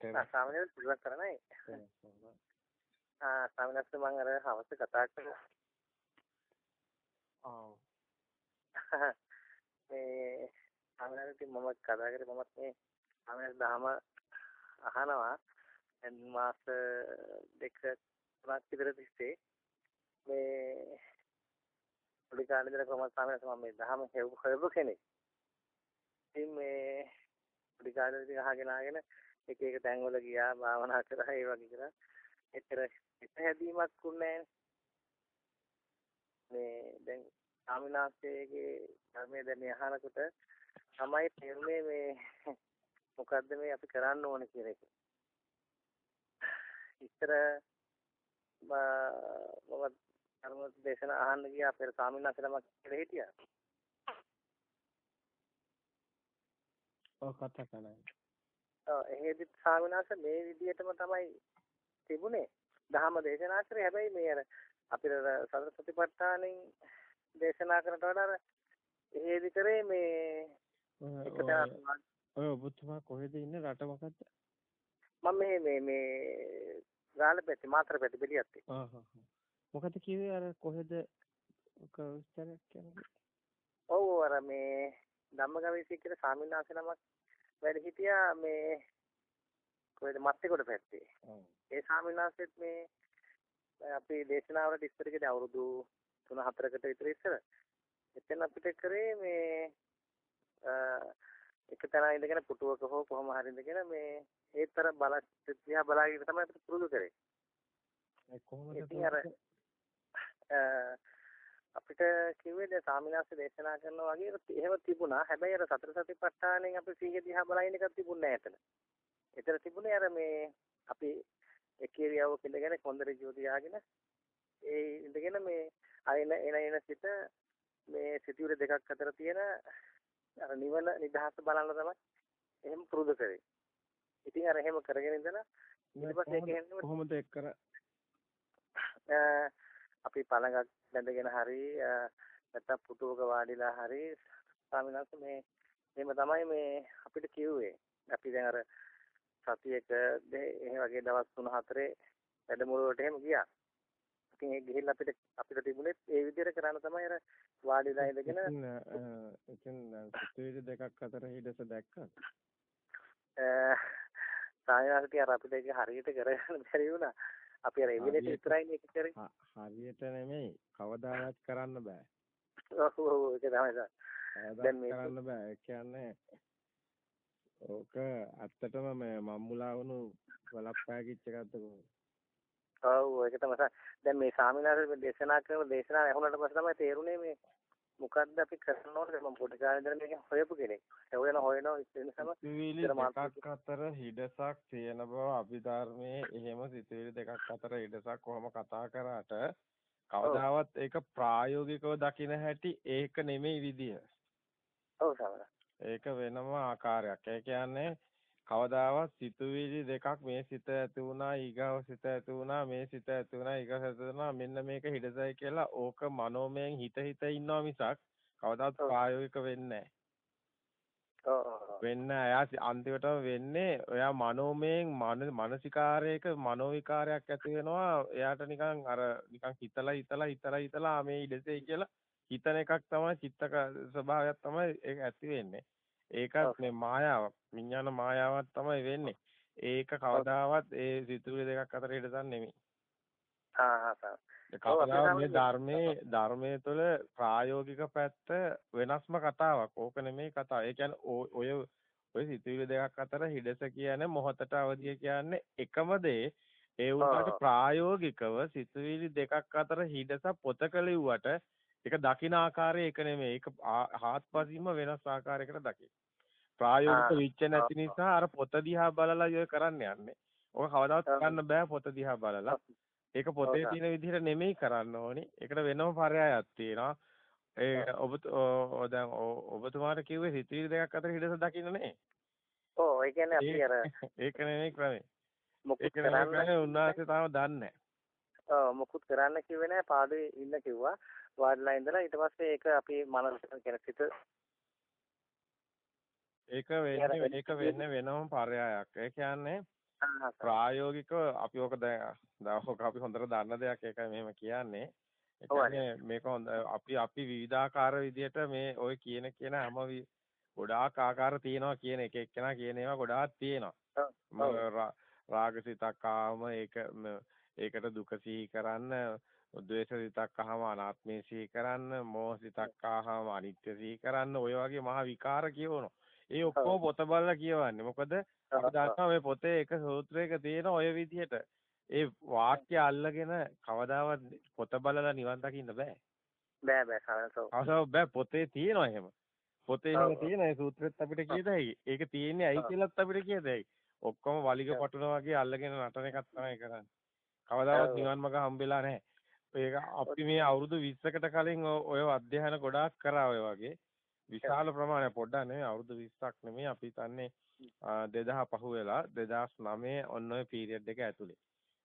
සාමාන්‍යයෙන් පිළිවෙත් කරනයි. ආ සාමාන්‍යයෙන් මම අර හවස කතා කරා. ආ. මේ සාමාන්‍යයෙන් මම කතා කරේ මමත් මේ සාමාන්‍යයෙන් දහම අහනවා. දැන් මාස දෙක තුනක් විතර තිස්සේ මේ පොඩි කාලේ ඉඳලා කොහොමද සාමාන්‍යයෙන් මම මේ දහම හෙව්ව කෙනෙක්. ඉතින් මේ පොඩි කාලේ ඉඳන් අහගෙන ආගෙන එක එක තැන්වල ගියා භාවනා කරා ඒ වගේ කරා. එතර හිත හැදීමක් උන්නේ මේ දැන් ස්වාමිනාස්යේගේ ධර්මයේ දැන් අහනකොට තමයි තේරුනේ මේ මොකද්ද මේ අපි කරන්න ඕන කියන එක. ඉතර මම ධර්ම දේශන අහන්න ගියා අපේ ස්වාමිනාස්යලම කියලා හිටියා. ඔව් කතා කරනවා. ඔව් එහෙදිත් ස්වාමිනාස්ය මේ විදිහටම තමයි තිබුණේ. දහම දේශනා කරේ හැබැයි මේ අර අපිට සතර සතිපට්ඨානෙන් දේශනා කරනට වඩා අර එහෙදි කරේ මේ ඔය ඔබතුමා කොහෙද ඉන්නේ රට මොකද්ද? මම මේ මේ මේ. ආ හා හා. මොකද කිව්වේ අර කොහෙද කවිස්තරයක් කියන්නේ? ඔව් අර මේ ධම්මගවීසී කියලා සාමිනාස නමක් වැඩ හිටියා මේ කොහෙද මත්තේකොට පැත්තේ. ඒ සාමිනාසෙත් මේ අපි දේශනාවලට ඉස්සරකදී අවුරුදු 3-4කට විතර ඉස්සර එතන අපිට කරේ මේ එක තැන ඉඳගෙන පුටුවක හෝ කොහොම හරි ඉඳගෙන මේ ඒතර බල දිහා බලාගෙන තමයි අපිට පුරුදු කරේ. ඒ කොහොමද ඉතින් අර අපිට කිව්වේ දැන් සාමිනාස්ස දේශනා කරනවා වගේ එහෙම තිබුණා. හැබැයි අර සතර සතිපට්ඨානෙන් අපි සීහ දිහා බලන එකක් තිබුණේ නැහැ එතන. එතන තිබුණේ අර මේ අපි එකේරියාවක ඉඳගෙන කොන්දරේ ජෝතිය ආගෙන ඒ ඉඳගෙන මේ අයන එන එන සිට මේ සිතුවිලි දෙකක් අතර තියෙන අර නිවන නිදහස බලන්න තමයි එහෙම පුරුදු කරේ. ඉතින් අර එහෙම කරගෙන ඉඳලා ඊට පස්සේ ඒක හෙන්නම කොහොමද එක් කර අපි පළඟක් බැඳගෙන හරි නැත්නම් පුටුවක වාඩිලා හරි ස්වාමිනාස් මේ එහෙම තමයි මේ අපිට කිව්වේ. අපි දැන් අර සතියක එහෙ වගේ දවස් 3-4 වැඩමුළුවට එහෙම ගියා. ඉතින් ඒ ගිහිල්ලා අපිට අපිට තිබුණේ ඒ විදිහට කරන්න තමයි අර වාඩිලා ඉඳගෙන ඉතින් සිතුවිලි දෙකක් අතර හිඩස දැක්කා. සායනාසික අර අපිට ඒක හරියට කරගන්න බැරි වුණා. අපි අර එවිලෙට විතරයිනේ ඒක කරේ. හරියට නෙමෙයි කවදාවත් කරන්න බෑ. ඔව් ඔව් ඒක තමයි. දැන් මේ කරන්න බෑ. ඒ කියන්නේ ඕක ඇත්තටම මේ මම්මුලා වුණු වලප්පෑකිච්ච එකක්ද කොහොමද? ඔව් ඒක තමයි. දැන් මේ ස්වාමිනාරේ දේශනා කරන දේශනාව ඇහුනට පස්සේ තමයි තේරුනේ මේ මොකද්ද අපි කරන්න ඕනේ මම පොඩි කාලේ ඉඳලා මේක හොයපු කෙනෙක්. හොයන හොයන ඉස්සෙල්ලාම සිතුවිලි දෙකක් අතර හිඩසක් තියෙන බව අභිධර්මයේ එහෙම සිතුවිලි දෙකක් අතර හිඩසක් කොහොම කතා කරාට කවදාවත් ඒක ප්‍රායෝගිකව දකින හැටි ඒක නෙමෙයි විදිය. ඔව් සමහර. ඒක වෙනම ආකාරයක්. ඒ කියන්නේ කවදාවත් සිතුවිලි දෙකක් මේ සිත ඇති වුණා ඊගව සිත ඇති වුණා මේ සිත ඇති වුණා ඊගව සිත වුණා මෙන්න මේක හිඩසයි කියලා ඕක මනෝමයෙන් හිත හිත ඉන්නවා මිසක් කවදාවත් ප්‍රායෝගික වෙන්නේ. වෙන්න එයා අන්තිමටම වෙන්නේ ඔයා මනෝමයෙන් මානසිකාරයක මනෝවිකාරයක් ඇති වෙනවා එයාට නිකන් අර නිකන් හිතලා හිතලා හිතලා හිතලා මේ ඉඩසෙයි කියලා හිතන එකක් තමයි චිත්තක ස්වභාවයක් තමයි ඒක ඇති වෙන්නේ. ඒකත් මේ මායාවක් විඥාන මායාවක් තමයි වෙන්නේ. ඒක කවදාවත් ඒ සිතුවිලි දෙකක් අතර හිටසන් නෙමෙයි. කවදාවත් මේ ධර්මයේ ධර්මයේ තුළ ප්‍රායෝගික පැත්ත වෙනස්ම කතාවක්. ඕක නෙමෙයි කතාව. ඒ කියන්නේ ඔය ඔය සිතුවිලි දෙකක් අතර හිඩස කියන්නේ මොහතට අවදිය කියන්නේ එකම දේ. ඒ වුණාට ප්‍රායෝගිකව සිතුවිලි දෙකක් අතර හිඩස පොතක ලිව්වට ඒක දකින ආකාරය එක නෙමෙයි. ඒක හාත්පසින්ම වෙනස් ආකාරයකට දකින. ප්‍රායෝගික විච්ච නැති නිසා අර පොත දිහා බලලා ඔය කරන්න යන්නේ. ඔක කවදාවත් කරන්න බෑ පොත දිහා බලලා. ඒක පොතේ තියෙන විදිහට නෙමෙයි කරන්න ඕනි. ඒකට වෙනම පරයයක් තියෙනවා. ඒ ඔබ දැන් ඔබතුමාට කිව්වේ සිතුවිලි දෙකක් අතර හිඩස දකින්න නේ. ඔව් ඒ කියන්නේ අපි අර ඒක නෙමෙයි ක්‍රමේ. මොකද කරන්නේ උන්වහන්සේ තාම දන්නේ නැහැ. ඔව් මොකුත් කරන්න කිව්වේ නැහැ පාඩුවේ ඉන්න කිව්වා. වාඩිලා ඉඳලා ඊට පස්සේ ඒක අපි මනස කියන සිත ඒක වෙන්නේ ඒක වෙන්නේ වෙනම පරයයක්. ඒ කියන්නේ ප්‍රායෝගිකව අපි ඕක දැන් ඕක අපි හොඳට දන්න දෙයක් ඒකයි මෙහෙම කියන්නේ. ඒ කියන්නේ මේක හොඳ අපි අපි විවිධාකාර විදිහට මේ ওই කියන කියන හැම ගොඩාක් ආකාර තියෙනවා කියන එක එක්කෙනා කියන ඒවා ගොඩාක් තියෙනවා. රාගසිතක් ආවම ඒක ඒකට දුක සිහි කරන්න, ද්වේෂ සිතක් ආවම අනාත්මය සිහි කරන්න, මෝහ සිතක් ආවම අනිත්‍ය සිහි කරන්න, ඔය වගේ මහා විකාර කියවනවා. ඒ ඔක්කොම පොත බලලා කියවන්නේ. මොකද අපි දන්නවා මේ පොතේ එක සූත්‍රයක තියෙන ඔය විදිහට ඒ වාක්‍ය අල්ලගෙන කවදාවත් පොත බලලා නිවන් දකින්න බෑ. බෑ බෑ කවදාවත්. අවසාව බෑ පොතේ තියෙනවා එහෙම. පොතේ එහෙම තියෙන ඒ සූත්‍රෙත් අපිට කියත හැකි. ඒක තියෙන්නේ ඇයි කියලාත් අපිට කියත හැකි. ඔක්කොම වලිග පටුන වගේ අල්ලගෙන නටන එකක් තමයි කරන්නේ. කවදාවත් නිවන් මඟ හම්බෙලා නැහැ. ඒක අපි මේ අවුරුදු 20කට කලින් ඔය අධ්‍යයන ගොඩාක් කරා ඔය වගේ. විශාල ප්‍රමාණයක් පොඩ්ඩක් නෙමෙයි අවුරුදු 20ක් නෙමෙයි අපි හිතන්නේ 2005 වෙලා 2009 ඔන්න ඔය පීරියඩ් එක ඇතුලේ.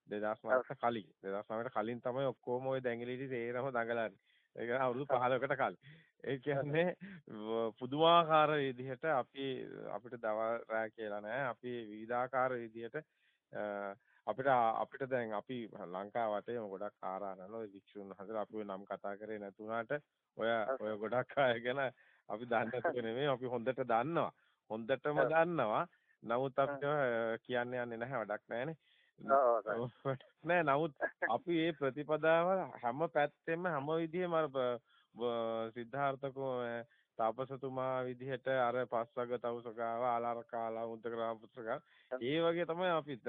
2009ට කලින් 2009ට කලින් තමයි ඔක්කොම ওই දැඟලිලි තේරම දඟලන්නේ. ඒක අවුරුදු 15කට කලින්. ඒ කියන්නේ පුදුමාකාර විදිහට අපි අපිට දවල් රෑ කියලා නෑ. අපි විවිධාකාර විදිහට අපිට අපිට දැන් අපි ලංකාව වටේම ගොඩක් ආරාධන ඔය වික්ෂුන් හතර අපි නම් කතා කරේ නැතුණාට ඔය ඔය ගොඩක් අය ගැන අපි දන්නේ නැතුව නෙමෙයි අපි හොඳට දන්නවා. හොඳටම දන්නවා. නමුත් අපිට කියන්න යන්නේ නැහැ වැඩක් නැහැනේ. නෑ නමුත් අපි මේ ප්‍රතිපදාව හැම පැත්තෙම හැම විදිහෙම සිද්ධාර්ථකෝ තාපසතුමා විදිහට අර පස්වග තවුසකාව ආලාරකාලා උද්දකරා පුත්‍රකා ඒ වගේ තමයි අපිට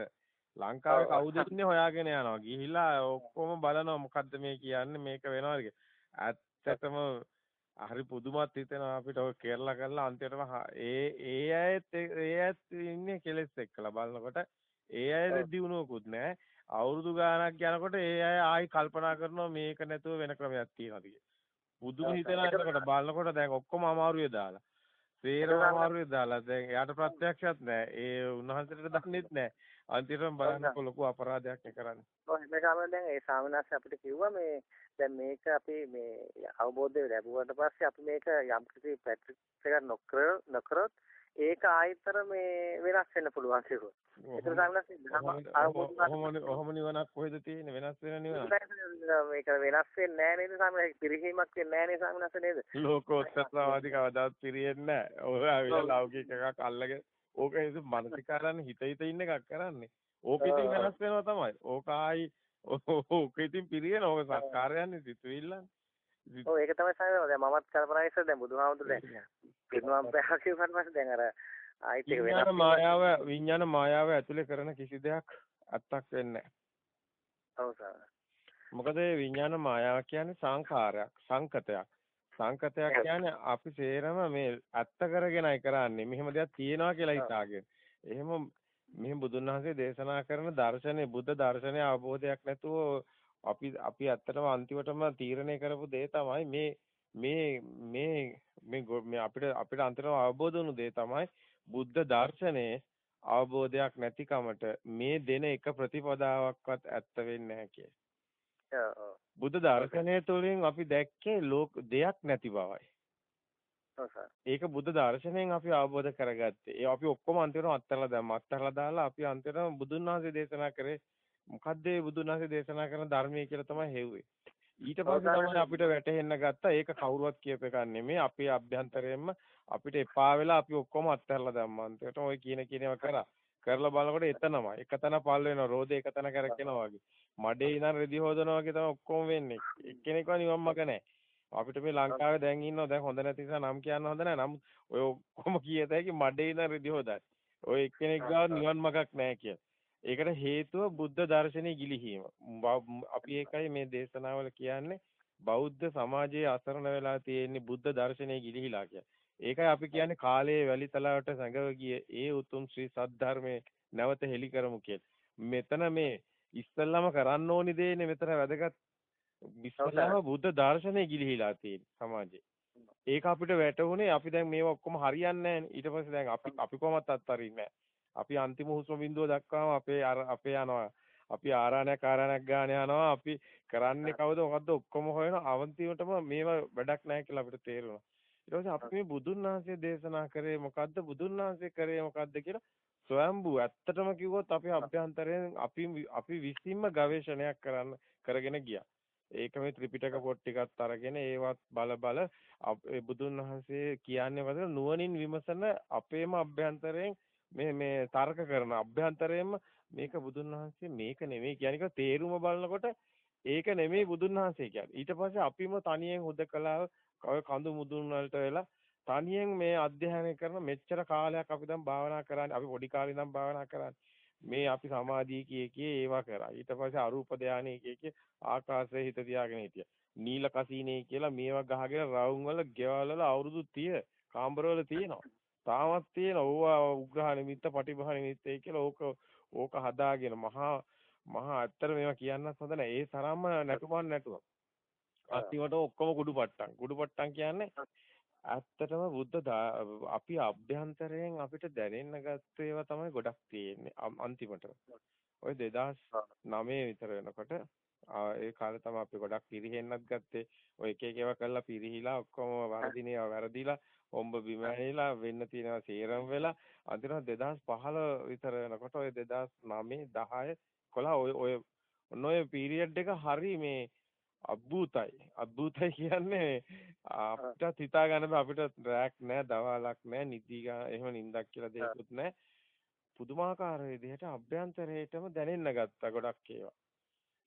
ලංකාවේ කවුද ඉන්නේ හොයාගෙන යනවා ගිහිලා ඔක්කොම බලනවා මොකද්ද මේ කියන්නේ මේක වෙනවද ඇත්තටම හරි පුදුමත් හිතෙනවා අපිට ඔය කෙරලා කරලා අන්තිමටම ඒ ඒ අයත් ඒ අයත් ඉන්නේ කෙලස් එක්කලා බලනකොට ඒ අය දිනුවකුත් නැහැ. අවුරුදු ගාණක් යනකොට ඒ අය ආයි කල්පනා කරනවා මේක නැතුව වෙන ක්‍රමයක් තියෙනවා කියලා. බුදුම හිතලා එතකොට බලනකොට දැන් ඔක්කොම අමාරුවේ දාලා. සේරම අමාරුවේ දාලා දැන් එයාට ප්‍රත්‍යක්ෂයක් නැහැ. ඒ උන්වහන්සේට දන්නෙත් නැහැ. අන්තිමටම බලන්නකො ලොකු අපරාධයක් කරන්නේ. ඔව් මේකම දැන් ඒ ශාමනාස් අපිට කිව්වා මේ දැන් මේක අපි මේ අවබෝධය ලැබුවට පස්සේ අපි මේක යම්කිසි ප්‍රැක්ටිස් එකක් නොකර නොකරොත් ඒක ආයතර මේ වෙනස් වෙන්න පුළුවන් කිව්වොත්. ඒතර සාමනස් ඔහොම නිවනක් කොහෙද තියෙන්නේ වෙනස් වෙන නිවනක්. මේක වෙනස් වෙන්නේ නැහැ නේද සාමනස් පිරිහීමක් වෙන්නේ නැහැ නේද සාමනස් නේද? ලෝකෝත්තරවාදී කවදාවත් පිරියෙන්නේ නැහැ. ඔය ආවිලා ලෞකික එකක් අල්ලගෙන ඕක හිත මානසිකාරන්නේ හිත හිත ඉන්න එකක් කරන්නේ. ඕක ඉතින් වෙනස් වෙනවා තමයි. ඕක ආයි ඕක ඉතින් පිරියන ඕක සංස්කාරයන්නේ සිතුවිල්ලන්නේ. ඔව් ඒක තමයි සාමාන්‍යයෙන් දැන් මමත් කල්පනා ඉස්සර දැන් බුදුහාමුදුර දැන් පිරිනුවම් පෑවා කියපන් පස්සේ දැන් අර ආයිත් එක වෙනස් මායාව විඥාන මායාව ඇතුලේ කරන කිසි දෙයක් අත්තක් වෙන්නේ නැහැ. සාර. මොකද මේ විඥාන මායාව කියන්නේ සංඛාරයක්, සංකතයක්. සංකතයක් කියන්නේ අපි සේරම මේ ඇත්ත කරගෙනයි කරන්නේ. මෙහෙම දෙයක් තියෙනවා කියලා හිතාගෙන. එහෙම මෙහෙම බුදුන් වහන්සේ දේශනා කරන දර්ශනේ බුද්ධ දර්ශනේ අවබෝධයක් නැතුව අපි අපි ඇත්තටම අන්තිමටම තීරණය කරපු දේ තමයි මේ මේ මේ මේ අපිට අපිට අන්තිමව අවබෝධ වුණු දේ තමයි බුද්ධ දර්ශනයේ අවබෝධයක් නැතිකමට මේ දෙන එක ප්‍රතිපදාවක්වත් ඇත්ත වෙන්නේ නැහැ කිය. බුද්ධ දර්ශනය තුළින් අපි දැක්කේ ලෝක දෙයක් නැති බවයි. ඒක බුද්ධ දර්ශනයෙන් අපි අවබෝධ කරගත්තේ. ඒ අපි ඔක්කොම අන්තිමට අත්හැරලා දැම්මා. අත්හැරලා දාලා අපි අන්තිමට බුදුන් වහන්සේ දේශනා කරේ මොකද්ද මේ බුදුන් වහන්සේ දේශනා කරන ධර්මයේ කියලා තමයි හෙව්වේ. ඊට පස්සේ තමයි අපිට වැටහෙන්න ගත්තා ඒක කවුරුවත් කියප එකක් නෙමෙයි අපේ අභ්‍යන්තරයෙන්ම අපිට එපා වෙලා අපි ඔක්කොම අත්හැරලා දැම්මා. අන්තිමට ওই කියන කියනවා කරා. කරලා බලනකොට එතනම එකතන පල් වෙනවා රෝදේ එකතන කරකිනවා වගේ. මඩේ ඉඳන් රෙදි හොදනවා වගේ තමයි ඔක්කොම වෙන්නේ. එක්කෙනෙක්ව නිවන් මග නැහැ. අපිට මේ ලංකාවේ දැන් ඉන්නවා දැන් හොඳ නැති නිසා නම් කියන්න හොඳ නැහැ. නම් ඔය ඔක්කොම කියත හැකි මඩේ ඉඳන් රෙදි හොදන්නේ. ඔය එක්කෙනෙක් ගාව නිවන් මගක් නැහැ කියලා. ඒකට හේතුව බුද්ධ දර්ශනේ ගිලිහීම. අපි ඒකයි මේ දේශනාවල කියන්නේ බෞද්ධ සමාජයේ අසරණ වෙලා තියෙන්නේ බුද්ධ දර්ශනේ ගිලිහිලා කියලා. ඒකයි අපි කියන්නේ කාලයේ වැලිතලාවට සැඟව ගිය ඒ උතුම් ශ්‍රී සද්ධර්මයේ නැවත හෙළි කරමු මෙතන මේ ඉස්සල්ලාම කරන්න ඕනි දේනේ මෙතන වැදගත් ඉස්සල්ලාම බුද්ධ දර්ශනේ ගිලිහිලා තියෙන සමාජයේ. ඒක අපිට වැටහුනේ අපි දැන් මේවා ඔක්කොම හරියන්නේ නැහැ ඊට පස්සේ දැන් අපි අපි කොහොමත් අත්හරින්නේ නැහැ. අපි අන්තිම හුස්ම බිඳුව දක්වාම අපේ අපේ යනවා. අපි ආරාණයක් ආරාණයක් ගන්න යනවා. අපි කරන්නේ කවුද මොකද්ද ඔක්කොම හොයන අවන්තිමටම මේවා වැඩක් නැහැ කියලා අපිට තේරෙනවා. ඊට පස්සේ අපි මේ බුදුන් වහන්සේ දේශනා කරේ මොකද්ද බුදුන් වහන්සේ කරේ මොකද්ද කියලා ස්වයම්බු ඇත්තටම කිව්වොත් අපි අභ්‍යන්තරයෙන් අපි අපි විසින්ම ගවේෂණයක් කරන්න කරගෙන ගියා. ඒක මේ ත්‍රිපිටක පොත් ටිකත් අරගෙන ඒවත් බල බල බුදුන් වහන්සේ කියන්නේ වද නුවණින් විමසන අපේම අභ්‍යන්තරයෙන් මේ මේ තර්ක කරන අභ්‍යන්තරයෙන්ම මේක බුදුන් වහන්සේ මේක නෙමෙයි කියන්නේ තේරුම බලනකොට ඒක නෙමෙයි බුදුන් වහන්සේ කියන්නේ. ඊට පස්සේ අපිම තනියෙන් හුදකලාව කඳු මුදුන් වලට වෙලා තනියෙන් මේ අධ්‍යයනය කරන මෙච්චර කාලයක් අපි දැන් භාවනා කරන්නේ අපි පොඩි කාලේ ඉඳන් භාවනා කරන්නේ. මේ අපි සමාධිය කිය කිය ඒවා කරා. ඊට පස්සේ අරූප ධානය කිය කිය ආකාශයේ හිත තියාගෙන හිටියා. නීල කසීනේ කියලා මේවා ගහගෙන රවුම් වල ගෙවල් වල අවුරුදු 30 කාම්බරවල තියෙනවා. තාමත් තියෙන ඕවා උග්‍රහ නිමිත්ත පටිභා නිමිත්තයි කියලා ඕක ඕක හදාගෙන මහා මහා අත්තර මේවා කියන්නත් හොඳ නැහැ. ඒ තරම්ම නැටුමක් නැටුවා. අන්තිමට ඔක්කොම කුඩුපට්ටම්. කුඩුපට්ටම් කියන්නේ ඇත්තටම බුද්ධ අපි අභ්‍යන්තරයෙන් අපිට දැනෙන්න ගත්ත ඒවා තමයි ගොඩක් තියෙන්නේ අන්තිමට. ඔය 2009 විතර වෙනකොට ඒ කාලේ තමයි අපි ගොඩක් පිරිහෙන්නත් ගත්තේ. ඔය එක එක ඒවා කරලා පිරිහිලා ඔක්කොම වරදිනේ වැරදිලා හොම්බ බිම ඇහිලා වෙන්න තියෙනවා සේරම වෙලා අන්තිමට 2015 විතර වෙනකොට ඔය 2009 10 11 ඔය ඔය ඔය පීරියඩ් එක හරි මේ අද්භූතයි. අද්භූතයි කියන්නේ අපිට හිතා ගන්න බෑ. අපිට රැක් නැහැ දවාලක් නැහැ නිදි එහෙම නිින්දක් කියලා දෙයක්වත් නැහැ පුදුමාකාර විදිහට අභ්‍යන්තරයේටම දැනෙන්න ගත්තා ගොඩක් ඒවා.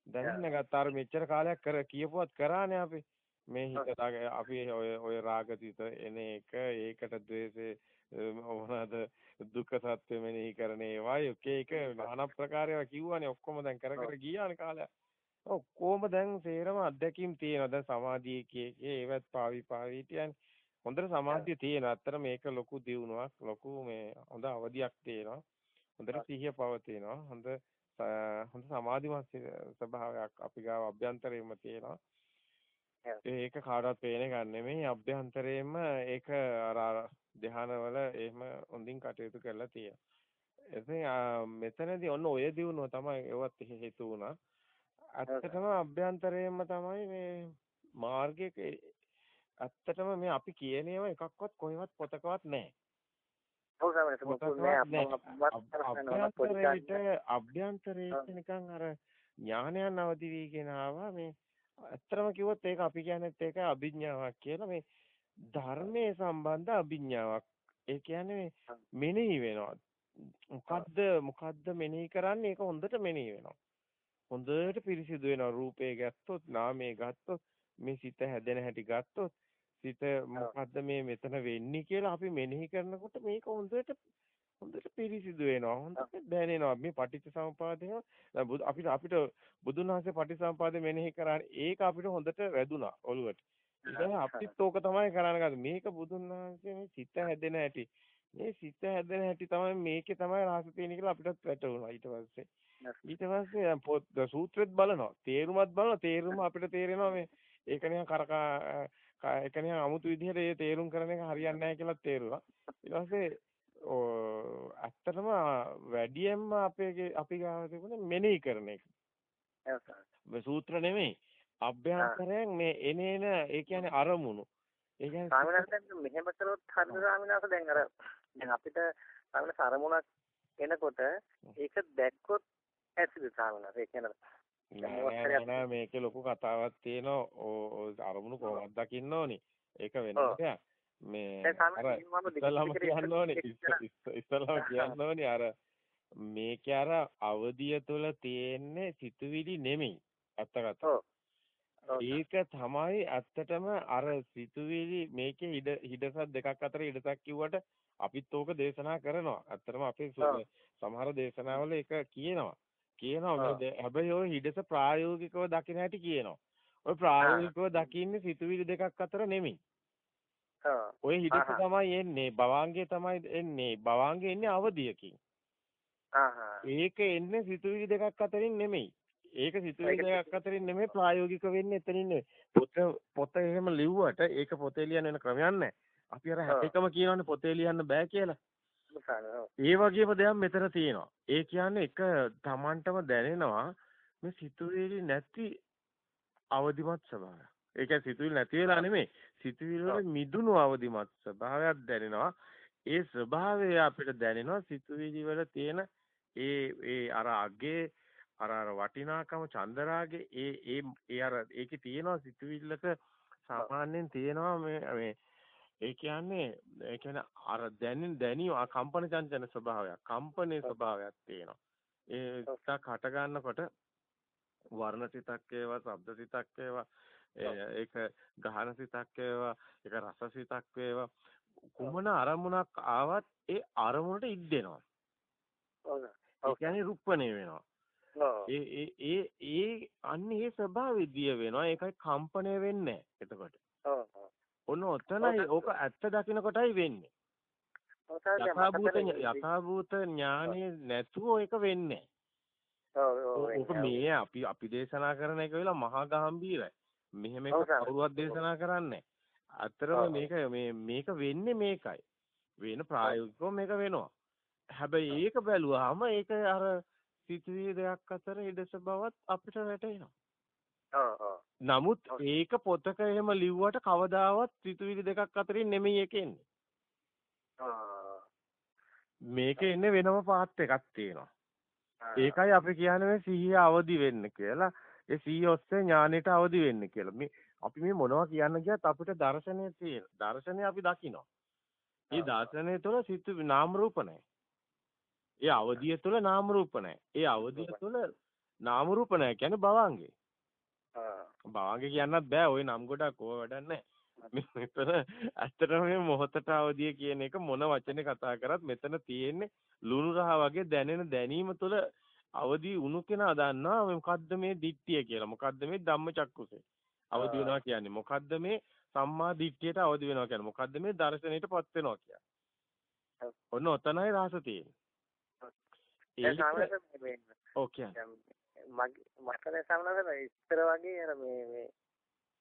දැනෙන්න ගත්තා. අර මෙච්චර කාලයක් කර කියපුවත් කරානේ අපි. මේ හිත අපි ඔය ඔය රාගතිත එන එක ඒකට ද්වේෂේ මොනවාද දුක්ඛ සත්‍ය මෙනෙහි කරන ඒවා එක එක নানা ප්‍රකාරයව කිව්වනේ. ඔක්කොම දැන් කර කර ගියානේ කාලයක්. ඔක්කොම දැන් සේරම අත්දැකීම් තියෙනවා. දැන් සමාධියේ කීකේ ඒවත් පාවි පාවි හිටියන්නේ. හොඳට සමාධිය තියෙනවා. අත්තර මේක ලොකු දියුණුවක් ලොකු මේ හොඳ අවදියක් තියෙනවා. හොඳට සිහිය පවතිනවා. හොඳ හොඳ සමාධිමත් ස්වභාවයක් අපි ගාව අභ්‍යන්තරයෙන්ම තියෙනවා. ඒක කාටවත් පේන එකක් නෙමෙයි අභ්‍යන්තරයෙන්ම ඒක අර ධානවල එහෙම හොඳින් කටයුතු කරලා තියෙනවා. ඉතින් මෙතනදී ඔන්න ඔය දිනුව තමයි ඒවත් හේතු වුණා. ඇත්තටම අභ්‍යන්තරයෙන්ම තමයි මේ මාර්ගයක ඇත්තටම මේ අපි කියන ඒවා එකක්වත් කොහෙවත් පොතකවත් නැහැ. ඔව් සමහර අභ්‍යන්තරයේ නිකන් අර ඥානයන් අවදි වීගෙන ආවා මේ ඇත්තම කිව්වොත් ඒක අපි කියන්නේත් ඒක අභිඥාවක් කියලා මේ ධර්මයේ සම්බන්ධ අභිඥාවක්. ඒ කියන්නේ මෙනෙහි වෙනවා. මොකද්ද මොකද්ද මෙනෙහි කරන්නේ ඒක හොඳට මෙනෙහි වෙනවා. හොඳට පිරිසිදු වෙනවා රූපේ ගත්තොත් නාමයේ ගත්තොත් මේ සිත හැදෙන හැටි ගත්තොත් සිත මොකද්ද මේ මෙතන වෙන්නේ කියලා අපි මෙනෙහි කරනකොට මේක හොඳට හොඳට පිරිසිදු වෙනවා. හොඳට දැනෙනවා. මේ පටිච්චසමුපාදය අපිට අපිට බුදුන් වහන්සේ පටිච්චසමුපාදය මෙනෙහි කරානේ ඒක අපිට හොඳට වැදුනා ඔළුවට. ඉතින් අපිත් ඕක තමයි කරන්න. මේක බුදුන් වහන්සේ මේ සිත හැදෙන හැටි. මේ සිත හැදෙන හැටි තමයි මේකේ තමයි රහස තියෙන කියලා අපිටත් වැටහුණා ඊට පස්සේ. ඊට පස්සේ පොත් සූත්‍රෙත් බලනවා. තේරුමත් බලනවා. තේරුම අපිට තේරෙනවා මේ ඒක නිකන් කරකා ඒක නිකන් අමුතු විදිහට ඒ තේරුම් කරන එක හරියන්නේ නැහැ කියලා තේරුණා. ඊට පස්සේ ඇත්තටම වැඩියෙන්ම අපේ අපි ගාව තිබුණේ මෙනෙහි කරන එක. සූත්‍ර නෙමෙයි. අභ්‍යන්තරයෙන් මේ එනේන ඒ කියන්නේ අරමුණු. ඒ කියන්නේ ස්වාමීනාථ මෙහෙම කළොත් හරිද ස්වාමීනාථ දැන් අර දැන් අපිට ස්වාමීනාථ අරමුණක් එනකොට ඒක දැක්කොත් ඇසිද ස්වාමීනාථ ඒ කියන්නේ නෑ මේකේ ලොකු කතාවක් තියෙනවා. අරමුණු කොහොමද දකින්න ඕනි. ඒක වෙන දෙයක්. මේ අර ඉස්සලම කියන්න ඕනේ. ඉස්සලම කියන්න ඕනේ අර මේකේ අර අවදිය තුළ තියෙන්නේ සිතුවිලි නෙමෙයි. ඇත්ත කතාව. ඒක තමයි ඇත්තටම අර සිතුවිලි මේකේ ඉඩ හිඩසක් දෙකක් අතර ඉඩසක් කිව්වට අපිත් ඕක දේශනා කරනවා. ඇත්තටම අපේ සමහර දේශනාවල ඒක කියනවා. කියනවා හැබැයි ওই හිඩස ප්‍රායෝගිකව දකින්න හැටි කියනවා. ඔය ප්‍රායෝගිකව දකින්නේ සිතුවිලි දෙකක් අතර නෙමෙයි. ඔය හිතක තමයි එන්නේ භවාංගේ තමයි එන්නේ භවාංගේ එන්නේ අවදියකින්. ඒක එන්නේ සිතුවිලි දෙකක් අතරින් නෙමෙයි. ඒක සිතුවිලි දෙකක් අතරින් නෙමෙයි ප්‍රායෝගික වෙන්නේ එතනින් නෙමෙයි. පොත පොත එහෙම ලිව්වට ඒක පොතේ ලියන්න වෙන ක්‍රමයක් නැහැ. අපි අර හැටකම කියනවානේ පොතේ ලියන්න බෑ කියලා. ඒ වගේම දෙයක් මෙතන තියෙනවා. ඒ කියන්නේ එක Tamanටම දැනෙනවා මේ සිතුවිලි නැති අවදිමත් ස්වභාවය. ඒ කියන්නේ සිතුවිලි නැති වෙලා නෙමෙයි. සිතුවිලි වල මිදුණු අවදිමත් ස්වභාවයක් දැනෙනවා. ඒ ස්වභාවය අපිට දැනෙනවා සිතුවිලි වල තියෙන ඒ ඒ අර අගේ අර අර වටිනාකම චන්දරාගේ ඒ ඒ ඒ අර ඒකේ තියෙනවා සිතුවිල්ලක සාමාන්‍යයෙන් තියෙනවා මේ මේ ඒ කියන්නේ ඒ කියන්නේ අර දැනින් දැනීම කම්පන චංචන ස්වභාවයක් කම්පනයේ ස්වභාවයක් තියෙනවා ඒ සිතක් හට ගන්නකොට වර්ණ සිතක් ඒවා ශබ්ද සිතක් ඒවා ඒක ගහන සිතක් ඒවා ඒක රස සිතක් ඒවා කුමන අරමුණක් ආවත් ඒ අරමුණට ඉද්දෙනවා. ඔව්. ඒ කියන්නේ රුප්පණේ වෙනවා. ඒ ඒ ඒ ඒ අන්න ඒ ස්වභාවය දිය වෙනවා. ඒකයි කම්පණය වෙන්නේ එතකොට. ඔන්න ඔතනයි ඕක ඇත්ත දකින්න කොටයි වෙන්නේ. යථාභූත යථාභූත ඥානෙ නැතුව ඒක වෙන්නේ ඕක මේ අපි අපි දේශනා කරන එක වෙලා මහා ගාම්භීරයි. මෙහෙම එක කවුරුවත් දේශනා කරන්නේ අතරම මේක මේ මේක වෙන්නේ මේකයි. වෙන ප්‍රායෝගිකව මේක වෙනවා. හැබැයි ඒක බැලුවාම ඒක අර සිතුවිලි දෙකක් අතර ඉඩස බවත් අපිට වැටහෙනවා. නමුත් ඒක පොතක එහෙම ලිව්වට කවදාවත් සිතුවිලි දෙකක් අතරින් නෙමෙයි ඒක එන්නේ. මේක එන්නේ වෙනම පාත් එකක් තියෙනවා. ඒකයි අපි කියන්නේ සිහිය අවදි වෙන්න කියලා. ඒ සිහිය ඔස්සේ ඥානෙට අවදි වෙන්න කියලා. මේ අපි මේ මොනවා කියන්න ගියත් අපිට දර්ශනය තියෙන. දර්ශනය අපි දකිනවා. ඒ දර්ශනය තුළ සිත් නාම රූප නැහැ. ඒ අවදිය තුළ නාම රූප නැහැ. ඒ අවදිය තුළ නාම රූප නැහැ කියන්නේ භවංගේ. භවංගේ කියන්නත් බෑ. ওই නම් ගොඩක් ඕව වැඩක් නැහැ. මෙතන ඇත්තටම මේ මොහතට අවදිය කියන එක මොන වචනේ කතා කරත් මෙතන තියෙන්නේ ලුණු රහ වගේ දැනෙන දැනීම තුළ අවදි වුණු කෙනා දන්නවා මොකද්ද මේ දිට්ඨිය කියලා. මොකද්ද මේ ධම්මචක්කුසේ. අවදි වෙනවා කියන්නේ මොකද්ද මේ සම්මා දිට්ඨියට අවදි වෙනවා කියන්නේ මොකද්ද මේ දර්ශනයටපත් වෙනවා කියන්නේ. ඔන්න ඔතනයි රහස තියෙන්නේ. ඒක ඕකේ. මගේ මට සමනස ඉස්තර වගේ අර මේ මේ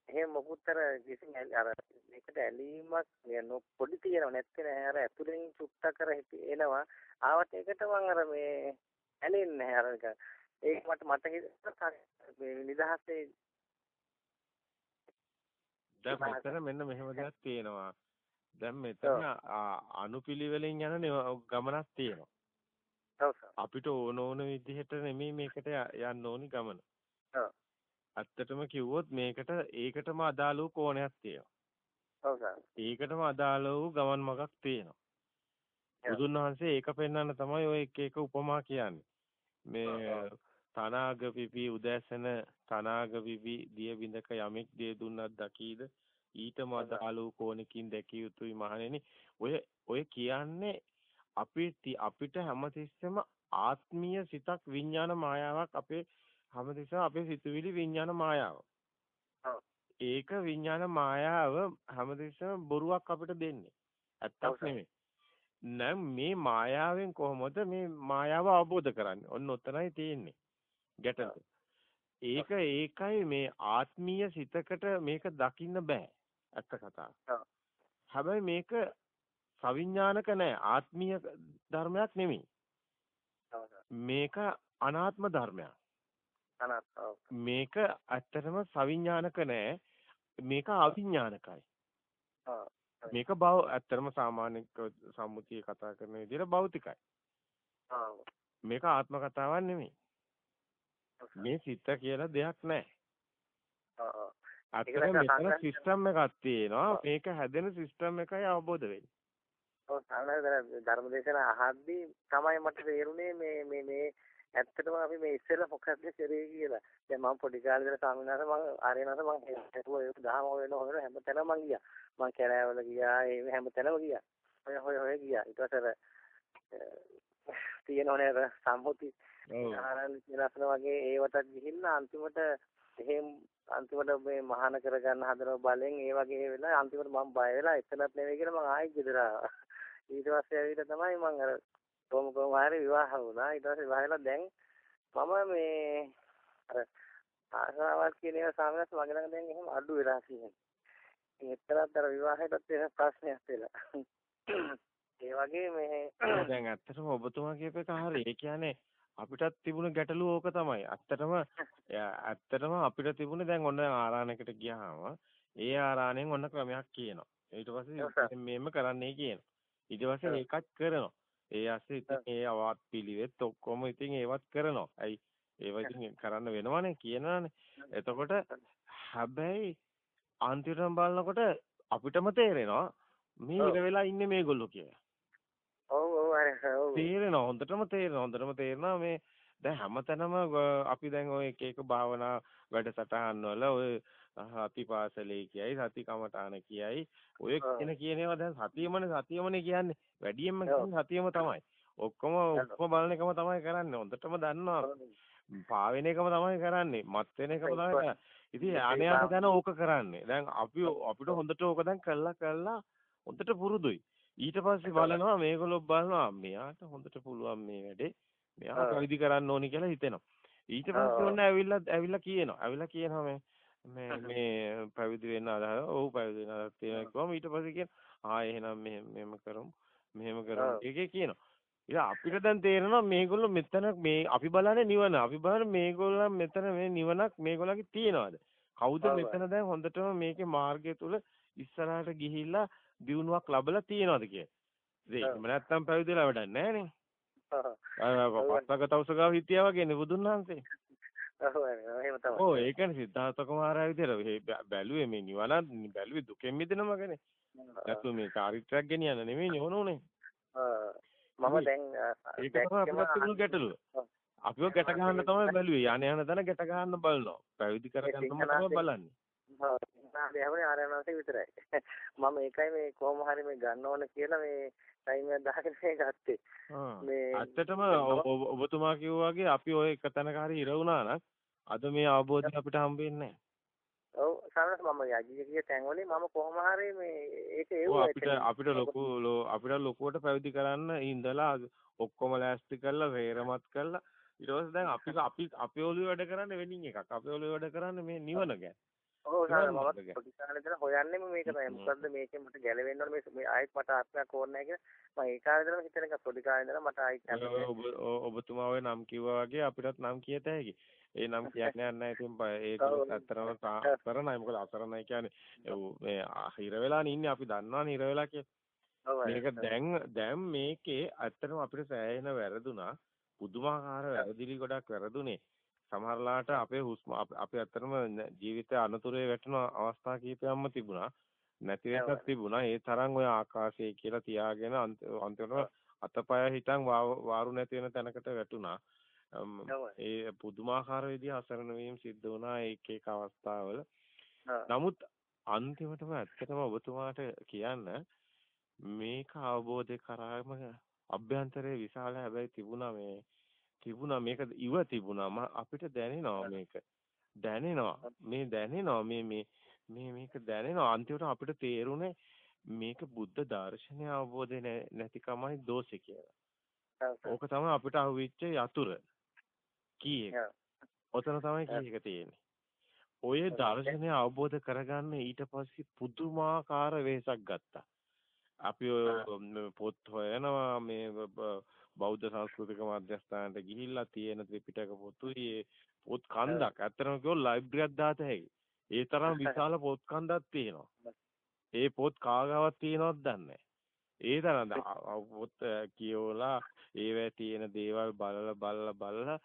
එහෙම මොකුත් අර කිසි අර මේකට ඇලීමක් නෝ පොඩි තියෙනව. නැත්තේ නෑ. අර ඇතුලෙන් චුට්ටක් කර එනවා. ආවත් ඒකට මම අර මේ ඇලෙන්නේ නෑ. අර ඒක මට මට හිතෙනවා මේ නිදහසේ දැන් මෙතන මෙන්න මෙහෙම දෙයක් තියෙනවා. දැන් මෙතන අනුපිළිවෙලින් යන ගමනක් තියෙනවා. අපිට ඕන ඕන විදිහට නෙමෙයි මේකට යන්න ඕනි ගමන. ඇත්තටම කිව්වොත් මේකට ඒකටම අදාළ වූ කෝණයක් තියෙනවා. ඒකටම අදාළ වූ ගමන් මගක් තියෙනවා. බුදුන් වහන්සේ ඒක පෙන්වන්න තමයි ඔය එක එක උපමා කියන්නේ. මේ තනාග පිපි උදැසන තනාග පිපි දිය බිඳක යමෙක් දිය දුන්නක් දකීද ඊටම අදාළ වූ කෝණකින් දැකිය යුතුයි මහණෙනි ඔය ඔය කියන්නේ අපිට අපිට හැමතිස්සෙම ආත්මීය සිතක් විඥාන මායාවක් අපේ හැමතිස්සෙම අපේ සිතුවිලි විඥාන මායාව. ඒක විඥාන මායාව හැමතිස්සෙම බොරුවක් අපිට දෙන්නේ. ඇත්තක් නෙමෙයි. නම් මේ මායාවෙන් කොහොමද මේ මායාව අවබෝධ කරන්නේ? ඔන්න ඔතනයි තියෙන්නේ. ගැටලුව. ඒක ඒකයි මේ ආත්මීය සිතකට මේක දකින්න බෑ. ඇත්ත කතාව. හැබැයි මේක සවිඥානික නෑ ආත්මීය ධර්මයක් නෙමෙයි. මේක අනාත්ම ධර්මයක්. මේක ඇත්තටම සවිඥානික නෑ. මේක අවිඥානිකයි. මේක බව ඇත්තටම සාමාන්‍ය සම්මුතිය කතා කරන විදිහට භෞතිකයි. මේක ආත්ම කතාවක් නෙමෙයි. මේ සිත කියලා දෙයක් නැහැ. අතන මෙතන සිස්ටම් එකක් තියෙනවා. මේක හැදෙන සිස්ටම් එකයි අවබෝධ වෙන්නේ. ඔව් සාමාන්‍යයෙන් ධර්මදේශන අහද්දී තමයි මට තේරුනේ මේ මේ මේ ඇත්තටම අපි මේ ඉස්සෙල්ලා මොකක්ද කරේ කියලා. දැන් මම පොඩි කාලේ ඉඳලා ස්වාමීනාස මම ආරේනාස මම හිතුවා ඒක දහම වෙන හොයන හැම තැනම මං ගියා. මං කැලෑවල ගියා ඒ හැම තැනම ගියා. හොය හොය හොය ගියා. ඊට පස්සේ තියෙනවනේ අර සම්මුති ආරාණ විනාශන වගේ ඒවටත් ගිහිල්ලා අන්තිමට එහෙම අන්තිමට මේ මහාන කරගන්න හදන බලෙන් ඒ වගේ වෙලා අන්තිමට මම බය වෙලා එතනත් නෙවෙයි කියලා මම ආයෙත් ගෙදර ආවා. ඊට පස්සේ ඇවිල්ලා තමයි මම අර කොහොම කොහොම හරි විවාහ වුණා. ඊට පස්සේ විවාහ වෙලා දැන් මම මේ අර ආසාවක් කියන ඒවා සාමාන්‍යයෙන් මගේ ළඟ දැන් එහෙම අඩු වෙලා තියෙනවා. එතරම් අර විවාහයටත් වෙන ප්‍රශ්නයක් වෙලා. ඒ වගේ මේ දැන් ඇත්තටම ඔබතුමා කියප එක හරි. ඒ කියන්නේ අපිටත් තිබුණ ගැටලුව ඕක තමයි. ඇත්තටම ඇත්තටම අපිට තිබුණේ දැන් ඔන්න ආරාණයකට ගියාම ඒ ආරාණයෙන් ඔන්න ක්‍රමයක් කියනවා. ඊට පස්සේ මේම කරන්නයි කියනවා. ඊට පස්සේ ඒකත් කරනවා. ඒ ඇස්සේ ඉතින් ඒ අවත් පිළිවෙත් ඔක්කොම ඉතින් ඒවත් කරනවා. ඇයි ඒව ඉතින් කරන්න වෙනවනේ කියනවානේ. එතකොට හැබැයි අන්තිමටම බලනකොට අපිටම තේරෙනවා මේ ඉර වෙලා ඉන්නේ මේගොල්ලෝ කියලා. ඔව් ඔව් අර ඔව් තේරෙනවා හොඳටම තේරෙනවා හොඳටම තේරෙනවා මේ දැන් හැමතැනම අපි දැන් ওই එක එක භාවනා වැඩසටහන් වල ඔය සතිපාසලේ කියයි සති කමඨාන කියයි. ඔය කියන කියන ඒවා දැන් සතියමනේ සතියමනේ කියන්නේ. වැඩියෙන්ම කියන්නේ සතියම තමයි. ඔක්කොම ඔක්කොම බලන එකම තමයි කරන්නේ. හොඳටම දන්නවා. පාවෙන එකම තමයි කරන්නේ. මත් වෙන එකම තමයි ඉතින් අනේ අර දැන ඕක කරන්නේ. දැන් අපි අපිට හොඳට ඕක දැන් කළා කළා හොඳට පුරුදුයි. ඊට පස්සේ බලනවා මේගොල්ලෝ බලනවා මෙයාට හොඳට පුළුවන් මේ වැඩේ. මෙයා පැවිදි කරන්න ඕනි කියලා හිතෙනවා. ඊට පස්සේ ඔන්න ඇවිල්ලා ඇවිල්ලා කියනවා. ඇවිල්ලා කියනවා මේ මේ මේ පැවිදි වෙන්න අදහස. ඔව් පැවිදි වෙන්න අදහස් තියෙනවා කිව්වම ඊට පස්සේ කියනවා ආ එහෙනම් මෙහෙම මෙහෙම කරමු. මෙහෙම කරමු. ඒකේ කියනවා. ඉතින් අපිට දැන් තේරෙනවා මේගොල්ලෝ මෙතන මේ අපි බලන්නේ නිවන. අපි බලන්නේ මේගොල්ලන් මෙතන මේ නිවනක් මේගොල්ලන්ගේ තියනවාද? කවුද මෙතන දැන් හොඳටම මේකේ මාර්ගය තුල ඉස්සරහට ගිහිල්ලා දියුණුවක් ලැබලා තියනවාද. ඉතින් එහෙම නැත්තම් පැවිදිලා වැඩක් නැහැ නේ. පස්සක තවුසගාව හිටියා වගේනේ බුදුන් වහන්සේ. ඔව් එහෙම තමයි. ඔව් ඒකනේ සිද්ධාර්ථ කුමාරයා විදියට බැලුවේ මේ නිවන බැලුවේ දුකෙන් මිදෙන මගනේ. නැතු මේ චාරිත්‍රාක් ගෙනියන්න නෙමෙයිනේ ඕන උනේ. මම දැන් ඒක තමයි අපිට ගැටලුව. අපිව ගැට ගන්න තමයි බැලුවේ. යانے යන දන ගැට ගන්න බලනවා. පැවිදි කරගන්න තමයි බලන්නේ. ඉන්නාදී හැමෝම ආරයන්වන්සේ විතරයි. මම ඒකයි මේ කොහොම හරි මේ ගන්න ඕන කියලා මේ ටයිම් එක දාගෙන මේ ගත්තේ. මේ ඇත්තටම ඔබතුමා කිව්වා වගේ අපි ඔය එක තැනක හරි ඉර වුණා නම් අද මේ අවබෝධය අපිට හම්බෙන්නේ නැහැ. ඔව් සමහරවිට මම යජිය කිය තැන්වලින් මම කොහොම හරි මේ ඒක ඒව අපිට අපිට ලොකු අපිට ලොකුවට පැවිදි කරන්න ඉඳලා ඔක්කොම ලෑස්ති කරලා වේරමත් කරලා ඊට පස්සේ දැන් අපි අපි අපේ ඔළුවේ වැඩ කරන්නේ වෙනින් එකක්. අපේ ඔළුවේ වැඩ කරන්නේ මේ නිවන ගැන. ඔව් ඉඳලා හොයන්නෙම මේක තමයි. මොකද්ද මේකෙන් මට ගැලවෙන්න ඕන මේ ආයෙත් මට ආත්මයක් ඕනේ නැහැ කියලා මම ඒ කාලේ ඉඳලා හිතන එක පොඩි කාලේ ඉඳලා මට ආයෙත් ඔබ ඔබතුමා ඔය නම් කිව්වා වගේ අපිටත් නම් කියත හැකි. ඒ නම් කියන්නේ නැහැ ඉතින් ඒක ඇත්තටම කරනයි මොකද අසරණයි කියන්නේ මේ හිර වෙලානේ ඉන්නේ අපි දන්නවනේ හිර වෙලා කියලා. මේක දැන් දැන් මේකේ ඇත්තටම අපිට සෑහෙන වැරදුනා. පුදුමාකාර වැරදිලි ගොඩක් වැරදුනේ. සමහරලාට අපේ හුස්ම අපි ඇත්තටම ජීවිතය අනතුරේ වැටෙන අවස්ථා කීපයක්ම තිබුණා. නැති වෙනසක් තිබුණා. ඒ තරම් ඔය ආකාශය කියලා තියාගෙන අන්තිමට අතපය හිටන් වාරු නැති වෙන තැනකට වැටුණා. ඒ පුදුමාකාර විදිහ අසරණ වීම සිද්ධ වුණා ඒක ඒක අවස්ථාවල. නමුත් අන්තිමටම ඇත්තටම ඔබතුමාට කියන්න මේක අවබෝධ කරාම අභ්‍යන්තරයේ විශාල හැබැයි තිබුණා මේ තිබුණා මේක ඉව තිබුණා. අපිට දැනෙනවා මේක. දැනෙනවා. මේ දැනෙනවා මේ මේ මේ මේක දැනෙනවා. අන්තිමට අපිට තේරුනේ මේක බුද්ධ දර්ශනය අවබෝධය නැතිකමයි දෝෂේ කියලා. ඕක තමයි අපිට අහුවෙච්ච යතුරු කී එක. ඔතන තමයි කී එක තියෙන්නේ. ඔය දර්ශනය අවබෝධ කරගන්න ඊට පස්සේ පුදුමාකාර වෙහසක් ගත්තා. අපි පොත් හොයනවා මේ බෞද්ධ සංස්කෘතික මධ්‍යස්ථානට ගිහිල්ලා තියෙන ත්‍රිපිටක පොතුයි පොත් කන්දක්. ඇත්තටම කිව්වොත් ලයිබ්‍රරියක් දාත හැකි. ඒ තරම් විශාල පොත් කන්දක් තියෙනවා. ඒ පොත් කාගාවක් තියෙනවද දන්නේ ඒ තරම් පොත් කියවලා ඒවැ තියෙන දේවල් බලලා බලලා බලලා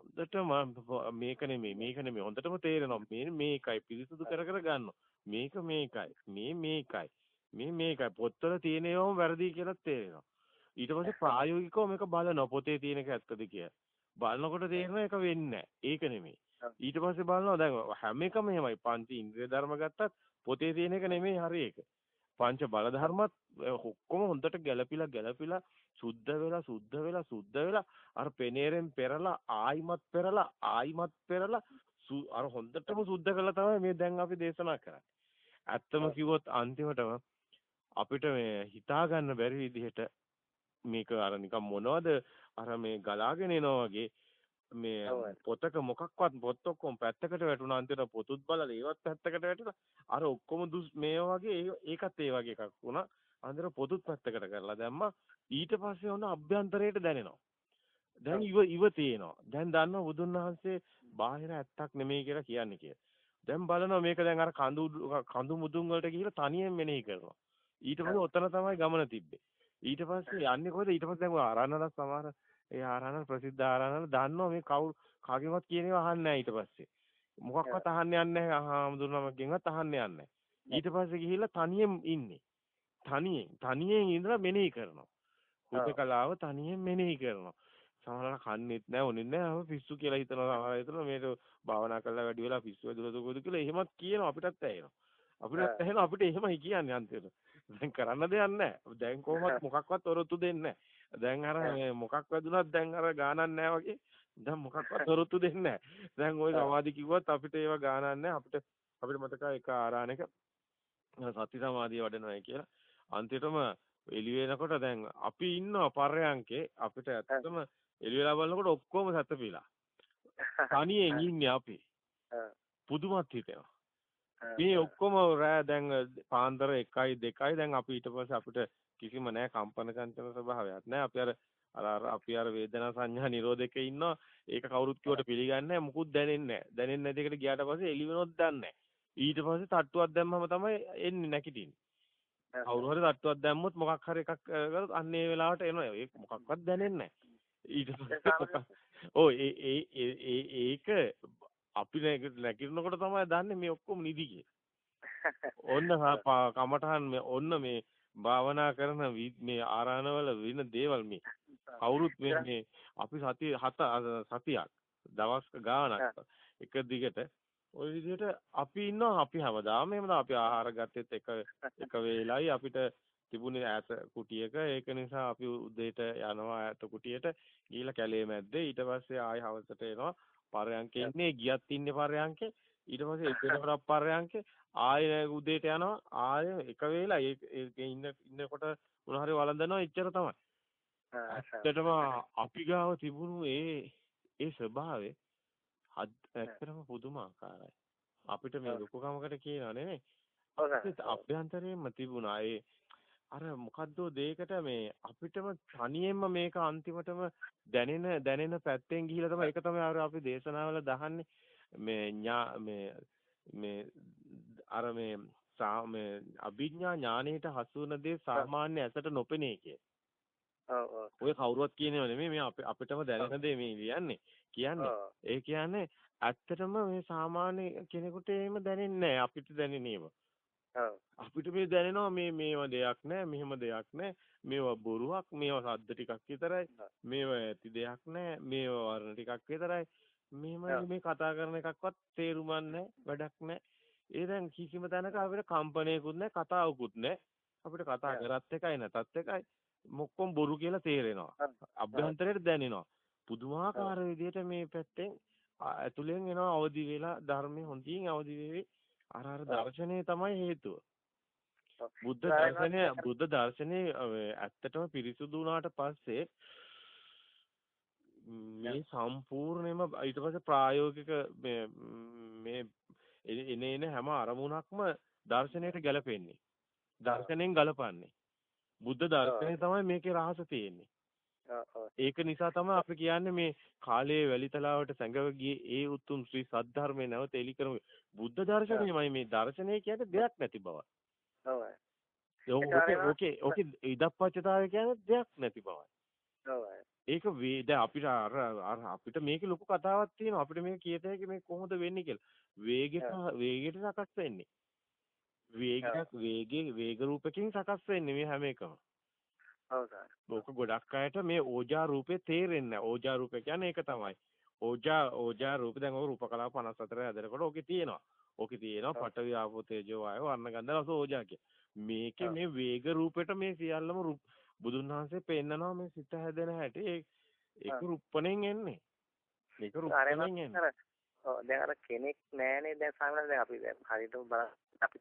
හොඳටම මේක නෙමෙයි මේක නෙමෙයි. හොඳටම තේරෙනවා මේ මේකයි පිරිසුදු කර කර ගන්නවා. මේක මේකයි මේ මේකයි මේ මේකයි. පොත්වල තියෙන ඒවාම වැරදි කියලා තේරෙනවා ඊට පස්සේ ප්‍රායෝගිකව මේක බලනවා පොතේ තියෙන එක ඇත්තද කියලා. බලනකොට තේරෙනවා ඒක වෙන්නේ ඒක නෙමෙයි. ඊට පස්සේ බලනවා දැන් හැම එකම එහෙමයි. පංච ඉන්ද්‍රිය ධර්ම ගත්තත් පොතේ තියෙන එක නෙමෙයි හරි ඒක. පංච බල ධර්මත් ඔක්කොම හොඳට ගැළපිලා ගැළපිලා සුද්ධ වෙලා සුද්ධ වෙලා සුද්ධ වෙලා අර පෙනේරෙන් පෙරලා ආයිමත් පෙරලා ආයිමත් පෙරලා අර හොඳටම සුද්ධ කළා තමයි මේ දැන් අපි දේශනා කරන්නේ. ඇත්තම කිව්වොත් අන්තිමටම අපිට මේ හිතා ගන්න බැරි විදිහට මේක අර නිකන් මොනවද? අර මේ ගලාගෙන එනවා වගේ. මේ පොතක මොකක්වත් පොත් ඔක්කොම පැත්තකට වැටුණා. අන්තිමට පොතුත් බලලා ඒවත් පැත්තකට වැටුණා. අර ඔක්කොම දුස් මේ වගේ ඒකත් ඒ වගේ එකක් වුණා. අන්තිමට පොතුත් පැත්තකට කරලා දැම්මා. ඊට පස්සේ ඔන්න අභ්‍යන්තරයට දැනෙනවා. දැන් ඉව ඉව තියෙනවා. දැන් දන්නවා බුදුන් වහන්සේ බාහිර ඇත්තක් නෙමෙයි කියලා කියන්නේ කියලා. දැන් බලනවා මේක දැන් අර කඳු කඳු මුදුන් වලට ගිහිල්ලා තනියෙන් මෙනෙහි කරනවා. ඊට පස්සේ ඔතන තමයි ගමන තිබ්බේ ඊට පස්සේ යන්නේ කොහෙද? ඊට පස්සේ දැන් ඔය ආරණ්‍යල සමහර ඒ ආරණ්‍ය ප්‍රසිද්ධ ආරණ්‍යල දන්නවා මේ කවුරු කාගෙවත් කියන ඒවා අහන්නේ නැහැ ඊට පස්සේ. මොකක්වත් අහන්න යන්නේ නැහැ. හාමුදුරුවමගෙන්වත් අහන්න යන්නේ නැහැ. ඊට පස්සේ ගිහිල්ලා තනියෙන් ඉන්නේ. තනියෙන් තනියෙන් ඉඳලා මෙනෙහි කරනවා. හුදකලාව තනියෙන් මෙනෙහි කරනවා. සමහරවල් කන්නේත් නැහැ ඕනෙත් නැහැ. පිස්සු කියලා හිතනවා සමහර හිතනවා මේක භාවනා කරලා වැඩි වෙලා පිස්සු ඇදුලා දුකද කියලා එහෙමත් කියනවා අපිටත් ඇහෙනවා. අපිටත් ඇහෙනවා අපිට එහෙමයි කියන්නේ අන්තිමට. දැන් කරන්න දෙයක් නැහැ. දැන් කොහොමත් මොකක්වත් ඔරොත්තු දෙන්නේ. දැන් අර මොකක් වැදුනත් දැන් අර ගානක් නැහැ වගේ. දැන් මොකක්වත් ඔරොත්තු දෙන්නේ. දැන් ওই සමාධි කිව්වත් අපිට ඒව ගානක් නැහැ. අපිට අපිට මතකයි එක ආරාණක සති සමාධිය වඩනවායි කියලා. අන්තිමටම එළි වෙනකොට දැන් අපි ඉන්නවා පර්යංකේ අපිට ඇත්තටම එළි වෙලා බලනකොට ඔක්කොම සැතපීලා. තනියෙන් ඉන්නේ අපි. පුදුමත් හිතෙනවා. මේ ඔක්කොම රෑ දැන් පාන්දර 1යි 2යි දැන් අපි ඊට පස්සේ අපිට කිසිම නෑ කම්පන චංචල ස්වභාවයක් නෑ. අපි අර අර අපි අර වේදනා සංඥා නිරෝධයක ඉන්නවා. ඒක කවුරුත් කිව්වට පිළිගන්නේ නෑ. මුකුත් දැනෙන්නේ නෑ. දැනෙන්නේ නැති එකට ගියාට පස්සේ එළි වෙනොත් දන්නේ ඊට පස්සේ තට්ටුවක් දැම්මම තමයි එන්නේ නැගිටින්නේ. කවුරු හරි තට්ටුවක් දැම්මොත් මොකක් හරි එකක් කරොත් අන්න ඒ වෙලාවට එනවා. ඒක මොකක්වත් දැනෙන්නේ නෑ. ඊට පස්සේ ඔව් ඒ ඒ ඒක අපි නැගිටිනකොට තමයි දන්නේ මේ ඔක්කොම නිදි ඔන්න කමඨහන් මේ ඔන්න මේ භාවනා කරන මේ ආරාණවල වෙන දේවල් මේ. කවුරුත් මේ අපි සතිය හත සතියක් දවස් ගාණක් එක දිගට ওই විදිහට අපි ඉන්නවා අපි හැමදාම එහෙම අපි ආහාර ගත්තෙත් එක එක වේලයි අපිට තිබුණේ ඈත කුටියක. ඒක නිසා අපි උදේට යනවා ඈත කුටියට. ගිහිල්ලා කැලේ මැද්දේ. ඊට පස්සේ ආයෙ හවසට එනවා පරයන්කේ ඉන්නේ ගියත් ඉන්නේ පරයන්කේ. ඊට පස්සේ එක්කෙනෙකුට පරයන්කේ. ආයෙ උදේට යනවා. ආයෙ එක වේලා ඒ ඉන්න ඉන්නකොට මොන හරි වළඳනවා එච්චර තමයි. ඇත්තටම අපි ගාව තිබුණු ඒ ඒ ස්වභාවය ඇත්තටම පුදුමාකාරයි. අපිට මේ ලොකුකමකට කියනවා නෙමෙයි. අභ්‍යන්තරයෙන්ම තිබුණා. ඒ අර මොකද්දෝ දෙයකට මේ අපිටම තනියෙන්ම මේක අන්තිමටම දැනෙන දැනෙන පැත්තෙන් ගිහිලා තමයි ඒක තමයි අර අපි දේශනාවල දහන්නේ මේ මේ මේ අර මේ මේ අභිඥා ඥානයට හසු වෙන දේ සාමාන්‍ය ඇසට නොපෙනේ කිය. ඔය කවුරුවත් කියනව නෙමෙයි මේ අපිටම දැනෙන දේ මේ ලියන්නේ. කියන්නේ ඒ කියන්නේ ඇත්තටම මේ සාමාන්‍ය කෙනෙකුට එහෙම දැනෙන්නේ නැහැ අපිට දැනෙනේම. අපිට මේ දැනෙනවා මේ මේව දෙයක් නෑ මෙහෙම දෙයක් නෑ. මේවා බොරුවක් මේවා සද්ද ටිකක් විතරයි. මේවා ඇති දෙයක් නෑ මේවා වර්ණ ටිකක් විතරයි. මෙහෙම මේ කතා කරන එකක්වත් තේරුමක් නෑ වැඩක් නෑ. ඒ දැන් කිසිම තැනක අපිට කම්පණයකුත් නෑ කතාවකුත් නෑ. අපිට කතා කරත් එකයි නැතත් එකයි. මොක්කොම බොරු කියලා තේරෙනවා. අභ්‍යන්තරයට දැනෙනවා. පුදුමාකාර විදිහට මේ පැත්තෙන් ඇතුලෙන් එනවා අවදි වෙලා ධර්මයේ හොඳින් අවදි වෙවි අර අර දර්ශනය තමයි හේතුව. බුද්ධ දර්ශනය බුද්ධ දර්ශනේ ඇත්තටම පිරිසුදු වුණාට පස්සේ මේ සම්පූර්ණයෙන්ම ඊට පස්සේ ප්‍රායෝගික මේ මේ එන එන හැම අරමුණක්ම දර්ශනයට ගැලපෙන්නේ. දර්ශනෙන් ගලපන්නේ. බුද්ධ දර්ශනේ තමයි මේකේ රහස තියෙන්නේ. ඒක නිසා තමයි අපි කියන්නේ මේ කාලයේ වැලිතලාවට සැඟව ගියේ ඒ උතුම් ශ්‍රී සද්ධර්මයේ නැවත එලි කරමු. බුද්ධ දර්ශනයමයි මේ දර්ශනය කියන්නේ දෙයක් නැති බව. ඔව්. ඕකේ ඕකේ ඕකේ ඉදප්පච්චතාවය කියන්නේ දෙයක් නැති බවයි. ඔව්. ඒක දැන් අපිට අර අර අපිට මේකේ ලොකු කතාවක් තියෙනවා. අපිට මේක කියත හැකි මේ කොහොමද වෙන්නේ කියලා. වේගෙට වේගෙට සකස් වෙන්නේ. වේගයක් වේගේ වේග රූපකින් සකස් වෙන්නේ මේ හැම එකම. ඕක ගොඩක් අයට මේ ඕජා රූපේ තේරෙන්නේ නැහැ. ඕජා රූපේ කියන්නේ ඒක තමයි. ඕජා ඕජා රූප දැන් ඔය රූප කලාව 54 හැදෙනකොට ඕකේ තියෙනවා. ඕකේ තියෙනවා පඨවි ආපෝ තේජෝ වායෝ වර්ණ ගන්ධ රස ඕජා කිය. මේකේ මේ වේග රූපෙට මේ සියල්ලම බුදුන් වහන්සේ පෙන්නනවා මේ සිත හැදෙන හැටි ඒක රුප්පණෙන් එන්නේ. මේක රුප්පණෙන් එන්නේ. දැන් අර කෙනෙක් නෑනේ දැන් සාමාන්‍යයෙන් දැන් අපි දැන් හරියටම බලන්න අපි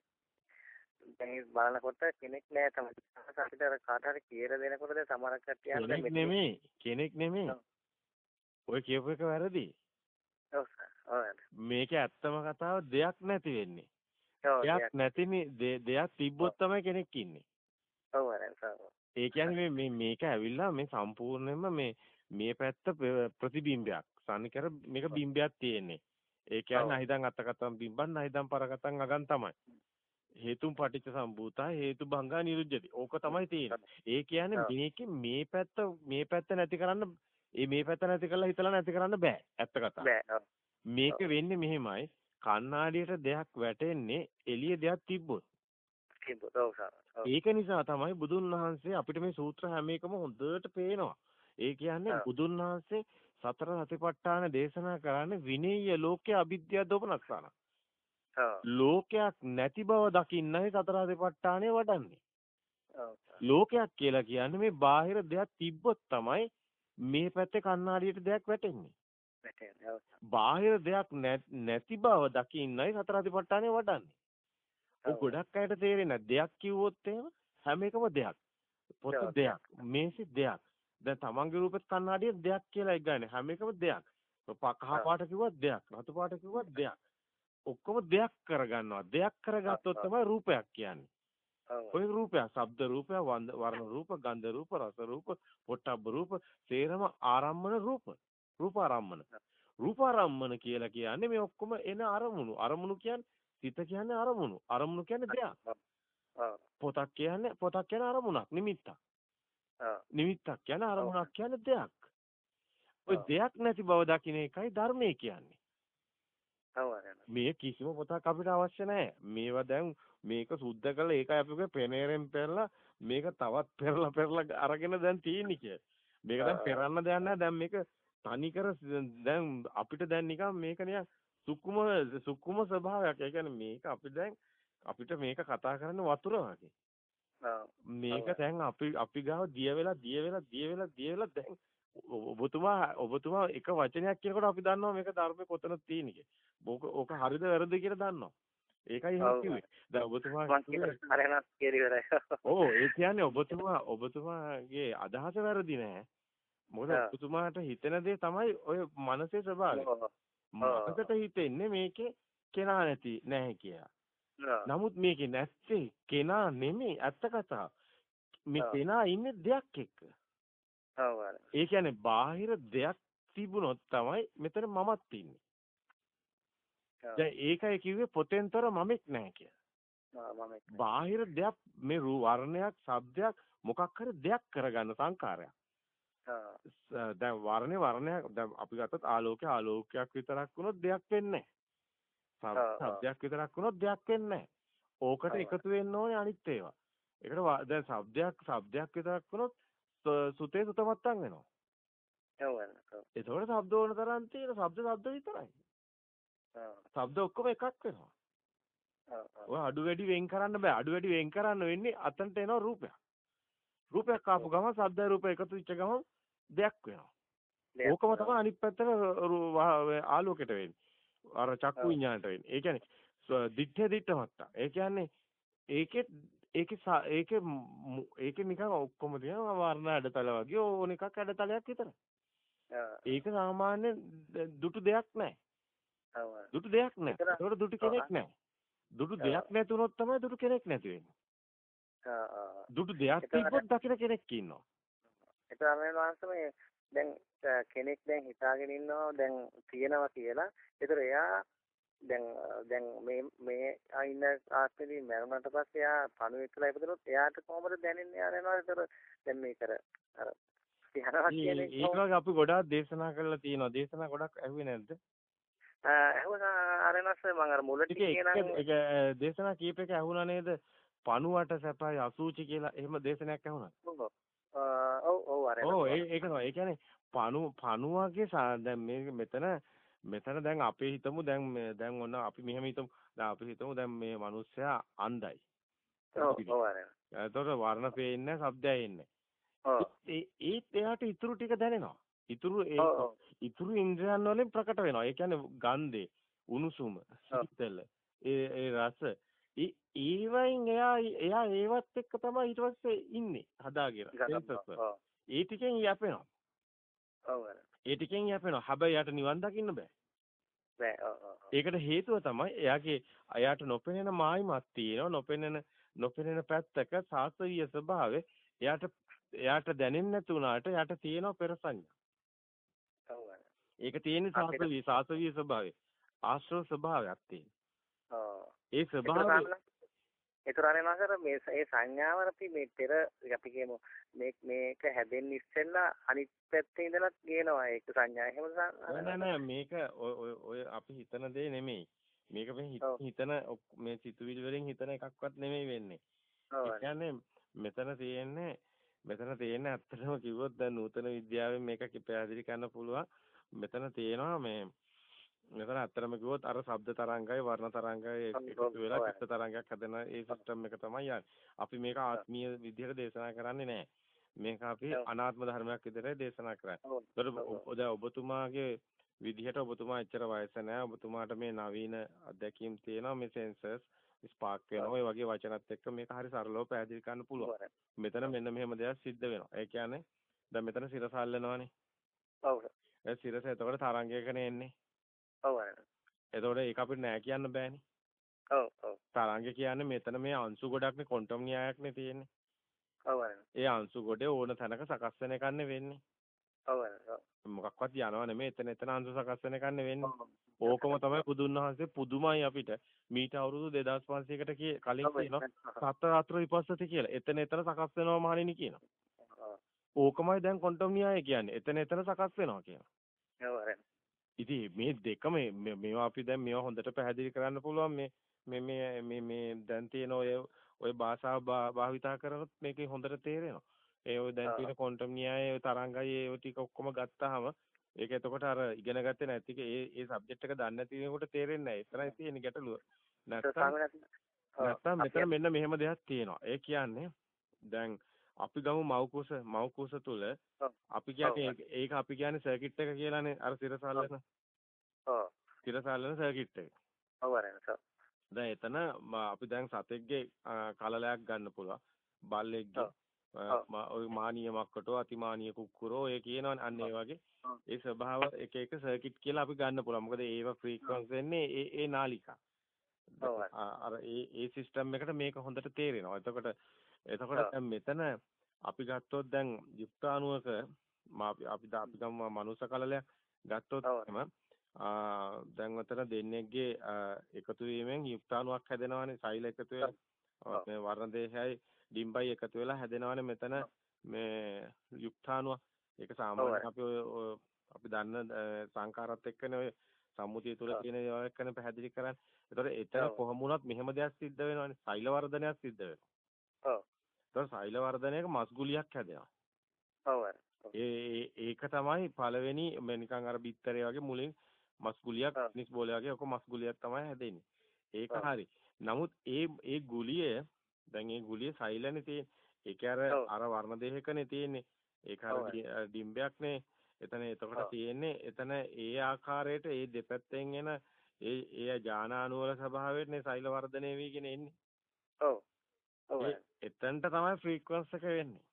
දැන් බලනකොට කෙනෙක් නෑ තමයි. අපිට අර කාට හරි කියලා දෙනකොට දැන් සමහර කට්ටිය කෙනෙක් නෙමෙයි. කෙනෙක් නෙමෙයි. ඔය කියපු එක වැරදි. මේක ඇත්තම කතාව දෙයක් නැති වෙන්නේ. දෙයක් නැතිනේ දෙයක් තිබ්බොත් තමයි කෙනෙක් ඉන්නේ. ඔව් ඒ කියන්නේ මේ මේක ඇවිල්ලා මේ සම්පූර්ණයෙන්ම මේ මේ පැත්ත ප්‍රතිබිම්බයක්. සානිකර මේක බිම්බයක් තියෙන්නේ. ඒ කියන්නේ අහිදන් අතකතම් බිම්බන් අහිදන් පරකතම් අගන් තමයි. හේතුම් පටිච්ච සම්භූතා හේතු භංගා නිරුද්ධති. ඕක තමයි තියෙන්නේ. ඒ කියන්නේ මේකේ මේ පැත්ත මේ පැත්ත නැති කරන්න මේ පැත්ත නැති කරලා හිතලා නැති කරන්න බෑ. ඇත්ත කතාව. මේක වෙන්නේ මෙහෙමයි. කණ්ණාඩියට දෙයක් වැටෙන්නේ එළිය දෙයක් තිබ්බොත්. ඒක නිසා තමයි බුදුන් වහන්සේ අපිට මේ සූත්‍ර හැම එකම හොඳට පේනවා. ඒ කියන්නේ බුදුන් වහන්සේ සතර සතිපට්ඨාන දේශනා කරන්නේ විනේය ලෝකයේ අවිද්‍යාව දෝපනස්සාන. ලෝකයක් නැති බව දකින්නයි සතර සතිපට්ඨානය වඩන්නේ. ලෝකයක් කියලා කියන්නේ මේ බාහිර දෙයක් තිබ්බොත් තමයි මේ පැත්තේ කණ්ණාඩියට දෙයක් වැටෙන්නේ. බාහිර දෙයක් නැති බව දකින්නයි සතර සතිපට්ඨානය වඩන්නේ. ඔය ගොඩක් අයට තේරෙන්නේ දෙයක් කිව්වොත් එහෙම හැම එකම දෙයක්. පොත දෙයක්, මේසෙ දෙයක්. දැන් තමන්ගේ රූපෙත් කණ්ණාඩිය දෙයක් කියලා එක ගන්න. හැම එකම දෙයක්. කහ පාට කිව්වත් දෙයක්, රතු පාට කිව්වත් දෙයක්. ඔක්කොම දෙයක් කරගන්නවා. දෙයක් කරගත්තොත් තමයි රූපයක් කියන්නේ. ඔය රූපය, ශබ්ද රූපය, වර්ණ රූප, ගන්ධ රූප, රස රූප, පොට්ටබ්බ රූප, සේරම ආරම්මන රූප. රූප ආරම්මන. රූප ආරම්මන කියලා කියන්නේ මේ ඔක්කොම එන අරමුණු. අරමුණු කියන්නේ සිත කියන්නේ අරමුණු. අරමුණු කියන්නේ දෙයක්. පොතක් කියන්නේ පොතක් කියන්නේ අරමුණක්, නිමිත්තක්. නිමිත්තක් කියන්නේ අරමුණක් කියන්නේ දෙයක්. ඔය දෙයක් නැති බව දකින්න එකයි ධර්මයේ කියන්නේ. මේ කිසිම පොතක් අපිට අවශ්‍ය නැහැ. මේවා දැන් මේක සුද්ධ කරලා ඒකයි අපිගේ පෙනේරෙන් පෙරලා මේක තවත් පෙරලා පෙරලා අරගෙන දැන් තියෙන්නේ කිය. මේක දැන් පෙරන්න දෙයක් නැහැ. දැන් මේක තනිකර දැන් අපිට දැන් නිකන් මේක නිකන් සුකුම සුකුම ස්වභාවයක්. ඒ කියන්නේ මේක අපි දැන් අපිට මේක කතා කරන්න වතුර වගේ. මේක දැන් අපි අපි ගාව දිය වෙලා දිය වෙලා දිය වෙලා දිය වෙලා දැන් ඔබතුමා ඔබතුමා එක වචනයක් කියනකොට අපි දන්නවා මේක ධර්මයේ කොතනද තියෙන්නේ කියලා. ඕක හරිද වැරදිද කියලා දන්නවා. ඒකයි එහෙම කිව්වේ. දැන් ඔබතුමා ඔව් ඒ කියන්නේ ඔබතුමා ඔබතුමාගේ අදහස වැරදි නෑ. මොකද ඔබතුමාට හිතෙන දේ තමයි ඔය මනසේ ස්වභාවය. මනසට හිතෙන්නේ මේකේ කෙනා නැති නැහැ කියලා. නමුත් මේකේ නැත්තේ කෙනා නෙමෙයි ඇත්ත කතාව. මේ කෙනා ඉන්නේ දෙයක් එක්ක. ඒ කියන්නේ බාහිර දෙයක් තිබුණොත් තමයි මෙතන මමත් ඉන්නේ. දැන් ඒකයි කිව්වේ පොතෙන්තර මමෙක් නැහැ කියලා. බාහිර දෙයක් මේ වර්ණයක්, ශබ්දයක් මොකක් හරි දෙයක් කරගන්න සංකාරයක්. දැන් වර්ණේ වර්ණයක් දැන් අපි ගත්තොත් ආලෝකය ආලෝකයක් විතරක් වුණොත් දෙයක් වෙන්නේ නැහැ. ශබ්දයක් විතරක් වුණොත් දෙයක් වෙන්නේ නැහැ. ඕකට එකතු වෙන්න ඕනේ අනිත් ඒවා. ඒකට දැන් ශබ්දයක් ශබ්දයක් විතරක් වුණොත් සුතේ සුතමත්තන් වෙනවා. ඔව් ඒතකොට ශබ්ද ඕන තරම් තියෙන ශබ්ද ශබ්ද විතරයි. ශබ්ද ඔක්කොම එකක් වෙනවා. ඔය අඩු වැඩි වෙන් කරන්න බෑ. අඩු වැඩි වෙන් කරන්න වෙන්නේ අතනට එනවා රූපයක්. රූපයක් ආපු ගමන් ශබ්ද රූප එකතු වෙච්ච ගමන් දෙයක් වෙනවා. ඕකම තමයි අනිත් පැත්තට ආලෝකයට වෙන්නේ. අර චක්කු විඤ්ඤාණයට වෙන්නේ. ඒ කියන්නේ දිත්තේ දිත්ත මත්තා. ඒ කියන්නේ ඒකේ ඒකේ ඒකේ ඒකේ නිකන් ඔක්කොම තියෙනවා වර්ණ ඇඩතල වගේ ඕන එකක් ඇඩතලයක් විතරයි. ඒක සාමාන්‍ය දුටු දෙයක් නැහැ. දුටු දෙයක් නැහැ. ඒකට දුටු කෙනෙක් නැහැ. දුටු දෙයක් නැතුනොත් තමයි දුටු කෙනෙක් නැති වෙන්නේ. දුටු දෙයක් තිබ්බොත් දකින කෙනෙක් ඉන්නවා. ඒක අරගෙන මේ දැන් කෙනෙක් දැන් හිතාගෙන ඉන්නවා දැන් තියෙනවා කියලා. ඒතර එයා දැන් දැන් මේ මේ ඉන්න ආත්මෙදී මරුණට පස්සේ එයා පණු එක්කලා ඉපදුනොත් එයාට කොහොමද දැනෙන්නේ? යාර යනවා ඒතර දැන් මේක අර තියනවා කියන්නේ ඒක අපි ගොඩාක් දේශනා කරලා තියෙනවා. දේශනා ගොඩක් ඇහුවේ නැද්ද? ඇහුවා ආරෙනස් මම අර මුලට ඒක දේශනා කීප එක ඇහුණා නේද? පණුවට සැපයි අසූචි කියලා එහෙම දේශනයක් ඇහුණා. ඔව්. ඔව් අර ඔව් ඒක නෝ ඒ කියන්නේ පණු පණුවගේ දැන් මේ මෙතන මෙතන දැන් අපි හිතමු දැන් දැන් ඔන්න අපි මෙහෙම හිතමු. දැන් අපි හිතමු දැන් මේ මිනිස්සයා අන්ධයි. ඔව් ඔව් අර එතකොට වර්ණ පේන්නේ ශබ්දය එන්නේ ඔව්. ඒ ඒත් එයාට ඉතුරු ටික දැනෙනවා. ඉතුරු ඒ ඉතුරු ඉන්ද්‍රයන් වලින් ප්‍රකට වෙනවා. ඒ කියන්නේ ගන්ධේ උණුසුම සීතල ඒ ඒ රස. ඒවයින් එයා එයා ඒවත් එක්ක තමයි ඊට පස්සේ ඉන්නේ හදාගෙන ඒ ටිකෙන් යැපෙනවා ඔව් ඒ ටිකෙන් යැපෙනවා. හැබැයි යාට නිවන් දකින්න බෑ. බෑ. ඒකට හේතුව තමයි එයාගේ අයාට නොපෙනෙන මායිමක් තියෙනවා. නොපෙනෙන නොපෙනෙන පැත්තක සාසවීය ස්වභාවය එයාට එයාට දැනෙන්නේ නැති වුණාට එයාට තියෙනවා පෙර සංඥා. ඔව්. ඒක තියෙන්නේ සාසවීය සාසවීය ස්වභාවය. ආශ්‍රව ස්වභාවයක් තියෙනවා. ඒ ස්වභාවය ඒතර අනේමාසර මේ ඒ සංඥාව අපි මේ පෙර අපි කියමු මේ මේක හැදෙන්න ඉස්සෙල්ලා අනිත් පැත්තේ ඉඳලා ගේනවා ඒක සංඥා. එහෙම නෑ නෑ මේක ඔය ඔය අපි හිතන දේ නෙමෙයි. මේක මේ හිතන මේ සිතුවිලි වලින් හිතන එකක්වත් නෙමෙයි වෙන්නේ. ඒ කියන්නේ මෙතන තියෙන්නේ මෙතන තියෙන්නේ ඇත්තටම කිව්වොත් දැන් නූතන විද්‍යාවෙන් මේක පැහැදිලි කරන්න පුළුවන්. මෙතන තියෙනවා මේ මෙතන ඇත්තටම කිව්වොත් අර ශබ්ද තරංගයි වර්ණ තරංගයි එකතු වෙලා චිත්ත තරංගයක් හැදෙන ඒ සිස්ටම් එක තමයි යන්නේ. අපි මේක ආත්මීය විදිහට දේශනා කරන්නේ නැහැ. මේක අපි අනාත්ම ධර්මයක් විදිහට දේශනා කරන්නේ. ඒතකොට ඔබතුමාගේ විදිහට ඔබතුමා එච්චර වයස නැහැ. ඔබතුමාට මේ නවීන අත්දැකීම් තියෙනවා මේ සෙන්සර්ස් ස්පාර්ක් වෙනවා. ඒ වගේ වචනත් එක්ක මේක හරි සරලව පැහැදිලි කරන්න පුළුවන්. මෙතන මෙන්න මෙහෙම දෙයක් සිද්ධ වෙනවා. ඒ කියන්නේ දැන් මෙතන සිරසල්ලනවානේ. ඔව්. ඒ සිරස එතකොට තරංගයකනේ එන්නේ. ඔව් එතකොට ඒක අපිට නෑ කියන්න බෑනේ. ඔව් ඔව්. තරංග කියන්නේ මෙතන මේ අංශු ගොඩක්නේ ක්වොන්ටම් න්‍යායක්නේ තියෙන්නේ. ඔව් ඒ අංශු ගොඩේ ඕන තැනක සකස් වෙන එකන්නේ වෙන්නේ. ඔව් මොකක්වත් යනවා නෙමෙයි එතන එතන අංශු සකස් වෙන එකන්නේ වෙන්නේ. ඕකම තමයි බුදුන් වහන්සේ පුදුමයි අපිට මීට අවුරුදු 2500කට කලින් කියනවා සතර අතර විපස්සති කියලා. එතන එතන සකස් වෙනවා මහණෙනි කියනවා. ඕකමයි දැන් ක්වොන්ටම් න්‍යාය කියන්නේ. එතන එතන සකස් වෙනවා කියනවා. ඉතින් මේ දෙකම මේවා අපි දැන් මේවා හොඳට පැහැදිලි කරන්න පුළුවන් මේ මේ මේ මේ මේ දැන් තියෙන ඔය ඔය භාෂාව භාවිතා කරනොත් මේකේ හොඳට තේරෙනවා. ඒ ඔය දැන් තියෙන ක්වොන්ටම් න්‍යාය ඔය තරංගයි ඒ ටික ඔක්කොම ගත්තාම ඒක එතකොට අර ඉගෙන ගත්තේ නැති ඒ ඒ සබ්ජෙක්ට් එක දන්නේ නැති කෙනෙකුට තේරෙන්නේ නැහැ. එතරම් තියෙන ගැටලුව. නැත්තම් නැත්තම් මෙතන මෙන්න මෙහෙම දෙයක් තියෙනවා. ඒ කියන්නේ දැන් අපි ගමු මව්කුස මව්කුස තුල අපි කියන්නේ ඒක අපි කියන්නේ සර්කිට් එක කියලානේ අර සිරසල්ලන. ඔව්. සිරසල්ලන සර්කිට් එක. ඔව් දැන් එතන අපි දැන් සතෙක්ගේ කලලයක් ගන්න පුළුවන්. බල්ලෙක්ගේ ඔය මානීය මක්කටෝ අතිමානීය කුක්කුරෝ ඒ කියනවනේ අන්න ඒ වගේ ඒ ස්වභාව එක එක සර්කිට් කියලා අපි ගන්න පුළුවන්. මොකද ඒව ෆ්‍රීකවන්ස් වෙන්නේ ඒ ඒ නාලිකා. අර ඒ ඒ සිස්ටම් එකට මේක හොඳට තේරෙනවා. එතකොට එතකොට දැන් මෙතන අපි ගත්තොත් දැන් යුක්තාණුවක අපි අපි ගමු මනුස්ස කලලයක් ගත්තොත් එහෙම දැන් උතර දෙන්නේගේ එකතු වීමෙන් යුක්තාණුවක් හැදෙනවානේ සෛල එකතු වෙලා මේ වර්ණ දේශයයි ඩිම්බයි එකතු වෙලා හැදෙනවානේ මෙතන මේ යුක්තාණුව ඒක සාමාන්‍යයෙන් අපි අපි දන්න සංකාරات එක්කනේ ඔය සම්මුතිය තුල තියෙන ඒවා එක්කනේ පැහැදිලි කරන්නේ. ඒතකොට එතන කොහොම වුණත් මෙහෙම දෙයක් සිද්ධ වෙනවානේ. සෛල වර්ධනයක් සිද්ධ වෙනවා. ඔව්. ඒතකොට සෛල වර්ධනයක මස්ගුලියක් හැදෙනවා. ඔව්. ඒ ඒක තමයි පළවෙනි නිකන් අර බිත්තරේ වගේ මුලින් මස්ගුලියක් නිස් බෝලේ වගේ ඔක මස්ගුලියක් තමයි හැදෙන්නේ. ඒක හරි. නමුත් ඒ ඒ ගුලිය දැන් ඒ ගුලිය සෛලනේ තියෙන්නේ. ඒක අර අර වර්ණ දෙහකනේ තියෙන්නේ. ඒක අර ඩිම්බයක්නේ. එතන එතකොට තියෙන්නේ එතන ඒ ආකාරයට ඒ දෙපැත්තෙන් එන ඒ ඒ ඥානානුවල ස්වභාවයෙන්නේ සෛල වර්ධනය වීගෙන එන්නේ. ඔව්. ඔව් එතනට තමයි ෆ්‍රීකවන්ස් එක වෙන්නේ.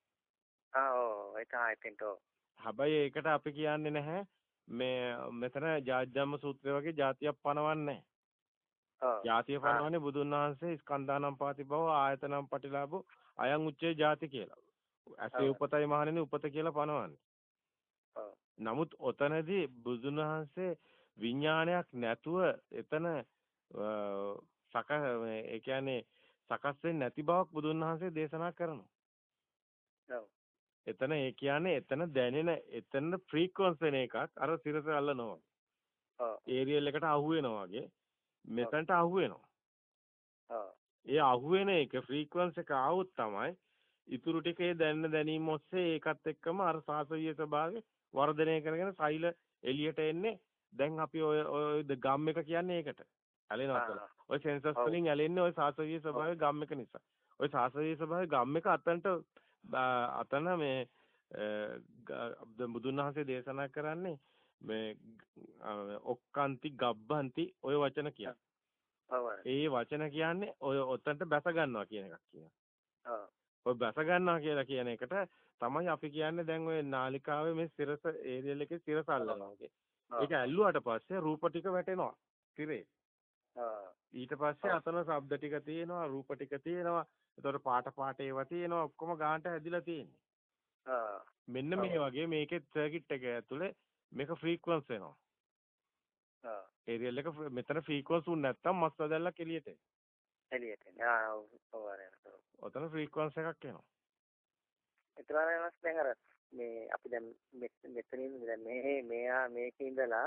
ආ ඔව් ඒක ආයතෙන්ට ඔව්. හැබැයි ඒකට අපි කියන්නේ නැහැ මේ මෙතන ජාජ්ජම්ම සූත්‍රය වගේ જાතියක් පනවන්නේ නැහැ. ජාතිය පනවන්නේ බුදුන් වහන්සේ ස්කන්ධානම් පාති බව ආයතනම් පටිලාභෝ අයං උච්චේ ජාති කියලා. ඇසේ උපතයි මහණෙනි උපත කියලා පනවන්නේ. නමුත් ඔතනදී බුදුන් වහන්සේ විඥානයක් නැතුව එතන සක ඒ කියන්නේ සකස් වෙන්නේ නැති බවක් බුදුන් වහන්සේ දේශනා කරනවා. එතන ඒ කියන්නේ එතන දැනෙන එතන ෆ්‍රීකවන්ස් වෙන එකක් අර සිරස අල්ලනවා. ඒරියල් එකට අහු වෙනවා වගේ. මෙතනට අහු වෙනවා. ඒ අහු වෙන එක ෆ්‍රීකවන්ස් එක ආවොත් තමයි ඉතුරු ටිකේ දැනෙන දැනීම ඔස්සේ ඒකත් එක්කම අර සාසවිය ස්වභාවය වර්ධනය කරගෙන සෛල එළියට එන්නේ. දැන් අපි ඔය ඔය ගම් එක කියන්නේ ඒකට ඇලෙනවා කියලා. ඔය සෙන්සස් වලින් ඇලෙන්නේ ඔය සාසවිය ස්වභාවය ගම් එක නිසා. ඔය සාසවිය ස්වභාවය ගම් එක අතන්ට අතන මේ බුදුන් වහන්සේ දේශනා කරන්නේ මේ ඔක්කාන්ති ගබ්බන්ති ඔය වචන කියන්නේ. ඒ වචන කියන්නේ ඔය ඔතනට බැස ගන්නවා කියන එකක් කියනවා. ඔය බැස ගන්නවා කියලා කියන එකට තමයි අපි කියන්නේ දැන් ඔය නාලිකාවේ මේ සිරස ඒරියල් එකේ සිරස අල්ලනවා වගේ. ඒක ඇල්ලුවාට පස්සේ රූප ටික වැටෙනවා. තිරේ. ඊට පස්සේ අතන ශබ්ද ටික තියෙනවා, රූප ටික තියෙනවා. එතකොට පාට පාට ඒවා තියෙනවා. ඔක්කොම ගානට හැදිලා තියෙන්නේ. මෙන්න මේ වගේ මේකේ සර්කිට් එක ඇතුලේ මේක ෆ්‍රීකවන්ස් වෙනවා. ඒරියල් එක මෙතන ෆ්‍රීකවන්ස් උන් නැත්තම් මස් වැදල්ලක් එළියට එළියට ඔව්. ඔව් අර ඔතන ෆ්‍රීකවන්ස් එකක් එනවා. ඒතර වෙනස් දැන් අර මේ අපි දැන් මෙතනින් දැන් මේ මේකේ ඉඳලා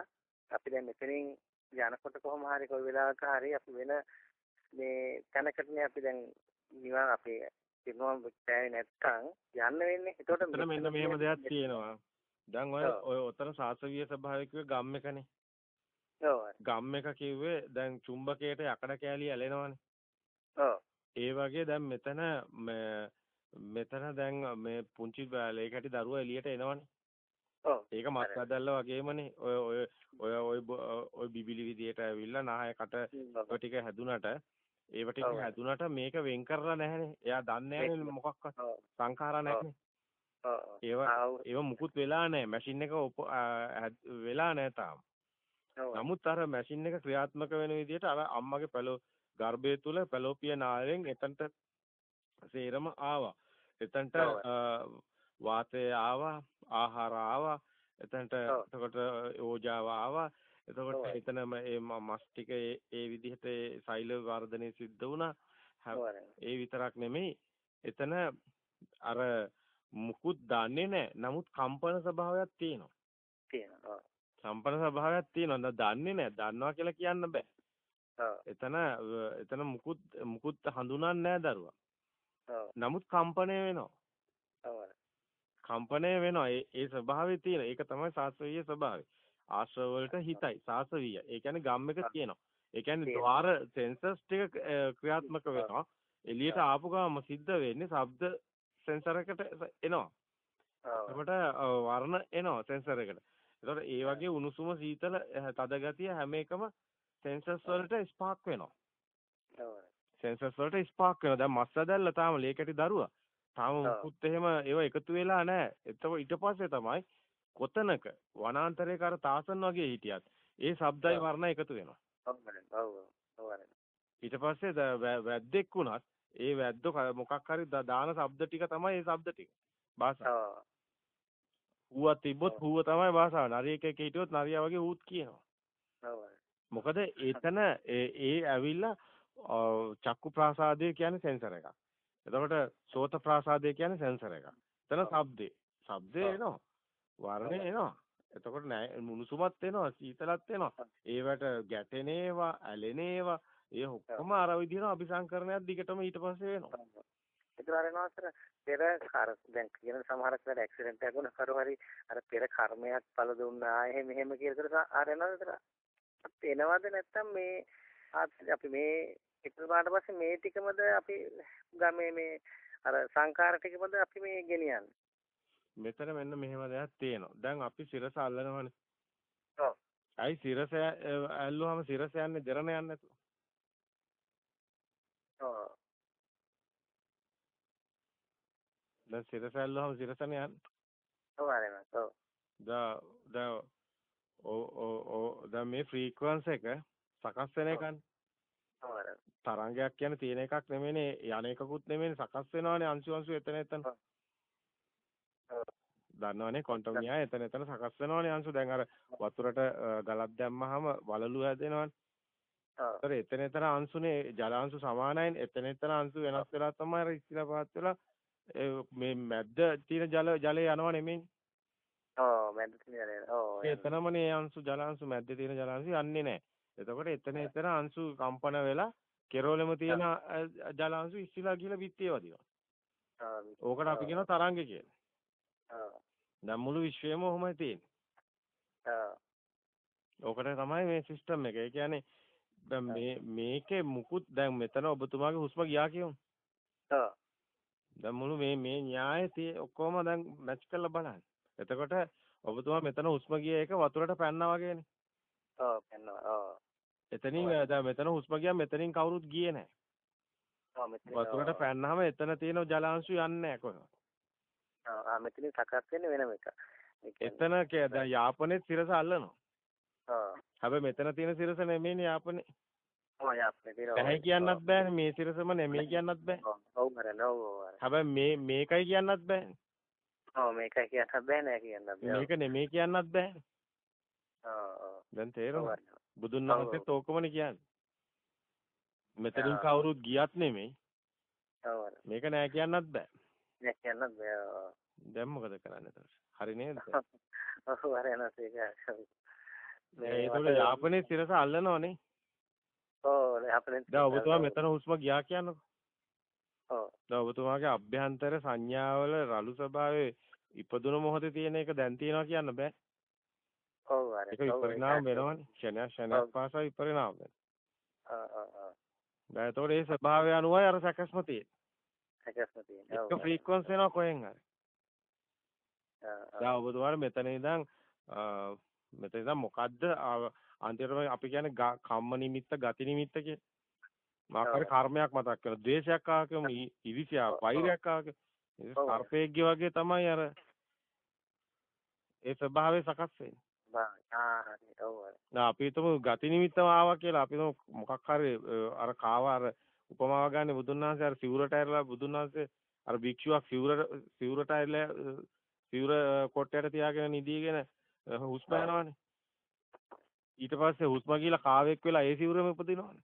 අපි දැන් මෙතනින් යනකොට කොහොම හරි කොයි වෙලාවක හරි අපි වෙන මේ තැනකටනේ අපි දැන් නිවන් අපේ පිරුණම් පෑවේ නැත්තම් යන්න වෙන්නේ. මෙතන මෙන්න මෙහෙම දෙයක් තියෙනවා. දැන් ඔය ඔය ඔතන සාසවීය ස්වභාවිකව ගම් එකනේ. ඔව්. ගම් එක කිව්වේ දැන් චුම්බකයට යකඩ කෑලි ඇලෙනවනේ. ඔව්. ඒ වගේ දැන් මෙතන මෙතන දැන් මේ පුංචි ලේ කැටි දරුවා එළියට එනවනේ. ඒක මස් ඇදල්ල වගේමනේ. ඔය ඔය ඔය ඔය ඔය බිබිලි විදියට ඇවිල්ලා නායකට ටික හැදුනට ඒව ටික හැදුනට මේක වෙන් කරලා නැහනේ. එයා දන්නේ නැහනේ මොකක්වත්. සංඛාරා නැහනේ. ඒව ඒව මුකුත් වෙලා නැහැ. මැෂින් එක වෙලා නැහැ තාම. නමුත් අර මැෂින් එක ක්‍රියාත්මක වෙන විදිහට අර අම්මගේ පළෝ ගර්භය තුල පැලෝපිය නාලයෙන් එතනට සේරම ආවා. එතනට වාතය ආවා, ආහාර ආවා. එතනට එතකොට ඕජාව ආවා. එතකොට එතන මේ මස් ටික ඒ විදිහට සෛල වර්ධනය සිද්ධ වුණා. ඒ විතරක් නෙමෙයි. එතන අර මුකුත් දන්නේ නැහැ. නමුත් කම්පන ස්වභාවයක් තියෙනවා. තියෙනවා. කම්පන ස්වභාවයක් තියෙනවා. දන්නේ නැහැ. දන්නවා කියලා කියන්න බෑ. එතන එතන මුකුත් මුකුත් හඳුනන්නේ නැහැ දරුවා. නමුත් කම්පණය වෙනවා. කම්පණය වෙනවා. ඒ ඒ ස්වභාවය තියෙන. ඒක තමයි සාස්ත්‍රීය ස්වභාවය. ආශ්‍රව වලට හිතයි. සාසවීය. ඒ කියන්නේ ගම් එක තියෙනවා. ඒ කියන්නේ ద్వාර සෙන්සර්ස් ටික ක්‍රියාත්මක වෙනවා. එළියට ආපු ගමන් සිද්ධ වෙන්නේ ශබ්ද සෙන්සර් එකට එනවා. එතකොට වර්ණ එනවා සෙන්සර් එකට. එතකොට ඒ වගේ උණුසුම සීතල තද ගතිය හැම එකම සෙන්සර්ස් වලට ස්පාර්ක් වෙනවා. සෙන්සර්ස් වලට ස්පාර්ක් වෙනවා. දැන් මස් ඇදල්ල තාම ලේකැටි දරුවා. තාම මුකුත් එහෙම ඒව එකතු වෙලා නැහැ. එතකොට ඊට පස්සේ තමයි කොතනක වනාන්තරයක අර තාසන් වගේ හිටියත් ඒ ශබ්දයි වර්ණ එකතු වෙනවා. ඊට පස්සේ වැද්දෙක් වුණත් ඒ වැද්දෝ මොකක් හරි දාන ශබ්ද ටික තමයි ඒ ශබ්ද ටික. භාෂාව. හුවක් තිබ්බොත් හුව තමයි භාෂාව. නරියෙක් එක්ක හිටියොත් නරියා වගේ හුත් කියනවා. මොකද එතන ඒ ඇවිල්ලා චක්කු ප්‍රාසාදය කියන්නේ සෙන්සර් එකක්. එතකොට සෝත ප්‍රාසාදය කියන්නේ සෙන්සර් එකක්. එතන ශබ්දේ. ශබ්දේ එනවා. වර්ණේ එනවා. එතකොට මුනුසුමත් එනවා, සීතලත් එනවා. ඒවට ගැටෙන ඒවා, ඇලෙන ඒවා, ඒ ඔක්කොම අර විදිහට අபிසංකරණයක් දිගටම ඊට පස්සේ වෙනවා. ඒතර අර නවාතර පෙර කර දැන් කියන සමහරක් වෙලාවට ඇක්සිඩන්ට් එකක් වුණා කරු හරි අර පෙර කර්මයක් පළ දුන්නා එහෙම එහෙම කියලා අර එනවාද එනවද නැත්තම් මේ අපි මේ ඉතුරුනාට පස්සේ මේ ටිකමද අපි ගමේ මේ අර සංකාර ටිකමද අපි මේ ගෙනියන්නේ. මෙතන මෙන්න මෙහෙම දෙයක් තියෙනවා. දැන් අපි සිරස අල්ලනවනේ. ඔව්. අයි සිරස ඇල්ලුවාම සිරස යන්නේ දෙරණ යන්නේ නැතුව. ඔව්. දැන් සිරස ඇල්ලුවාම සිරසනේ යන්නේ. ඔව් අරගෙන. ඔව්. දා දා ඔව් ඔව් ඔව් දැන් මේ ෆ්‍රීකවන්ස් එක සකස් වෙන එකනේ. තරංගයක් කියන්නේ තියෙන එකක් නෙමෙයිනේ යන එකකුත් නෙමෙයිනේ සකස් වෙනවානේ අංශු අංශු එතන එතන. දන්නවනේ ක්වොන්ටම් න්‍යාය එතන එතන සකස් වෙනවානේ අංශු දැන් අර වතුරට ගලක් දැම්මහම වලලු හැදෙනවානේ. ඒතර එතන එතන අංශුනේ ජල අංශු සමානයිනේ එතන එතන අංශු වෙනස් වෙලා තමයි අර ඉස්තිලා පාත් වෙලා මේ මැද්ද තියෙන ජල ජලය යනවා නෙමෙයිනේ. ඔව් මැද්ද තියෙන ජලය. ඔව්. එතනමනේ අංශු ජල අංශු මැද්දේ තියෙන ජල අංශු යන්නේ නැහැ. එතකොට එතන එතන අංශු කම්පන වෙලා කෙරවලෙම තියෙන ජල අංශු ඉස්සිලා ගිහලා පිටියේ වදිනවා. ඕකට අපි කියනවා තරංග කියලා. දැන් මුළු විශ්වයම ඔහොමයි තියෙන්නේ. ඕකට තමයි මේ සිස්ටම් එක. ඒ කියන්නේ දැන් මේ මේකේ මුකුත් දැන් මෙතන ඔබතුමාගේ හුස්ම ගියා කියමු. දැන් මුළු මේ මේ න්‍යායය ඔක්කොම දැන් මැච් කරලා බලන්න. එතකොට ඔබතුමා මෙතන හුස්ම ගිය එක වතුරට පැන්නා වගේනේ. ඔව් පැන්නවා. ඔව්. එතනින් දැන් මෙතන හුස්ම ගියා මෙතනින් කවුරුත් ගියේ නැහැ. ඔව් මෙතන වතුරට පැන්නාම එතන තියෙන ජලාංශු යන්නේ නැහැ කොහෙවත්. ආ මෙතනින් සකස් වෙන්නේ වෙනම එක. එතන දැන් යාපනයේ සිරස අල්ලනවා. ඔව්. හැබැයි මෙතන තියෙන සිරස නෙමෙයිනේ යාපනේ. ඔව් යාපනේ තියෙනවා. නැහැ කියන්නත් බෑනේ මේ සිරසම නෙමෙයි කියන්නත් බෑ. ඔව් මරන ඔව්. හැබැයි මේ මේකයි කියන්නත් බෑනේ. ඔව් මේකයි කියන්නත් බෑ නෑ කියන්නත් බෑ. මේක නෙමෙයි කියන්නත් බෑනේ. ඔව් ඔව්. දැන් තේරෙනවද? බුදුන් වහන්සේත් ඕකමනේ කියන්නේ. මෙතනින් කවුරුත් ගියත් නෙමෙයි. මේක නෑ කියන්නත් බෑ. නෑ කියන්නත් බෑ. දැන් මොකද කරන්නේ එතකොට? හරි නේද? ඔව් අර එනස් ඒක. මේ යාපනයේ සිරස අල්ලනවනේ. ඔව් අපලෙන් දැන් ඔබතුමා මෙතන හුස්ම ගියා කියන්නකො. ඔව්. දැන් ඔබතුමාගේ අභ්‍යන්තර සංඥාවල රළු ස්වභාවයේ ඉපදුන මොහොතේ තියෙන එක දැන් තියෙනවා කියන්න බෑ. අර. ඒක විපරිණාම වෙනවනේ. ක්ෂණයක් ක්ෂණයක් පාසා විපරිණාම වෙනවා. ඒ ස්වභාවය අනුවයි අර සැකස්ම තියෙන්නේ. සැකස්ම තියෙනවා. එක ෆ්‍රීකවන්සි එනවා කොහෙන් හරි. ආ ඔබතුමාට මෙතන ඉඳන් මෙතන ඉඳන් මොකද්ද අන්තිමට අපි කියන්නේ කම්ම නිමිත්ත ගති නිමිත්ත කියලා. මාකාර කර්මයක් මතක් කරලා ද්වේෂයක් ආවකම ඉරිසියා වෛරයක් ආවක සර්පේග්ගේ වගේ තමයි අර ඒ ස්වභාවය සකස් වෙන්නේ. අපි හිතමු ගති නිමිත්තම ආවා කියලා අපි මොකක් හරි අර කාව අර උපමාව ගන්න බුදුන් වහන්සේ අර සිවුරට ඇරලා බුදුන් වහන්සේ අර භික්ෂුවක් සිවුර සිවුරට ඇරලා සිවුර කොට්ටයට තියාගෙන නිදීගෙන හුස්ම යනවානේ. ඊට පස්සේ හුස්ම ගිහලා කාවෙක් වෙලා ඒ සිවුරෙම උපදිනවනේ.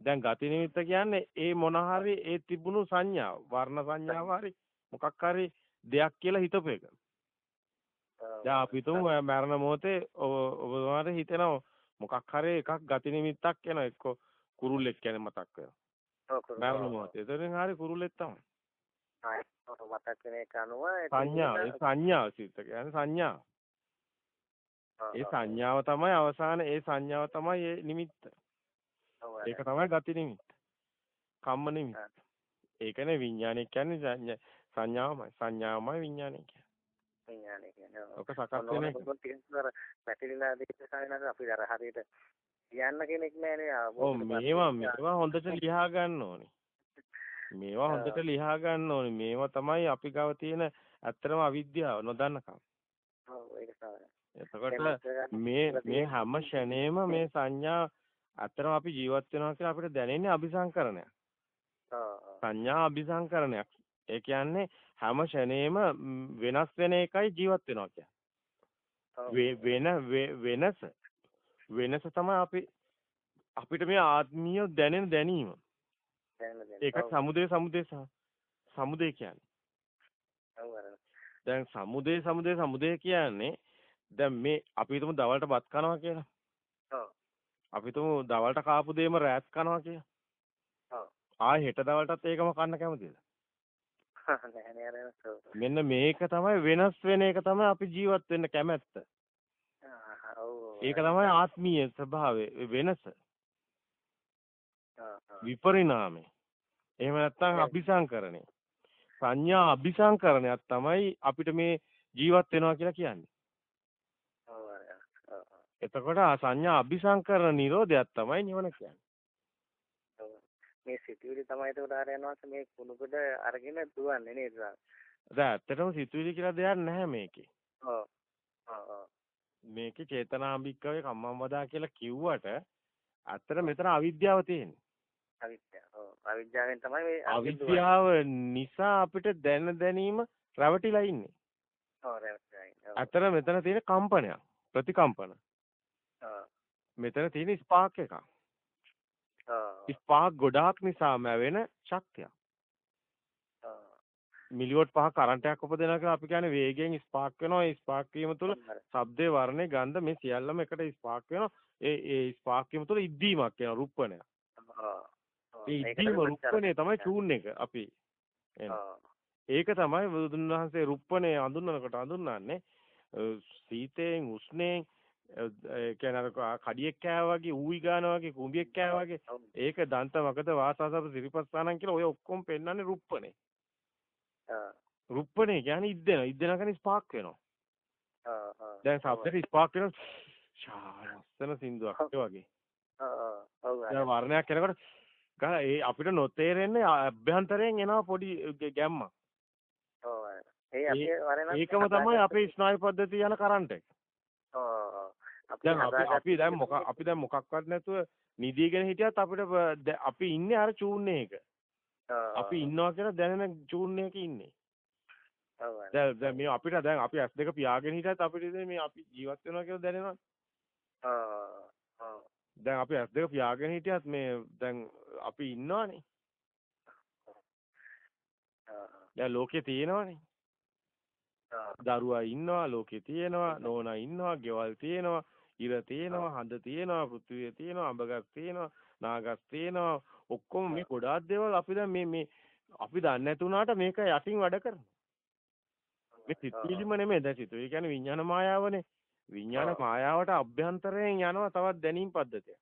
දැන් ගති නිමිත්ත කියන්නේ ඒ මොන හරි ඒ තිබුණු සංඥාව, වර්ණ සංඥාව හරි මොකක් හරි දෙයක් කියලා හිතපු එක. දැන් අපි හිතමු මරණ මොහොතේ ඔබ හිතෙනවා මොකක් හරි එකක් ගති නිමිත්තක් එනවා එක්ක කුරුල්ලෙක් කියන්නේ මතක් වෙනවා. මරණ මොහොතේ. එතනින් හරි කුරුල්ලෙක් තමයි. මතක් වෙන එක අනුව සංඥාව ඒ සංඥාව සිත කියන්නේ සංඥාව. ඒ සංඥාව තමයි අවසාන ඒ සංඥාව තමයි ඒ නිමිත්ත. ඒක තමයි ගති නිමිත්ත. කම්ම නිමිත්ත. ඒකනේ විඥානය කියන්නේ සංඥාවමයි. සංඥාවමයි විඥානය කියන්නේ. විඥානය කියන්නේ. ඔක සකස් වෙන එක. පැතිරිලා දේශායනක අපි අර හරියට කියන්න කෙනෙක් නෑනේ. ඔව් මේවා මේවා හොඳට ලියා ගන්න ඕනේ. මේවා හොඳට ලියා ගන්න ඕනේ. මේවා තමයි අපි ගාව තියෙන ඇත්තම අවිද්‍යාව නොදන්නකම. ඔව් ඒක තමයි. එතකොට මේ මේ හැම ෂණේම මේ සංඥා අතරම අපි ජීවත් වෙනවා කියලා අපිට දැනෙන්නේ අபிසංකරණයක්. සංඥා අபிසංකරණයක්. ඒ කියන්නේ හැම ෂණේම වෙනස් වෙන එකයි ජීවත් වෙනවා කියන්නේ. වෙන වෙනස වෙනස තමයි අපි අපිට මේ ආත්මීය දැනෙන දැනීම. ඒක සමුදේ සමුදේ සමුදේ කියන්නේ. දැන් සමුදේ සමුදේ සමුදේ කියන්නේ දැන් මේ අපි හිතමු දවල්ට බත් කනවා කියලා. ඔව්. අපි හිතමු දවල්ට කාපු දෙයම රෑත් කනවා කියලා. ඔව්. ආයෙ හෙට දවල්ටත් ඒකම කන්න කැමතිද? මෙන්න මේක තමයි වෙනස් වෙන එක තමයි අපි ජීවත් වෙන්න කැමැත්ත. ඒක තමයි ආත්මීය ස්වභාවය වෙනස. විපරිණාමය. එහෙම නැත්නම් අபிසංකරණය. සංඥා අபிසංකරණයක් තමයි අපිට මේ ජීවත් වෙනවා කියලා කියන්නේ. එතකොට සංඥා අபிසංකරණ නිරෝධයක් තමයි නිවන කියන්නේ. මේ සිතුවිලි තමයි ඒකට ආරයන්වාස මේ කුණුකට අරගෙන දුවන්නේ නේද? දැන් ඇත්තටම සිතුවිලි කියලා දෙයක් නැහැ මේකේ. ඔව්. ඔව්. මේකේ චේතනාම්බික්කවේ කම්මම්වදා කියලා කිව්වට ඇත්තට මෙතන අවිද්‍යාව තියෙන්නේ. අවිද්‍යාව. ඔව්. අවිද්‍යාවෙන් තමයි මේ අවිද්‍යාව නිසා අපිට දැන දැනීම රැවටිලා ඉන්නේ. ඔව් රැවටිලා ඉන්නේ. ඇත්තට මෙතන තියෙන කම්පනයක්. ප්‍රතිකම්පන. මෙතන තියෙන ස්පාක් එකක්. ස්පාක් ගොඩාක් නිසාම වෙන ශක්තියක්. මිලිවොට් පහ කරන්ට් එකක් උපදිනවා කියලා අපි කියන්නේ වේගයෙන් ස්පාක් වෙනවා. ඒ ස්පාක් වීම තුළ ශබ්දේ වර්ණේ ගන්ධ මේ සියල්ලම එකට ස්පාක් වෙනවා. ඒ ඒ ස්පාක් වීම තුළ ඉද්දීමක් වෙනවා රුප්පණය. ඒ ඉද්දීම රුප්පණය තමයි චූන් එක අපි ඒක තමයි බුදුන් වහන්සේ රුප්පණය අඳුනනකොට අඳුන්වන්නේ සීතයෙන් උෂ්ණයෙන් ඒ කියන්නේ අර කඩියෙක් කෑවා වගේ ඌයි ගන්නවා වගේ කුඹියෙක් කෑවා වගේ. ඒක දන්ත මකද වාසසබ සිරිපස්සානන් කියලා ඔය ඔක්කොම පෙන්වන්නේ රුප්පනේ. රුප්පනේ කියන්නේ ඉද්දෙන ඉද්දෙන කියන්නේ ස්පාක් වෙනවා. දැන් සබ්දෙට ස්පාක් වෙනවා. ශාස්තන සින්දුවක් වගේ. දැන් වර්ණයක් කරනකොට ගහ ඒ අපිට නොතේරෙන්නේ අභ්‍යන්තරයෙන් එනවා පොඩි ගැම්මක්. ඒකම තමයි අපේ ස්නායු පද්ධතිය යන කරන්ට් එක. දැන් අපි අපි දැන් මොකක් අපි දැන් මොකක්වත් නැතුව නිදීගෙන හිටියත් අපිට අපි ඉන්නේ අර චූන්නේ එක. අපි ඉන්නවා කියලා දැනෙන චූන්නේ එකේ ඉන්නේ. දැන් දැන් මේ අපිට දැන් අපි S2 පියාගෙන හිටියත් අපිට මේ අපි ජීවත් වෙනවා කියලා දැනෙනවා. දැන් අපි ඇස් දෙක පියාගෙන හිටියත් මේ දැන් අපි ඉන්නවනේ. දැන් ලෝකේ තියෙනවනේ. දරුවා ඉන්නවා, ලෝකේ තියෙනවා, නෝනා ඉන්නවා, ගෙවල් තියෙනවා, ඉර තියෙනවා, හඳ තියෙනවා, පෘථිවිය තියෙනවා, අඹගස් තියෙනවා, නාගස් තියෙනවා. ඔක්කොම මේ ගොඩාක් දේවල් අපි දැන් මේ මේ අපි දන්නේ නැති වුණාට මේක යටින් වැඩ කරනවා. මේ සිතිවිලිම නෙමෙයි දැන් සිතුවිලි කියන්නේ විඥාන මායාවනේ. විඥාන මායාවට අභ්‍යන්තරයෙන් යනවා තවත් දැනීම් පද්ධතියක්.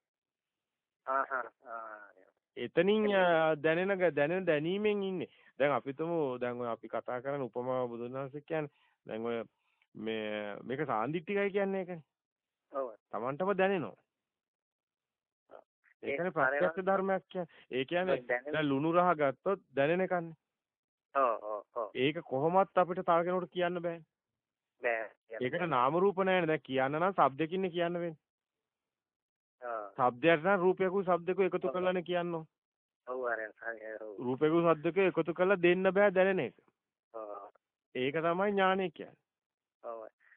එතනින් දැනෙන දැනෙන දැනීමෙන් ඉන්නේ. දැන් අපි තුමු දැන් ඔය අපි කතා කරන උපමාව බුදුන් වහන්සේ කියන්නේ දැන් ඔය මේ මේක සාන්දිටිකයි කියන්නේ ඒකනේ. ඔව්. Tamanටම දැනෙනවා. ඒකනේ ප්‍රත්‍යක්ෂ ධර්මයක් කියන්නේ. ඒ කියන්නේ දැන් ලුණු රහ ගත්තොත් දැනෙන එකන්නේ. ඔව් ඔව් ඔව්. ඒක කොහොමත් අපිට තව කෙනෙකුට කියන්න බෑනේ. බෑ. ඒකට නාම රූප නැහැනේ. දැන් කියන්න නම් ශබ්දකින්නේ කියන්න වෙන්නේ. ආ. ශබ්දයට නම් රූපයකුයි ශබ්දකුයි එකතු කරලානේ කියන්න ඔව් අරන් හරි. රූපයකුයි ශබ්දකුයි එකතු කරලා දෙන්න බෑ දැනෙන එක. ඒක තමයි ඥානය කියන්නේ.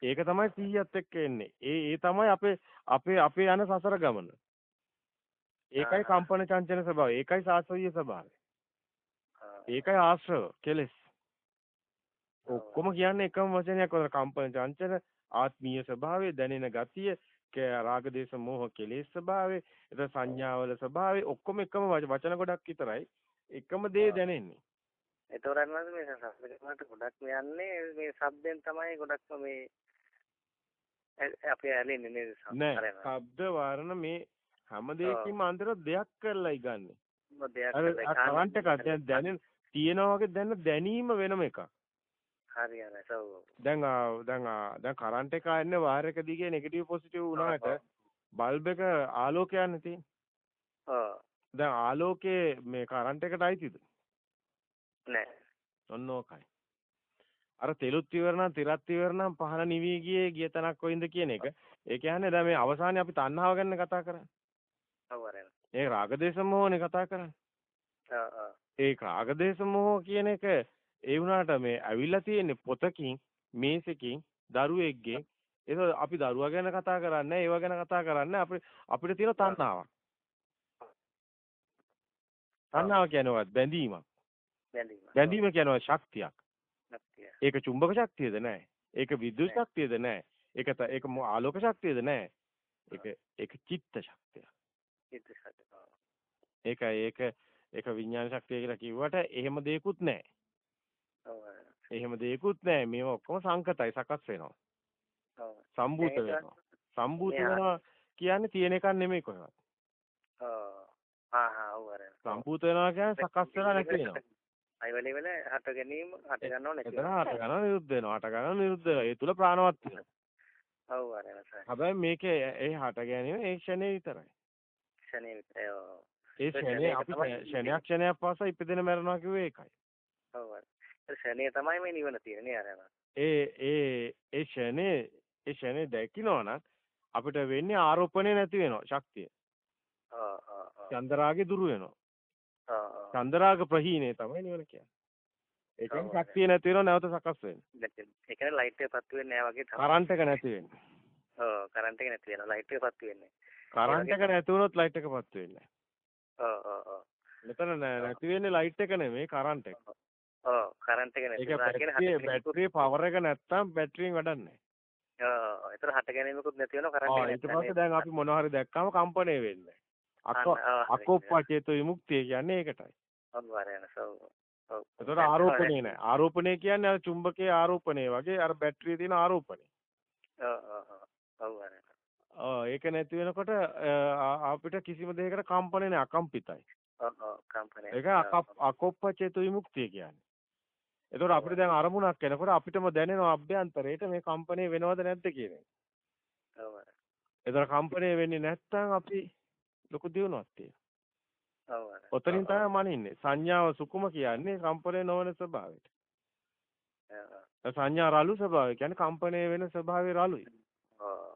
ඒක තමයි 100ත් එක්ක එන්නේ. ඒ ඒ තමයි අපේ අපේ අපේ යන සසර ගමන. ඒකයි කම්පන චංචල ස්වභාවය. ඒකයි සාස්වීය ස්වභාවය. ඒකයි ආශ්‍රව කෙලස්. ඔක්කොම කියන්නේ එකම වචනයක් වල කම්පන චංචල ආත්මීය ස්වභාවය දැනෙන ගතිය රාග දේශ මොහ කෙලෙස් ස්වභාවය එතන සංඥාවල ස්වභාවය ඔක්කොම එකම වචන ගොඩක් විතරයි එකම දේ දැනෙන්නේ ඒතොරන් මේ ශබ්දකට ගොඩක් යන්නේ මේ ශබ්දෙන් තමයි ගොඩක්ම මේ අපි ඇලෙන්නේ නේද නෑ ශබ්ද වර්ණ මේ හැම දෙයකින්ම අන්තර දෙයක් කරලායි ගන්නෙ. දෙයක් කරලා කරන්ට් එකක් දැන් දැනෙන තියෙනවා වගේ දැන දැනීම වෙනම එකක්. හරියනේ දැන් දැන් දැන් කරන්ට් එක ආන්නේ වාර එක දිගේ නෙගටිව් පොසිටිව් වුණාට බල්බ් එක ආලෝකයන්නේ තියෙන්නේ. ඔව්. දැන් ආලෝකයේ මේ කරන්ට් එකට අයිතිද? නෑ. ඔන්න ඕකයි. අර තෙලුත් ඉවර නම් තිරත් ඉවර නම් පහන නිවි ගියේ ගිය තනක් කොයින්ද කියන එක. ඒ කියන්නේ දැන් මේ අවසානයේ අපි තණ්හාව ගැන කතා කරන්නේ. ඔව් අරගෙන. ඒ රාගදේශ මොහොනේ කතා කරන්නේ. ආ ආ. ඒ රාගදේශ මොහ කියන එක ඒ වුණාට මේ ඇවිල්ලා තියෙන්නේ පොතකින් මේසෙකින් දරුවෙක්ගෙන් ඒක අපි දරුවා ගැන කතා කරන්නේ ඒව ගැන කතා කරන්නේ අපි අපිට තියෙන තණ්හාවක්. තණ්හාව කියනවත් බැඳීමක්. බැඳීම. බැඳීම කියනවා ශක්තියක්. ඒක චුම්බක ශක්තියද නැහැ. ඒක විද්‍යුත් ශක්තියද නැහැ. ඒක ඒක ආලෝක ශක්තියද නැහැ. ඒක ඒක චිත්ත ශක්තිය. චිත්ත ශක්තිය. ඒක ඒක ඒක විඥාන ශක්තිය කියලා කිව්වට එහෙම දෙයක්වත් නැහැ. එහෙම දෙයක්වත් නැහැ. මේවා ඔක්කොම සංකතයි සකස් වෙනවා. සම්භූත වෙනවා. සම්භූත වෙනවා කියන්නේ තියෙන එකක් නෙමෙයි කොහෙවත්. ආ ආ. සම්භූත වෙනවා කියන්නේ සකස් වෙලා නැති වෙනවා. අයවලේ වල හට ගැනීම හට ගන්නව නැති වෙනවා. හට ගන්නව නිරුද්ධ වෙනවා. හට ගන්නව නිරුද්ධ වෙනවා. ඒ තුල ප්‍රාණවත් වෙනවා. ඔව් අර හැබැයි මේකේ ඒ හට ගැනීම ඒ ක්ෂණේ විතරයි. ක්ෂණේ විතරයි. ඒ ක්ෂණේ අපි ක්ෂණයක් ක්ෂණයක් පාසා ඉපදෙන මරනවා කිව්වේ ඒකයි. ඔව් අර. ක්ෂණේ තමයි මේ නිවන තියෙන්නේ අර ඒ ඒ ඒ ක්ෂණේ ඒ ක්ෂණේ දැකිනවනම් අපිට වෙන්නේ ආරෝපණය නැති වෙනවා ශක්තිය. ආ ආ ආ. චන්දරාගේ දුරු වෙනවා. ආ ආ. චන්දරාග ප්‍රහීනේ තමයි නිවන කියන්නේ. ඒකෙන් ශක්තිය නැති වෙනව නැවත සකස් වෙන්නේ. ඒ කියන්නේ ලයිට් එක පත්තු වෙන්නේ නැහැ වගේ තමයි. කරන්ට් එක නැති වෙන්නේ. ඔව් කරන්ට් එක නැති වෙනවා ලයිට් එක පත්තු වෙන්නේ. කරන්ට් එක නැති වුණොත් ලයිට් එක පත්තු වෙන්නේ නැහැ. ඔව් ඔව් ඔව්. මෙතන නැති වෙන්නේ ලයිට් එක නෙමෙයි කරන්ට් එක. ඔව් කරන්ට් එක නැති වෙනවා කියන්නේ බැටරියේ පවර් එක නැත්තම් බැටරියෙන් වැඩක් නැහැ. ඔව් ඒතර හට ගැනීමකුත් නැති වෙනවා කරන්ට් එක ඊට පස්සේ දැන් අපි මොනවා හරි දැක්කම කම්පණය වෙන්නේ. අකෝප්පචේතෝ විමුක්තිය කියන්නේ ඒකටයි. ඔව් වරේන සව්. ඔව්. ඒතර ආරෝපණේ නැහැ. ආරෝපණය කියන්නේ අර චුම්බකයේ ආරෝපණය වගේ අර බැටරියේ තියෙන ආරෝපණය. ඔව් ඒක නැති වෙනකොට අපිට කිසිම දෙයකට කම්පණය නැහැ අකම්පිතයි. ඔව් ඔව් කම්පණය. ඒක අකෝප්පචේතෝ විමුක්තිය කියන්නේ. එතකොට අපිට දැන් අරමුණක් එනකොට අපිටම දැනෙනවා අභ්‍යන්තරේට මේ කම්පණය වෙනවද නැද්ද කියන එක. ඔව්. එතකොට කම්පණය වෙන්නේ නැත්නම් අපි ලොකු දියුණුවක් තියෙනවා. ඔව්. ඔතනින් තමයි මනින්නේ. සංඥාව සුකුම කියන්නේ කම්පණය නොවන ස්වභාවයට. සංඥා රළු ස්වභාවය කියන්නේ කම්පණය වෙන ස්වභාවය රළුයි. ඔව්.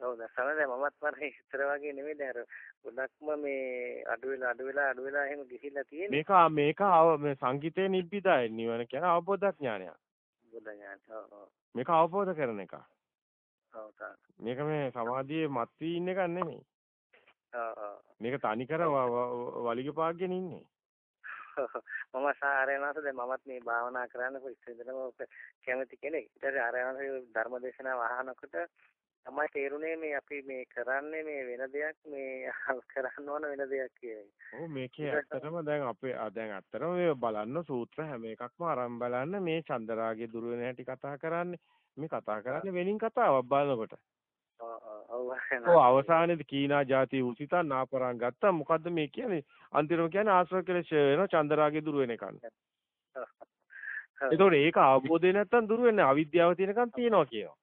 ඔව් දැන් මමත් මරේ හිතර වගේ නෙමෙයි දැන් අර ගොඩක්ම මේ අඩු වෙලා අඩු වෙලා අඩු වෙලා එහෙම ගිහිල්ලා තියෙන්නේ. මේක මේක මේ සංගීතේ නිබ්බිදාය නිවන කියන අවබෝධ ඥානයක්. අවබෝධ ඥානය. ඔව් ඔව්. මේක අවබෝධ කරන එක. මේක මේ සමාධියේ මත් වී ඉන්න එකක් නෙමෙයි. මේක තනිකර වලිග පාග්ගෙන ඉන්නේ. මම සාරයනාස දැන් මමත් මේ භාවනා කරන්න ඉස්සෙල්ලම කැමති කෙනෙක්. ඊට ආරයනාස ධර්ම දේශනාව අහනකොට තමයි තේරුනේ මේ අපි මේ කරන්නේ මේ වෙන දෙයක් මේ කරන්න ඕන වෙන දෙයක් කියලා. ඔව් මේකේ ඇත්තටම දැන් අපේ දැන් ඇත්තටම මේ බලන්න සූත්‍ර හැම එකක්ම අරන් බලන්න මේ චන්දරාගේ දුර වෙන හැටි කතා කරන්නේ. මේ කතා කරන්නේ වෙනින් කතාවක් බලනකොට. ඔව් අවසානයේදී කීනා ಜಾති උසිතා නාපරං ගත්තා. මොකද්ද මේ කියන්නේ? අන්තිමට කියන්නේ ආශ්‍රව කෙලෙස් වෙන චන්දරාගේ දුර වෙන එකක්. ඒතකොට ඒක අවබෝධය නැත්තම් දුර වෙන්නේ අවිද්‍යාව තියෙනකන් තියනවා කියනවා.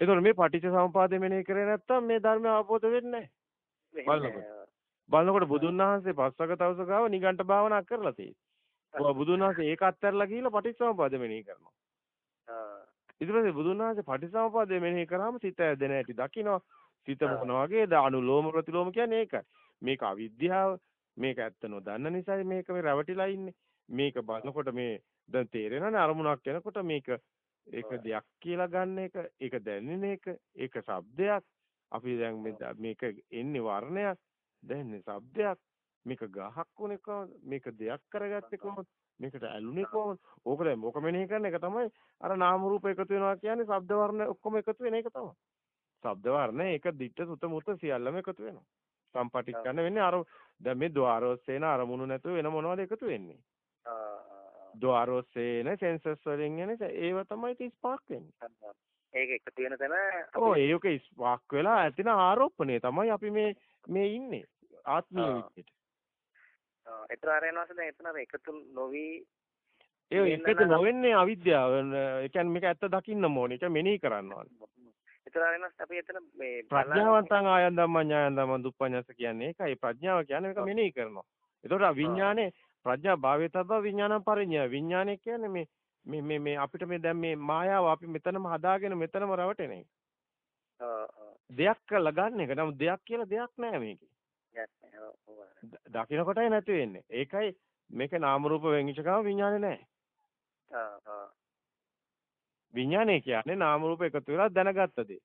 ඒතකොට මේ පටිච්ච සමුපාදය මෙනෙහි කරේ නැත්තම් මේ ධර්මය අවබෝධ වෙන්නේ නැහැ. බලනකොට. බුදුන් වහන්සේ පස්වක තවස ගාව නිගණ්ඨ භාවනා කරලා තියෙනවා. බුදුන් වහන්සේ ඒක අත්හැරලා ගිහිල්ලා පටිච්ච සමුපාදය මෙනෙහි කරනවා. ඊට පස්සේ බුදුන් වහන්සේ පටිසමුපාදය මෙනෙහි කරාම සිත ඇදෙන හැටි දකිනවා. සිත මොන වගේද අනුලෝම ප්‍රතිලෝම කියන්නේ ඒකයි. මේක අවිද්‍යාව, මේක ඇත්ත නොදන්න නිසා මේක මේ රැවටිලා ඉන්නේ. මේක බලනකොට මේ දැන් තේරෙනවනේ අරමුණක් වෙනකොට මේක ඒක දෙයක් කියලා ගන්න එක, ඒක දැනෙන එක, ඒක શબ્දයක්. අපි දැන් මේක එන්නේ වර්ණයක්, දැනෙන શબ્දයක්. මේක ගහක් වුණේ කොහොමද? මේක දෙයක් කරගත්තේ කොහොමද? මේකට ඇලුනේ කොහොමද? ඕකද ඕක මෙනෙහි කරන එක තමයි අර නාම රූප එකතු වෙනවා කියන්නේ ශබ්ද වර්ණ ඔක්කොම එකතු වෙන එක තමයි. ශබ්ද වර්ණ ඒක දිට්ඨ සුත මුත සියල්ලම එකතු වෙනවා. සම්පටික්කන වෙන්නේ අර දැන් මේ ద్వාරෝස්සේන අරමුණු නැතුව වෙන මොනවද එකතු වෙන්නේ? ద్వාරෝස්සේන සෙන්සස් වලින් එන ඒව තමයි ස්පාර්ක් වෙන්නේ. ඒක එකතු වෙන තැන ඔව් ඒක ස්පාර්ක් වෙලා ඇතින ආරෝපණය තමයි අපි මේ මේ ඉන්නේ ආත්මීය විදිහට. ඒතර ආරයනවාස දැන් එතන එකතු නොවි ඒ එකතු නොවෙන්නේ අවිද්‍යාව. ඒ කියන්නේ මේක ඇත්ත දකින්න ඕනේ. ඒක මෙනෙහි කරන්න ඕනේ. ඒතර ආරයනවාස අපි එතන මේ ප්‍රඥාවන්තං ආයන් ධම්මං ඥායන් ධම්මං දුප්පඤ්ඤස කියන්නේ ඒකයි ප්‍රඥාව කියන්නේ මේක මෙනෙහි කරනවා. ඒතකොට විඥානේ ප්‍රඥා භාවයතබ්බ විඥානං පරිඥා. විඥානේ කියන්නේ මේ මේ මේ මේ අපිට මේ දැන් මේ මායාව අපි මෙතනම හදාගෙන මෙතනම රවටෙන එක. දෙයක් කරලා ගන්න එක. නමුත් දෙයක් කියලා දෙයක් නෑ මේකේ. දකින්න කොටයි නැති වෙන්නේ. ඒකයි මේක නාම රූප වෙන්විච්ච ගම විඥානේ නැහැ. විඥානේ කියන්නේ නාම රූප එකතු වෙලා දැනගත්ත දේ.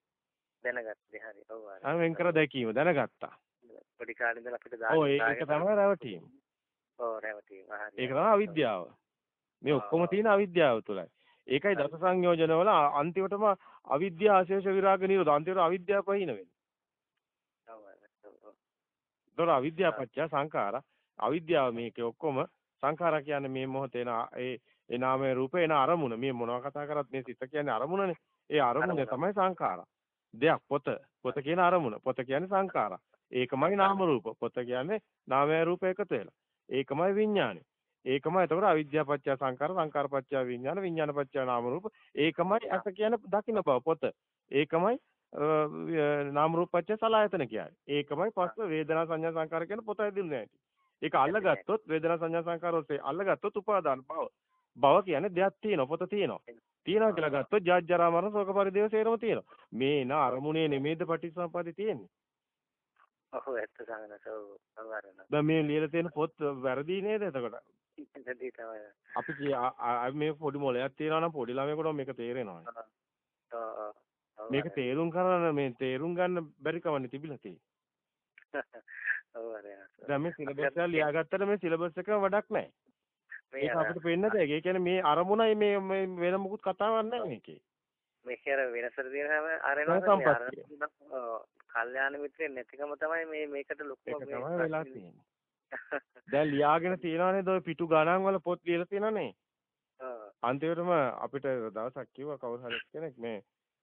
දැනගත්ත දේ හරි. ඔව් හරි. අර වෙන් කර දැකීම දැනගත්තා. පොඩි කාලේ ඉඳලා අපිට දාන්න. ඔව් ඒක තමයි රැවටීම. ඔව් රැවටීම. හරි. ඒක තමයි අවිද්‍යාව. මේ ඔක්කොම තියෙන අවිද්‍යාව තුලයි. ඒකයි දස සංයෝජනවල අන්තිමටම අවිද්‍යාව ආශේෂ විරාග නිරෝධ අන්තිමට අවිද්‍යාව පහින වෙන්නේ. ඒතොර අවිද්‍යාව පත්‍ය සංඛාර. අවිද්‍යාව මේකේ ඔක්කොම සංඛාර කියන්නේ මේ මොහොතේ ඒ ඒ නාමයේ රූපේ එන අරමුණ. මේ මොනවා කතා කරත් මේ සිත කියන්නේ අරමුණනේ. ඒ අරමුණ තමයි සංඛාර. දෙයක් පොත. පොත කියන අරමුණ. පොත කියන්නේ සංඛාර. ඒකමයි නාම රූප. පොත කියන්නේ නාමයේ රූප එකතු වෙලා. ඒකමයි විඥානේ. ඒකමයි එතකොට සංඛාර සංඛාර පත්‍ය විඥාන විඥාන පත්‍ය නාම රූප. ඒකමයි අස කියන දකින්න බව පොත. ඒකමයි නාම රූප පත්‍ය සලආයතන කියන්නේ. ඒකමයි පස්ව වේදනා සංඥා සංකාර කියන පොත ඇදින්නේ නැහැටි. ඒක අල්ලගත්තොත් වේදනා සංඥා සංකාර ඔස්සේ අල්ලගත්තොත් උපාදාන භව. භව කියන්නේ දෙයක් තියෙනවා පොත තියෙනවා. තියෙනවා කියලා ගත්තොත් ජාත් ජරා මරණ ශෝක පරිදේව සේරම තියෙනවා. මේ න අරමුණේ නෙමෙයිද පටිච්චසමුප්පාදේ තියෙන්නේ. ඔව් ඇත්ත සංගනසෝ. දැන් මේ ලියලා තියෙන පොත් වැරදි නේද එතකොට? අපි මේ පොඩි මොලයක් තියනවා නම් පොඩි ළමයෙකුට මේක තේරෙනවා. මේක තේරුම් කරන්න මේ තේරුම් ගන්න බැරි කමන්නේ තිබිලා තියෙන්නේ. ඔව් හරි. දැන් මේ සිලබස් එක ලියාගත්තට මේ සිලබස් එක වැඩක් නැහැ. ඒක අපිට පේන්න දෙයක්. ඒ කියන්නේ මේ අරමුණයි මේ වෙන මොකුත් කතාවක් නැහැ මේකේ. මේක වෙනසට තියෙනම අරනවා කල්යාණ මිත්‍රේ නැතිකම තමයි මේ මේකට ලොකු ඒක තමයි වෙලා තියෙන්නේ. දැන් ලියාගෙන තියෙනවානේ ඔය පිටු ගණන් වල පොත් ලියලා තියෙනනේ. අන්තිමටම අපිට දවසක් කිව්වා කවුරු හරි කෙනෙක් මේ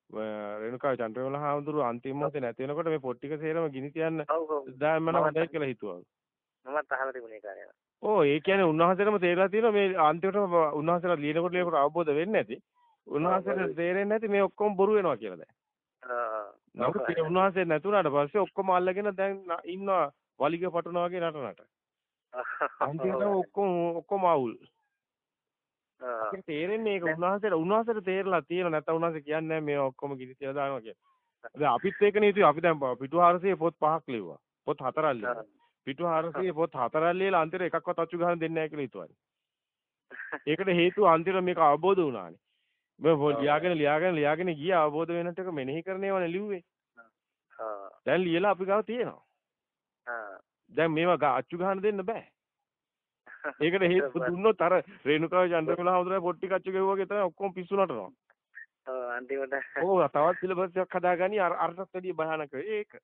රේණුකා චන්ද්‍රවල හාමුදුරුව අන්තිම මොහොතේ නැති වෙනකොට මේ පොත් ටික සේරම ගිනි තියන්න දැන් මම හොඳයි කියලා හිතුවා. මමත් අහලා තිබුණේ කාර්යය. ඕ ඒ කියන්නේ උන්වහන්සේටම තේරලා තියෙනවා මේ අන්තිමට උන්වහන්සේලා ලියනකොට ලියනකොට අවබෝධ වෙන්නේ නැති. උන්වහන්සේට තේරෙන්නේ නැති මේ ඔක්කොම බොරු වෙනවා කියලා දැන්. නමුත් ඒ උන්වහන්සේ නැතුණාට පස්සේ ඔක්කොම අල්ලගෙන දැන් ඉන්නවා වලිග පටනවා වගේ නටනට. අන්තිමට ඔක්කොම ඔක්කොම අවුල්. අපිට තේරෙන්නේ ඒක උන්වහන්සේට උන්වහන්සේට තේරලා තියෙන නැත්නම් උන්වහන්සේ කියන්නේ මේ ඔක්කොම කිසි කියලා දානවා කියලා. දැන් අපිත් ඒකනේ හිතුවේ අපි දැන් පිටු 400 පොත් පහක් ලිව්වා. පොත් හතරක් ලිව්වා. පිටු 400 පොත් හතරක් ලියලා අන්තිමට එකක්වත් අච්චු ගහන්න දෙන්නේ නැහැ කියලා හිතුවා. ඒකට හේතුව අන්තිමට මේක අවබෝධ වුණානේ. මම ලියාගෙන ලියාගෙන ලියාගෙන ගියා අවබෝධ වෙනට එක මෙනෙහි කරනේවනේ ලිව්වේ. දැන් ලියලා අපි ගාව තියෙනවා. දැන් මේවා අච්චු ගහන්න දෙන්න බෑ. ඒකට හේතු දුන්නොත් අර රේණුකාවේ චන්ද්‍රකලා හඳුනා පොට්ටි කච්චු ගෙවුවගේ තමයි ඔක්කොම පිස්සු නටනවා. ඔව් අන්තිමට. ඕ තවත් සිලබස් එකක් හදාගනි අර අරටත් වැඩිය භයානක. ඒක.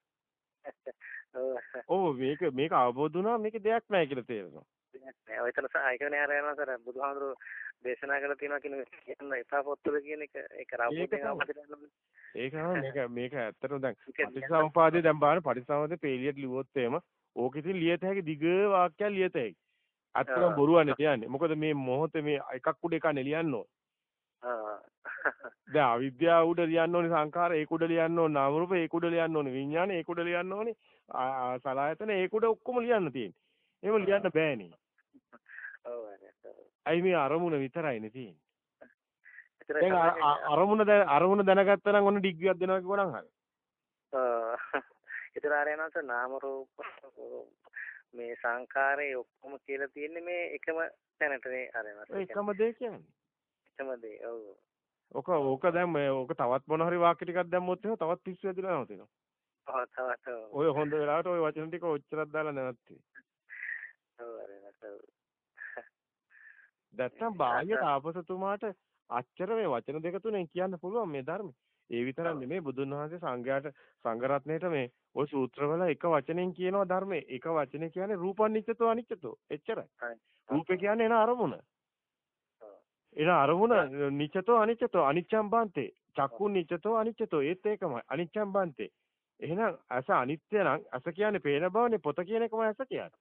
ඔව්. මේක මේක අවබෝධ වුණා මේකේ දෙයක් නැහැ කියලා තේරෙනවා. නෑ. ඔයතන සායකනේ අර යනවා සර බුදුහාමුදුරු දේශනා කරලා තියෙනවා කියන එක කියන්න එපා පොත්වල කියන එක. ඒක අවබෝධ ඒක තමයි. මේක මේක ඇත්තටම දැන් ඒක පටිච්චසමුපාදේ දැන් බලන්න. පටිච්චසමුපාදේ පේලියට ලිව්වොත් එහෙම ඕක ඉතින් ලියත හැකි දිග වාක්‍යයක් ලියත හැකි. ඇත්තටම ආ. බොරුවන්නේ කියන්නේ. මොකද මේ මොහොතේ මේ එකක් උඩ එකක් නෙලියන්න ඕන. ආ දැන් අවිද්‍යාව උඩ ලියන්න ඕනේ සංඛාර ඒක උඩ ලියන්න ඕනේ නාම රූප ඒක උඩ ලියන්න ඕනේ විඥාන ඒක උඩ ලියන්න ඕනේ ආ, ආ, සලආයතන ඒක උඩ ඔක්කොම ලියන්න තියෙන්නේ. එහෙම ලියන්න බෑනේ. ඔව් අයි මේ අරමුණ විතරයිනේ තියෙන්නේ. දැන් අරමුණ දැන අරමුණ දැනගත්තා නම් ඔන්න ඩිග්‍රියක් දෙනවා කිව්වනම් හරි. ඒතර ආර යනවාට නාම රූප මේ සංඛාරේ ඔක්කොම කියලා තියෙන්නේ මේ එකම තැනටනේ යනවා එකම දේ කියන්නේ. එකම දේ ඔව් ඕක ඕක දැන් මේ ඕක තවත් මොන හරි වාක්‍ය ටිකක් දැම්මොත් එහෙම තවත් පිස්සු ඇදලා නවතිනවා. ඔව් තවත් ඔය හොඳ වෙලාවට ඔය වචන ටික ඔච්චරක් දාලා නැවත්තේ. ඔව් යනවා නැත්තම් බාහ්‍ය තාපසතුමාට අච්චර මේ වචන දෙක තුනෙන් කියන්න පුළුවන් මේ ධර්මය. ඒ විතරක් නෙමෙයි බුදුන් වහන්සේ සංඝයාට සංඝරත්නයට මේ ওই සූත්‍රවල එක වචනෙන් කියනවා ධර්මයේ. එක වචනේ කියන්නේ රූපනිච්චතෝ අනිච්චතෝ. එච්චරයි. රූපේ කියන්නේ එන අරමුණ. එන අරමුණ නිච්චතෝ අනිච්චතෝ අනිච්ඡම් බන්තේ. චක්කු නිච්චතෝ අනිච්චතෝ ඒත් ඒකමයි. අනිච්ඡම් බන්තේ. එහෙනම් අස අනිත්‍ය නම් අස කියන්නේ පේන බවනේ පොත කියන එකමයි අස කියන්නේ.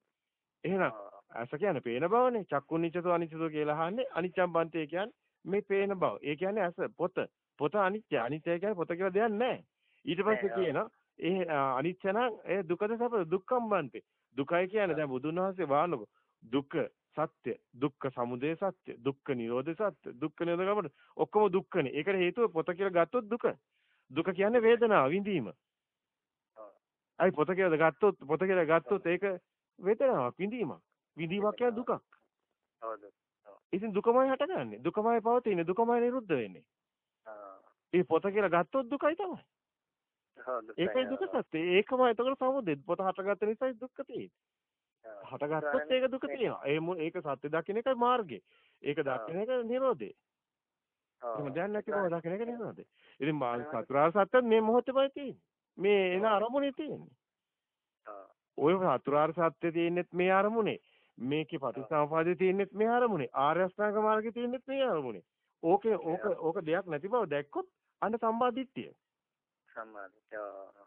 එහෙනම් අස කියන්නේ පේන බවනේ චක්කු නිච්චතෝ අනිච්චතෝ කියලා අහන්නේ අනිච්ඡම් බන්තේ කියන්නේ මේ පේන බව. ඒ කියන්නේ අස පොත. පොත අනිත්‍ය. අනිත්‍ය කියන්නේ පොත කියලා දෙයක් නැහැ. ඊට පස්සේ. කියනවා ඒ අනිත්‍ය නම් ඒ දුකද සැප දුක්ඛම් බන්තේ. දුකයි කියන්නේ දැන් බුදුන් වහන්සේ වානකො දුක සත්‍ය දුක්ඛ සමුදය සත්‍ය දුක්ඛ නිරෝධ සත්‍ය දුක්ඛ නිරෝධ ගමන ඔක්කොම දුක්ඛනේ. ඒකට හේතුව පොත කියලා ගත්තොත් දුක. දුක කියන්නේ වේදනාව විඳීම. අයි පොත කියලා ගත්තොත් පොත කියලා ගත්තොත් ඒක වේදනාවක් විඳීමක්. විඳීමක් කියන්නේ දුකක්. ඉතින් දුකමයි හටගන්නේ. දුකමයි පවතින්නේ. දුකමයි නිරුද්ධ වෙන්නේ. ඒ පොත කියලා ගත්තොත් දුකයි තමයි. ඒකයි දුක සත්‍ය. ඒකම එතකොට සමුදේ. පොත හටගත්ත නිසායි දුක්ඛ තියෙන්නේ. හටගත්තොත් ඒක දුක තියෙනවා. ඒ ඒක සත්‍ය දකින්න එකයි මාර්ගය. ඒක දකින්න එක නිරෝධය. එහෙම දැන් නැති බව දකින්න එක නිරෝධය. ඉතින් මා- චතුරාර්ය සත්‍ය මේ මොහොතේමයි තියෙන්නේ. මේ එන අරමුණේ තියෙන්නේ. ඔය චතුරාර්ය සත්‍ය තියෙන්නේත් මේ අරමුණේ. මේකේ පටිච්චසමුපාදේ තියෙන්නේත් මේ අරමුණේ. ආර්ය අෂ්ටාංග මාර්ගේ තියෙන්නේත් මේ අරමුණේ. ඕකේ ඕක ඕක දෙයක් නැති බව දැක්කොත් අන්න සම්මාදිට්ඨිය.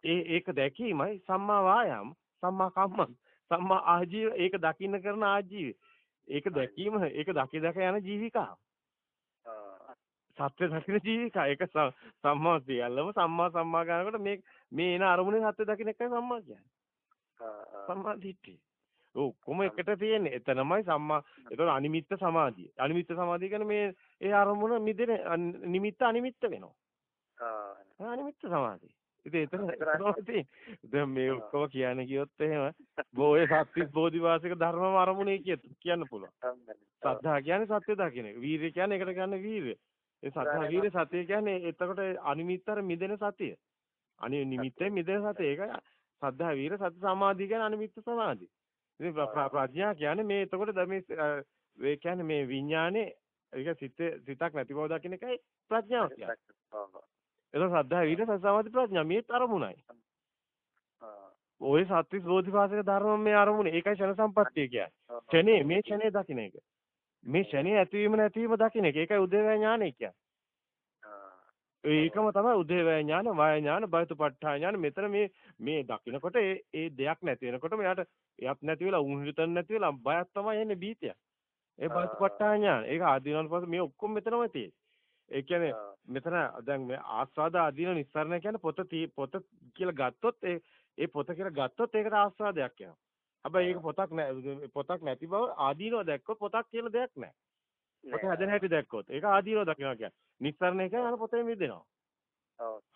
ඒ ඒක දැකීමයි සම්මා වායාම, සම්මා කම්ම, සම්මා ආජීව ඒක දකින්න කරන ආජීවය. ඒක දැකීම ඒක දකි දක යන ජීවිකාව. සත්‍ය දකින ජීවිකා ඒක සම්මා සියල්ලම සම්මා සම්මා ගන්නකොට මේ මේ එන අරමුණේ සත්‍ය දකින්න එකයි සම්මා කියන්නේ. සම්මා දිට්ඨිය. ඔක්කොම එකට තියෙන්නේ. එතනමයි සම්මා. එතකොට අනිමිත්ත සමාධිය. අනිමිත්ත සමාධිය කියන්නේ මේ ඒ අරමුණ මිදෙන නිමිත්ත අනිමිත්ත වෙනවා. ආ, අනිමිත්ත සමාධිය. ඉතින් එතන තියෙන්නේ. දැන් මේ ඔක්කොම කියන්න ගියොත් එහෙම බෝයේ සත්‍විස් බෝධිවාසික ධර්මම අරමුණේ කිය කියන්න පුළුවන්. සද්ධා කියන්නේ සත්‍ය දකින්න එක. වීරිය කියන්නේ ඒකට කියන්නේ වීරිය. ඒ සද්ධා වීරිය සතිය කියන්නේ එතකොට අනිමිත්තර මිදෙන සතිය. අනි නිමිත්තෙන් මිදෙන සතිය. ඒක සද්ධා වීර සති සමාධිය කියන්නේ අනිමිත්ත සමාධිය. ඉතින් ප්‍ර- ප්‍ර- ප්‍රඥා කියන්නේ මේ එතකොට මේ ඒ කියන්නේ මේ විඥානේ ඒක සිත සිතක් නැති බව දකින්න එකයි ප්‍රඥාව කියන්නේ. ඒක සද්ධා වීර සති සමාධි ප්‍රඥා මේ අරමුණයි. ওই සත්‍විස් බෝධිපාසක ධර්ම මේ අරමුණේ. ඒකයි ෂණ සම්පත්තිය කියන්නේ. ෂනේ මේ ෂනේ දකින්න එක. මේ ෂනේ ඇතිවීම නැතිවීම දකින්න එක. ඒකයි උදේවැය ඥානය කියන්නේ. ඒකම තමයි උදේවැය ඥාන, වාය ඥාන, බයතුපත්ඨා ඥාන. මෙතන මේ මේ දකින්නකොට ඒ ඒ දෙයක් නැති වෙනකොට මෙයාට එයත් නැති වෙලා උන් හිතන් නැති වෙලා බයක් තමයි එන්නේ බීතිය. ඒ බයතුපත්ඨා ඥාන. ඒක ආදීනවන් පස්සේ මේ ඔක්කොම මෙතනමයි තියෙන්නේ. ඒ කියන්නේ මෙතන දැන් මේ ආස්වාද ආදීන නිස්සරණ කියන්නේ පොත පොත කියලා ගත්තොත් ඒ ඒ පොත කියලා ගත්තොත් ඒකට ආස්වාදයක් යනවා. හැබැයි ඒක පොතක් නෑ පොතක් නැති බව ආදීනව දැක්කොත් පොතක් කියලා දෙයක් නෑ. පොත හැදෙන හැටි දැක්කොත් ඒක ආදීනව දකිනවා කියන්නේ. නිස්සරණ එක යන පොතේ මිදෙනවා.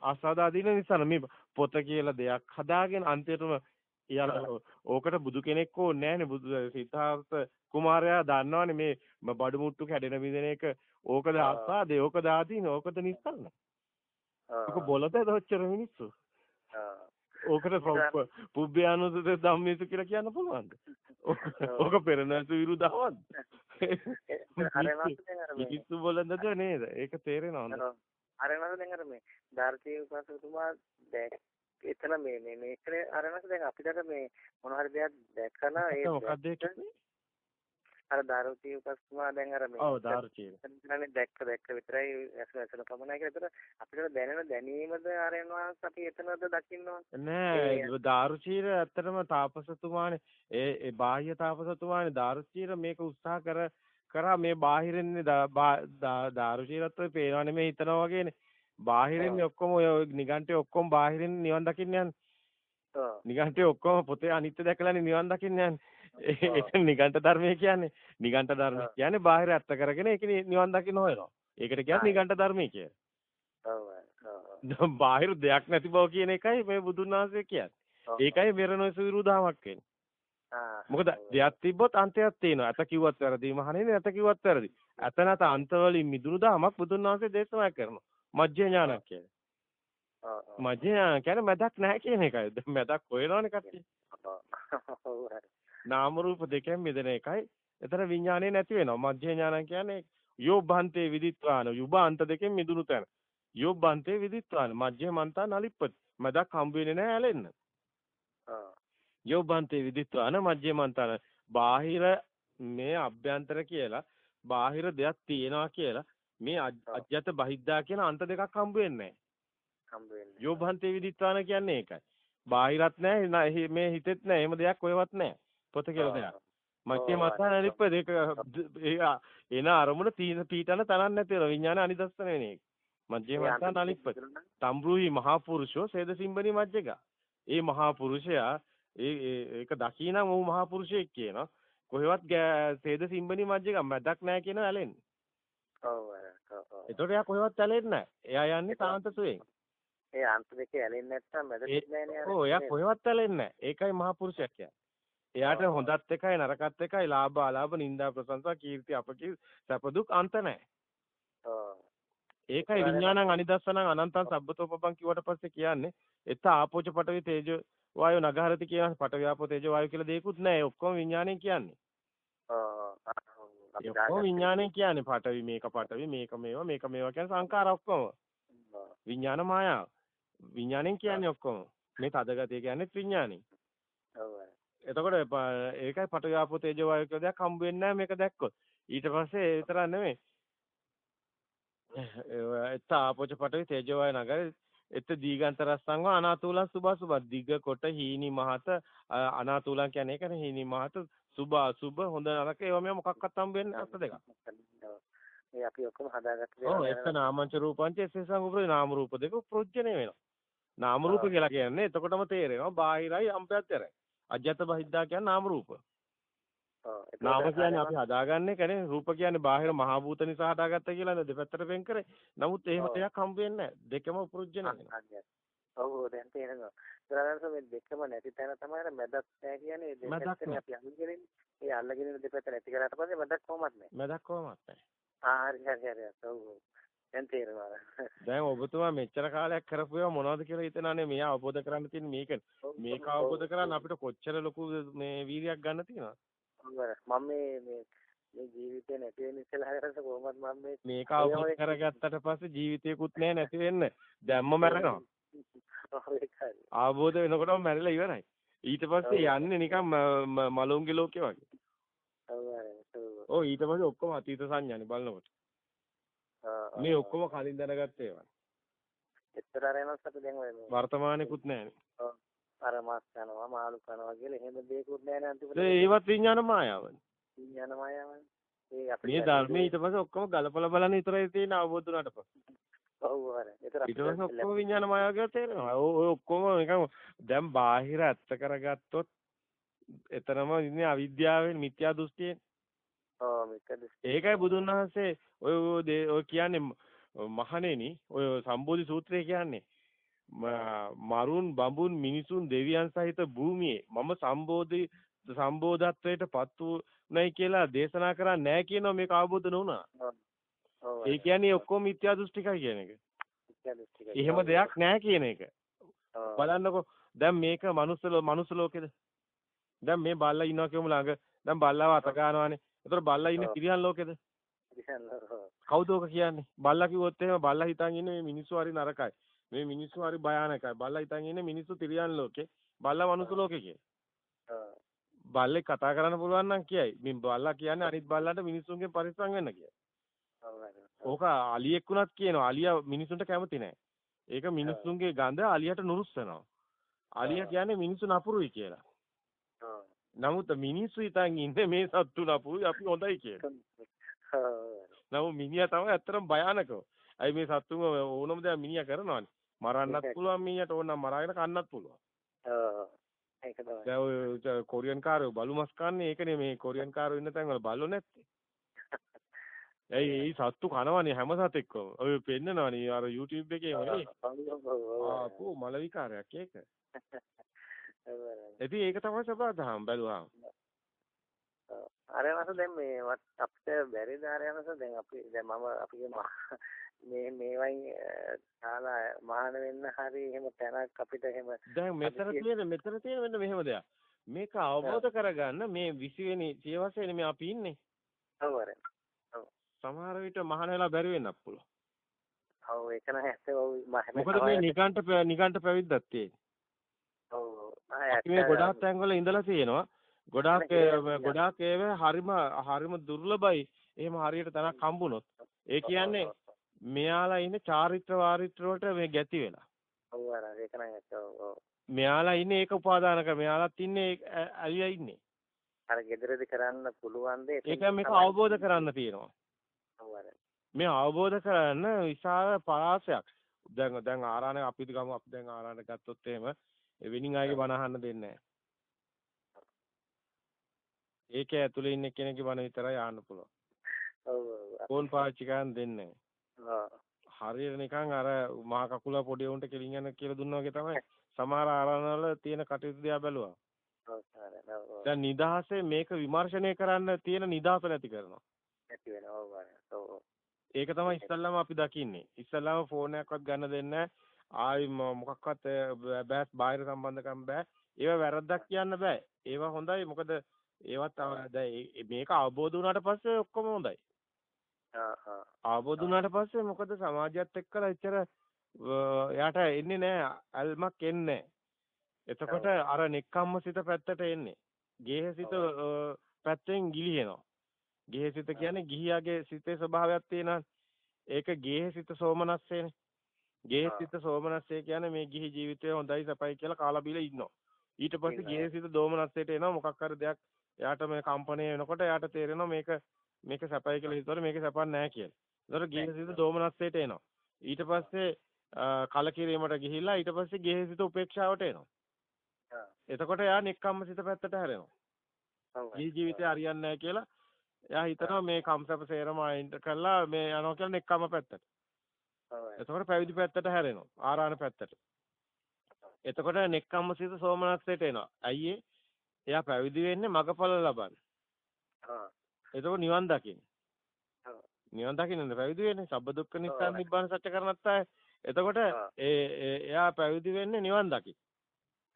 ආස්වාද ආදීන නිස්සරණ මේ පොත කියලා දෙයක් හදාගෙන අන්තිමටම ඊයර ඕකට බුදු කෙනෙක් ඕනේ නෑනේ බුදු සිතාර්ථ කුමාරයා දන්නවනේ මේ බඩු මුට්ටු කැඩෙන මිදෙන එක ඕකද ආස්වාදේ ඕකද ආදීන ඕකද නිස්සරණ. ඒක බොලද දොච්චර මිනිස්සු. ඕකට පුබ්බයානුසත ධම්මේසු කියලා කියන්න පුළුවන්ද? ඕක පෙරණැසු විරුද්ධවද? මිනිස්සු බලන්නද නේද? ඒක තේරෙනවද? අරනස දැන් අර මේ ධාර්තී උපාසකතුමා දැක් එතන මේ මේ මේකේ අරනස දැන් අපිට මේ මොන හරි දෙයක් දැකලා ඒ මොකක්ද කියන්නේ? අර ධාර්තී උපාසකතුමා දැන් අර මේ ඔව් ධාර්තී. එතනනේ දැක්ක දැක්ක විතරයි ඇසල ඇසල පමණයි කියලා. ඒතර අපිට දැනෙන දැනීමද ආරයන්වහන්ස අපි එතනද දකින්නවා. නෑ ධාර්චීර ඇත්තටම තාපසතුමානේ ඒ ඒ බාහ්‍ය තාපසතුමානේ ධාර්චීර මේක උත්සාහ කර කරා මේ බාහිරින්නේ ධාර්චීරත්වයේ පේනව නෙමෙයි හිතනවා වගේනේ. බාහිරින්නේ ඔක්කොම ඔය නිගන්ටේ ඔක්කොම බාහිරින් නිවන් දකින්න යන්නේ. ඔව්. නිගන්ටේ ඔක්කොම පොතේ අනිත්‍ය දැකලානේ නිවන් දකින්න යන්නේ. ඒක නිගන්ට ධර්මය කියන්නේ. නිගන්ට ධර්මය කියන්නේ බාහිර ඇත්ත කරගෙන ඒක නිවන් දකින්න හොයනවා. ඒකට කියන්නේ නිගන්ට ධර්මය කියලා. ඔව්. බාහිර දෙයක් නැති බව කියන එකයි මේ බුදුන් වහන්සේ කියන්නේ. ඒකයි මෙරණොසු විරුදාමක් වෙන්නේ. මොකද දෙයක් තිබ්බොත් අන්තයක් තියෙනවා. ඇත කිව්වත් වැරදි, මහණෙනි නැත කිව්වත් වැරදි. ඇත නැත අන්තවලින් මිදුණු දාමක් බුදුන් වහන්සේ දේශනා කරනවා. මජ්ජේ ඥානක් කියන්නේ. මජ්ජේ ඥාන කියන්නේ මැදක් නැහැ කියන එකයි. මැදක් හොයනවනේ කට්ටිය. නාම රූප දෙකෙන් මිදෙන එකයි. එතන විඥානේ නැති වෙනවා. මජ්ජේ ඥාන කියන්නේ යෝබ්බන්තේ විදිත්වාන යුබාන්ත දෙකෙන් මිදුණු තැන. යෝබ්බන්තේ විදිත්වාන මජ්ජේ මන්තා නලිප්පති. මැදක් හම්බ වෙන්නේ නැහැ ඇලෙන්න. යෝබ්බන්තේ විදිත්වාන මජ්ජේ මන්තාන බාහිර මේ අභ්‍යන්තර කියලා බාහිර දෙයක් තියෙනවා කියලා මේ අජ්‍යත බහිද්දා කියන අන්ත දෙකක් හම්බ වෙන්නේ නැහැ. යෝභන්තේ විදිත්වාන කියන්නේ ඒකයි. බාහිරත් නැහැ මේ හිතෙත් නැහැ. එහෙම දෙයක් කොහෙවත් නැහැ. පොත කියලා දෙයක්. මච්චේ මතන රිප්ප දෙක එන අරමුණ තීන පීටන තනක් නැති වෙන විඥාන අනිදස්සන වෙන එක. මජ්ජේ මතන අලිප්ප. තම්බ්‍රුහි මහා පුරුෂෝ සේද සිම්බනි මජ්ජක. ඒ මහා පුරුෂයා ඒ ඒක දකිනම් ਉਹ මහා පුරුෂයෙක් කියනවා. කොහෙවත් සේද සිම්බනි මජ්ජක මැදක් නැහැ කියන ඇලෙන්නේ. ඔව් ඔව්. ඒතකොට එයා කොහෙවත් ඇලෙන්නේ නැහැ. එයා යන්නේ සාන්ත සුවයෙන්. ඒ අන්ත දෙකේ ඇලෙන්නේ නැත්නම් මැදට නෑ නේ. ඔව් එයා කොහෙවත් ඇලෙන්නේ නැහැ. ඒකයි මහා පුරුෂයා කියන්නේ. එයාට හොඳත් එකයි නරකත් එකයි ලාභ අලාභ නිന്ദා ප්‍රශංසා කීර්ති අපකීර්ති සැප දුක් අන්ත නැහැ. ඒකයි විඥානං අනිදස්සනං අනන්තං සබ්බතෝපපං කිව්වට පස්සේ කියන්නේ එත ආපෝච පටවි තේජෝ වායෝ නගහරති කියන පටවි ආපෝ තේජෝ වායෝ කියලා දෙයක්වත් නැහැ. ඔක්කොම විඥාණයෙන් කියන්නේ. ඔක්කොම විඥාණයෙන් කියන්නේ පටවි මේක පටවි මේක මේවා මේක මේවා කියන සංකාර ඔක්කොම. විඥාන මායාව. විඥාණයෙන් කියන්නේ ඔක්කොම. මේ තදගතිය කියන්නේ විඥාණයෙන්. එතකොට ඒකයි පටවි ආපෝ තේජෝ වායෝ කියලා දෙයක් හම්බ වෙන්නේ නැහැ මේක දැක්කොත්. ඊට පස්සේ ඒ විතරක් නෙමෙයි. එත ආපෝච පටවි තේජෝ වායෝ නගර එත දීගන්ත රස්සංව අනාතුලං සුභ සුභ දිග කොට හීනි මහත අනාතුලං කියන්නේ ඒකනේ හීනි මහත සුභ අසුභ හොඳ නරක ඒවා මේ මොකක්වත් හම්බ වෙන්නේ අත දෙකක්. මේ අපි ඔක්කොම හදාගත්ත. ඔව් එක්ක නාමංච රූපංච එසේසං උපරේ නාම රූප දෙක ප්‍රොජ්ජනේ වෙනවා. නාම රූප කියලා කියන්නේ එතකොටම තේරෙනවා බාහිරයි අම්පයත්තරයි. අජ්‍යත බහිද්දා කියන්නේ නාම රූප. නාම කියන්නේ අපි හදාගන්නේ කනේ රූප කියන්නේ බාහිර මහා භූත නිසා හදාගත්ත කියලා දෙපැත්තට වෙන් කරේ. නමුත් එහෙම දෙයක් හම්බ වෙන්නේ නැහැ. දෙකම උපෘජ්ජන වෙනවා. ඔව් දැන් තේරෙනවා. ඊළඟට මේ දෙකම නැති තැන තමයි මැදක් නැහැ කියන්නේ දෙපැත්තනේ අපි අල්ලගෙන. ඒ අල්ලගෙන දෙපැත්ත නැති කරාට පස්සේ මැදක් කොහොමත් නැහැ. මැදක් කොහොමත් නැහැ. ආ හරි හරි හරි. ඔව්. දැන් තේරෙනවා. දැන් ඔබතුමා මෙච්චර කාලයක් කරපු ඒවා මොනවද කියලා හිතනවානේ මෙයා අවබෝධ කරන්න තියෙන මේක. මේක අවබෝධ කරගන්න අපිට කොච්චර ලොකු මේ වීර්යයක් ගන්න තියෙනවද? මම මේ මේ මේ ජීවිතේ නැති වෙන ඉස්සෙල්ලා හරස කොහොමද මම මේ මේක අවබෝධ කරගත්තට පස්සේ ජීවිතේකුත් නැහැ නැති වෙන්න. දැම්ම මැරෙනවා. අවබෝධ වෙනකොටම මැරිලා ඉවරයි. ඊට පස්සේ යන්නේ නිකන් මලුන්ගේ ලෝකේ වගේ. ඔව් ඊට පස්සේ ඔක්කොම අතීත සංඥානේ බලනකොට. මේ ඔක්කොම කලින් දැනගත්ත ඒවා. එතර අරනස් අපිට දැන් ඔය වර්තමානෙකුත්. ඔව්. අර මාස් කනවා මාළු කනවා කියලා එහෙම දෙයක්වත් නැහැ නේ අන්තිමට. ඒ ඒවත් විඥාන මායාවනේ. විඥාන මායාවනේ. මේ ධර්මයේ ඊට පස්සේ ඔක්කොම ගලපලා බලන්න විතරයි තියෙන අවබෝධ වුණාට පස්සේ. ඔව්. ඒතර ඊට පස්සේ ඔක්කොම විඥාන මායාව කියලා තේරෙනවා. ඔය ඔක්කොම නිකන් දැන් බාහිර ඇත්ත කරගත්තොත් එතරම් ඉන්නේ අවිද්‍යාවෙන් මිත්‍යා දෘෂ්ටියෙන්. ඒකයි බුදුන් වහන්සේ ඔය ඔය කියන්නේ මහණෙනි ඔය සම්බෝධි සූත්‍රය කියන්නේ මරුන් බඹුන් මිනිසුන් දෙවියන් සහිත භූමියේ මම සම්බෝධි සම්බෝධත්වයට පත් වුණයි කියලා දේශනා කරන්නේ නැහැ කියනවා මේක අවබෝධ නොවුණා. ඒ කියන්නේ ඔක්කොම මිත්‍යා දෘෂ්ටිකයි කියන එක. එහෙම දෙයක් නැහැ කියන එක. බලන්නකෝ දැන් මේක මනුස්ස මනුස්ස ලෝකෙද? දැන් මේ බල්ලා ඉන්නවා කියමු ළඟ. දැන් බල්ලාව අත ගන්නවානේ. ඒතර බල්ලා ඉන්නේ තිරියන් ලෝකෙද? කවුද ඔක කියන්නේ? බල්ලා කිව්වොත් එහෙම බල්ලා හිතන් ඉන්නේ මේ මිනිස්සු හරි නරකයි. මේ මිනිස්සු හරි භයානකයි. බල්ලා හිතන් ඉන්නේ මිනිස්සු තිරියන් ලෝකේ. බල්ලා මනුස්ස ලෝකේ කියලා. බල්ලෙක් කතා කරන්න පුළුවන් නම් කියයි. මේ බල්ලා කියන්නේ අනිත් බල්ලාට මිනිස්සුන්ගෙන් පරිස්සම් වෙන්න කියලා. ඕක අලියෙක් වුණත් කියනවා. අලියා මිනිසුන්ට කැමති නැහැ. ඒක මිනිස්සුන්ගේ ගඳ අලියට නුරුස්සනවා. අලියා කියන්නේ මිනිස්සු නපුරුයි කියලා. නමුත් මිනිස්සු හිතන් ඉන්නේ මේ සත්තු නපුරුයි අපි හොඳයි කියලා. නමුත් මිනිහා තමයි ඇත්තටම භයානකව. අයි මේ සත්තුම ඕනම දෙයක් මිනිහා කරනවානේ. මරන්නත් පුළුවන් මිනිහට ඕනනම් මරාගෙන කන්නත් පුළුවන්. ඒක තමයි. දැන් ඔය කොරියන් කාරයෝ බලු මස් කන්නේ ඒකනේ මේ කොරියන් කාරයෝ ඉන්න තැන් වල බල්ලෝ නැත්තේ. ඇයි ඒ සත්තු කනවනේ හැම සතෙක්වම. ඔය පෙන්නනවනේ අර YouTube එකේ වනේ. ආපෝ මල විකාරයක් ඒක. ඉතින් ඒක තමයි සබදාම් බැලුවාම. අරයන්ස දැන් මේ අපිට බැරිද අරයන්ස දැන් අපි දැන් මම අපි මේ මේවයින් තාලා මහාන වෙන්න හරි එහෙම තැනක් අපිට එහෙම දැන් මෙතන තියෙන මෙතන තියෙන මෙන්න මෙහෙම දෙයක්. මේක අවබෝධ කරගන්න මේ 20 වෙනි සියවසේනේ මේ අපි ඉන්නේ. ඔව් සමහර විට මහාන වෙලා බැරි වෙන්නත් පුළුවන්. ඔව් ඒක නෑ ඇත්ත ඔව් මොකද මේ නිකන්ට නිකන්ට පැවිද්දක් තියෙන්නේ. ඔව් මේ ගොඩාක් තැන්වල ඉඳලා තියෙනවා. ගොඩාක් ගොඩාක් ඒවා හරිම හරිම දුර්ලභයි. එහෙම හරියට තනක් හම්බුනොත්. ඒ කියන්නේ මෙයාලා ඉන්නේ චාරිත්‍ර වාරිත්‍ර වලට මේ ගැති වෙලා. ඔව් අර ඒක නම් ඇත්ත ඔව්. මෙයාලා ඉන්නේ ඒක උපාදාන කර මෙයාලත් ඉන්නේ ඇලියා ඉන්නේ. අර gederedi කරන්න පුළුවන් දේ ඒක මේක අවබෝධ කරන්න තියෙනවා. මේ අවබෝධ කරන්න විශාල පරාසයක්. දැන් දැන් ආරාණක අපි ගමු අපි දැන් ආරාණක ගත්තොත් එහෙම වෙනින් අයගේ බණ අහන්න දෙන්නේ නැහැ. ඒකේ ඇතුලේ ඉන්න කෙනෙක්ගේ බණ විතරයි අහන්න පුළුවන්. ඔව් ඔව්. ෆෝන් පාවිච්චි කරන්න දෙන්නේ නැහැ. හරියට නිකන් අර මහා කකුල පොඩි උන්ට කෙලින් යන කියලා දුන්නා වගේ තමයි සමහර ආරාණවල තියෙන කටයුතු දිහා බැලුවා. දැන් නිදහසේ මේක විමර්ශනය කරන්න තියෙන නිදහස නැති කරනවා. නැති වෙනවා ඒක තමයි ඉස්සල්ලාම අපි දකින්නේ. ඉස්සල්ලාම ෆෝන් එකක්වත් ගන්න දෙන්නේ ආයි මොකක්වත් බෑ බාහිර සම්බන්ධකම් බෑ. ඒව වැරද්දක් කියන්න බෑ. ඒව හොඳයි. මොකද ඒවත් දැන් මේක අවබෝධ වුණාට පස්සේ ඔක්කොම හොඳයි. අවබෝධ වුණාට පස්සේ මොකද සමාජයත් එක්කලා එච්චර එයාට එන්නේ නැහැ අල්මක් එන්නේ එතකොට අර නෙක්ඛම්මසිත පැත්තට එන්නේ. ගේහසිත පැත්තෙන් ගිලිහෙනවා. ගේහසිත කියන්නේ ගිහියාගේ සිතේ ස්වභාවයක් තියෙනවා. ඒක ගේහසිත සෝමනස්සේනේ. ගේහසිත සෝමනස්සේ කියන්නේ මේ ගිහි ජීවිතය හොඳයි සපයි කියලා කාලා බීලා ඉන්නවා. ඊට පස්සේ ගේහසිත දෝමනස්සේට එනවා මොකක් හරි දෙයක් එයාට මේ කම්පණය වෙනකොට එයාට තේරෙනවා මේක මේක සැපයි කියලා හිතුවට මේක සැපක් නැහැ කියලා. ඒතකොට ගේහසිත දෝමනස්සේට එනවා. ඊට පස්සේ කලකිරීමට ගිහිල්ලා ඊට පස්සේ ගේහසිත උපේක්ෂාවට එනවා. එතකොට එයා නික්කම්මසිත පැත්තට හැරෙනවා. ජී ජීවිතය හරියන්නේ නැහැ කියලා එයා හිතනවා මේ කම්සප සේරම අයින්ට කළා මේ යනවා කියලා නෙක්කම පැත්තට. එතකොට පැවිදි පැත්තට හැරෙනවා. ආරාණ පැත්තට. එතකොට නෙක්කම්මසිත සෝමනස්සයට එනවා. ඇයි එයා පැවිදි වෙන්නේ මගඵල ලබන්න. එතකොට නිවන් දකින්න. නිවන් දකින්න පැවිදි වෙන්නේ. සබ්බ දුක්ඛ නිස්සාර නිබ්බාන සත්‍ය කරණත්තා. එතකොට ඒ එයා පැවිදි වෙන්නේ නිවන් දකින්න.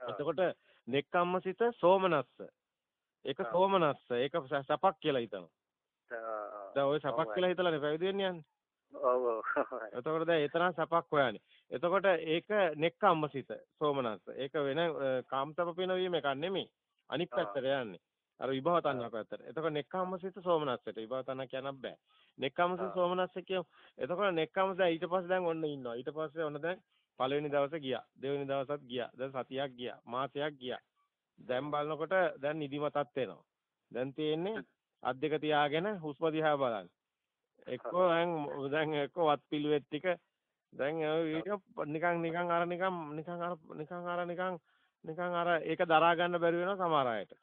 එතකොට නෙක්කම්මසිත සෝමනස්ස. ඒක සෝමනස්ස. ඒක සපක් කියලා හිතනවා. දැන් ඔය සපක් කියලා හිතලානේ පැවිදි වෙන්නේ යන්නේ. ඔව් ඔව්. එතකොට දැන් එතන සපක් හොයන්නේ. එතකොට ඒක නෙක්කම්මසිත සෝමනස්ස. ඒක වෙන කාමතප පිනවීම එකක් නෙමෙයි. අනිත් පැත්තට යන්නේ. අර විභව තණ්හා පැත්තට. එතකොට නෙක්ඛම්මසිත සෝමනස්සට විභව තණ්හා කියන්න බෑ. නෙක්ඛම්මසිත සෝමනස්ස කියමු. එතකොට නෙක්ඛම්මස දැන් ඊට පස්සේ දැන් ඔන්න ඉන්නවා. ඊට පස්සේ ඔන්න දැන් පළවෙනි දවසේ ගියා. දෙවෙනි දවසත් ගියා. දැන් සතියක් ගියා. මාසයක් ගියා. දැන් බලනකොට දැන් නිදිමතක් එනවා. දැන් තියෙන්නේ අත් දෙක තියාගෙන හුස්ම දිහා බලන්න. එක්කෝ දැන් දැන් එක්කෝ වත් පිළිවෙත් ටික දැන් නිකන් නිකන් අර නිකන් නිකන් අර නිකන් අර නිකන් නිකන් අර ඒක දරා ගන්න බැරි වෙනවා සමහර අයට.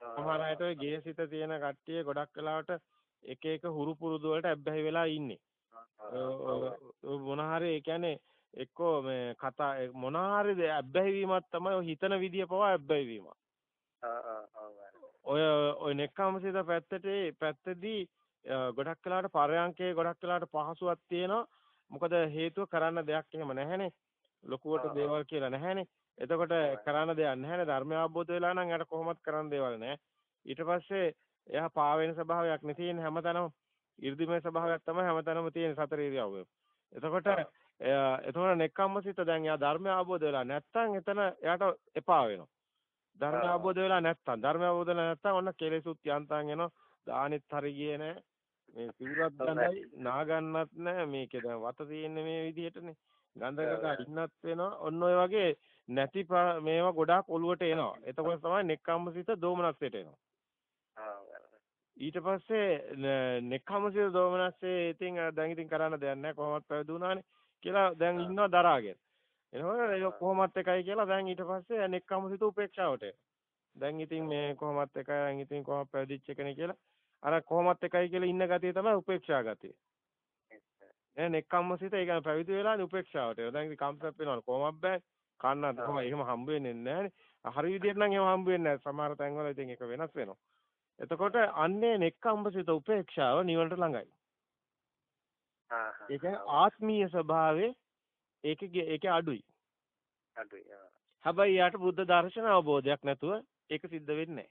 සමහර අයට ඔය ගේසිත තියෙන කට්ටිය ගොඩක් වෙලාවට එක එක හුරු පුරුදු වලට ඇබ්බැහි වෙලා ඉන්නේ. මොන හරි ඒ කියන්නේ එක්කෝ මේ කතා මොන හරි ඇබ්බැහි වීමක් තමයි ඔය හිතන විදිය පවා ඇබ්බැහි වීමක්. ඔය ඔය නෙක්ඛම්සිත පැත්තට පැත්තදී ගොඩක් වෙලාවට පරයන්කේ ගොඩක් වෙලාවට පහසුවක් තියෙනවා. මොකද හේතුව කරන්න දෙයක් එහෙම නැහැනේ. ලොකුවට දේවල් කියලා නැහැනේ. එතකොට කරන්න දෙයක් නැහැනේ ධර්මය අවබෝධ වෙලා නම් එයාට කොහොමත් කරන්න දේවල් නැහැ. ඊට පස්සේ එයා පාවෙන ස්වභාවයක් නේ තියෙන්නේ හැමතැනම. 이르දිමේ ස්වභාවයක් තමයි හැමතැනම තියෙන සතර ඉරියව්ව. එතකොට එතකොට නෙක්ඛම්මසිත දැන් එයා ධර්මය අවබෝධ වෙලා නැත්තම් එතන එයාට එපා වෙනවා. ධර්මය අවබෝධ වෙලා නැත්තම් ධර්මය අවබෝධ වෙලා නැත්තම් ඔන්න කෙලෙසුත් යන්තම් එනවා. දානෙත් හරි ගියේ නැහැ. මේ සිවුරක් ගඳයි නාගන්නත් නැහැ. මේකේ දැන් වත තියෙන්නේ මේ විදිහටනේ. ගඳකට ඉන්නත් වෙනවා. ඔන්න ඔය වගේ නැති මේවා ගොඩාක් ඔලුවට එනවා. එතකොට තමයි නෙක්ඛම්මසිත දෝමනස්සයට එනවා. ඊට පස්සේ නෙක්ඛම්මසිත දෝමනස්සේ ඉතින් දැන් ඉතින් කරන්න දෙයක් නැහැ. කොහොමවත් පැවිදි වුණානේ. කියලා දැන් ඉන්නවා දරාගෙන. එනකොට ඒක කොහොමත් එකයි කියලා දැන් ඊට පස්සේ නෙක්කමසිත උපේක්ෂාවට දැන් ඉතින් මේ කොහොමත් එකයි දැන් ඉතින් කොහොමත් පැවිදිච්ච එකනේ කියලා අර කොහොමත් එකයි කියලා ඉන්න ගතිය තමයි උපේක්ෂා ගතිය. නේ නෙක්කම්මසිත ඒ කියන්නේ පැවිදි වෙලා උපේක්ෂාවට. දැන් ඉතින් කම්ප්‍රප් වෙනවා කොහොමත් බෑ. කන්නත් කොහොම එහෙම හම්බ වෙන්නේ නැහැනේ. හරි විදියට නම් එහෙම හම්බ වෙන්නේ නැහැ. සමහර තැන්වල ඉතින් ඒක වෙනස් වෙනවා. එතකොට අන්නේ නෙක්කම්බසිත උපේක්ෂාව නිවනට ළඟයි. ඒ කියන්නේ ආත්මීය ස්වභාවයේ ඒකේ ඒකේ අඩුයි. අඩුයි. හැබැයි යාට බුද්ධ දර්ශන අවබෝධයක් නැතුව ඒක සිද්ධ වෙන්නේ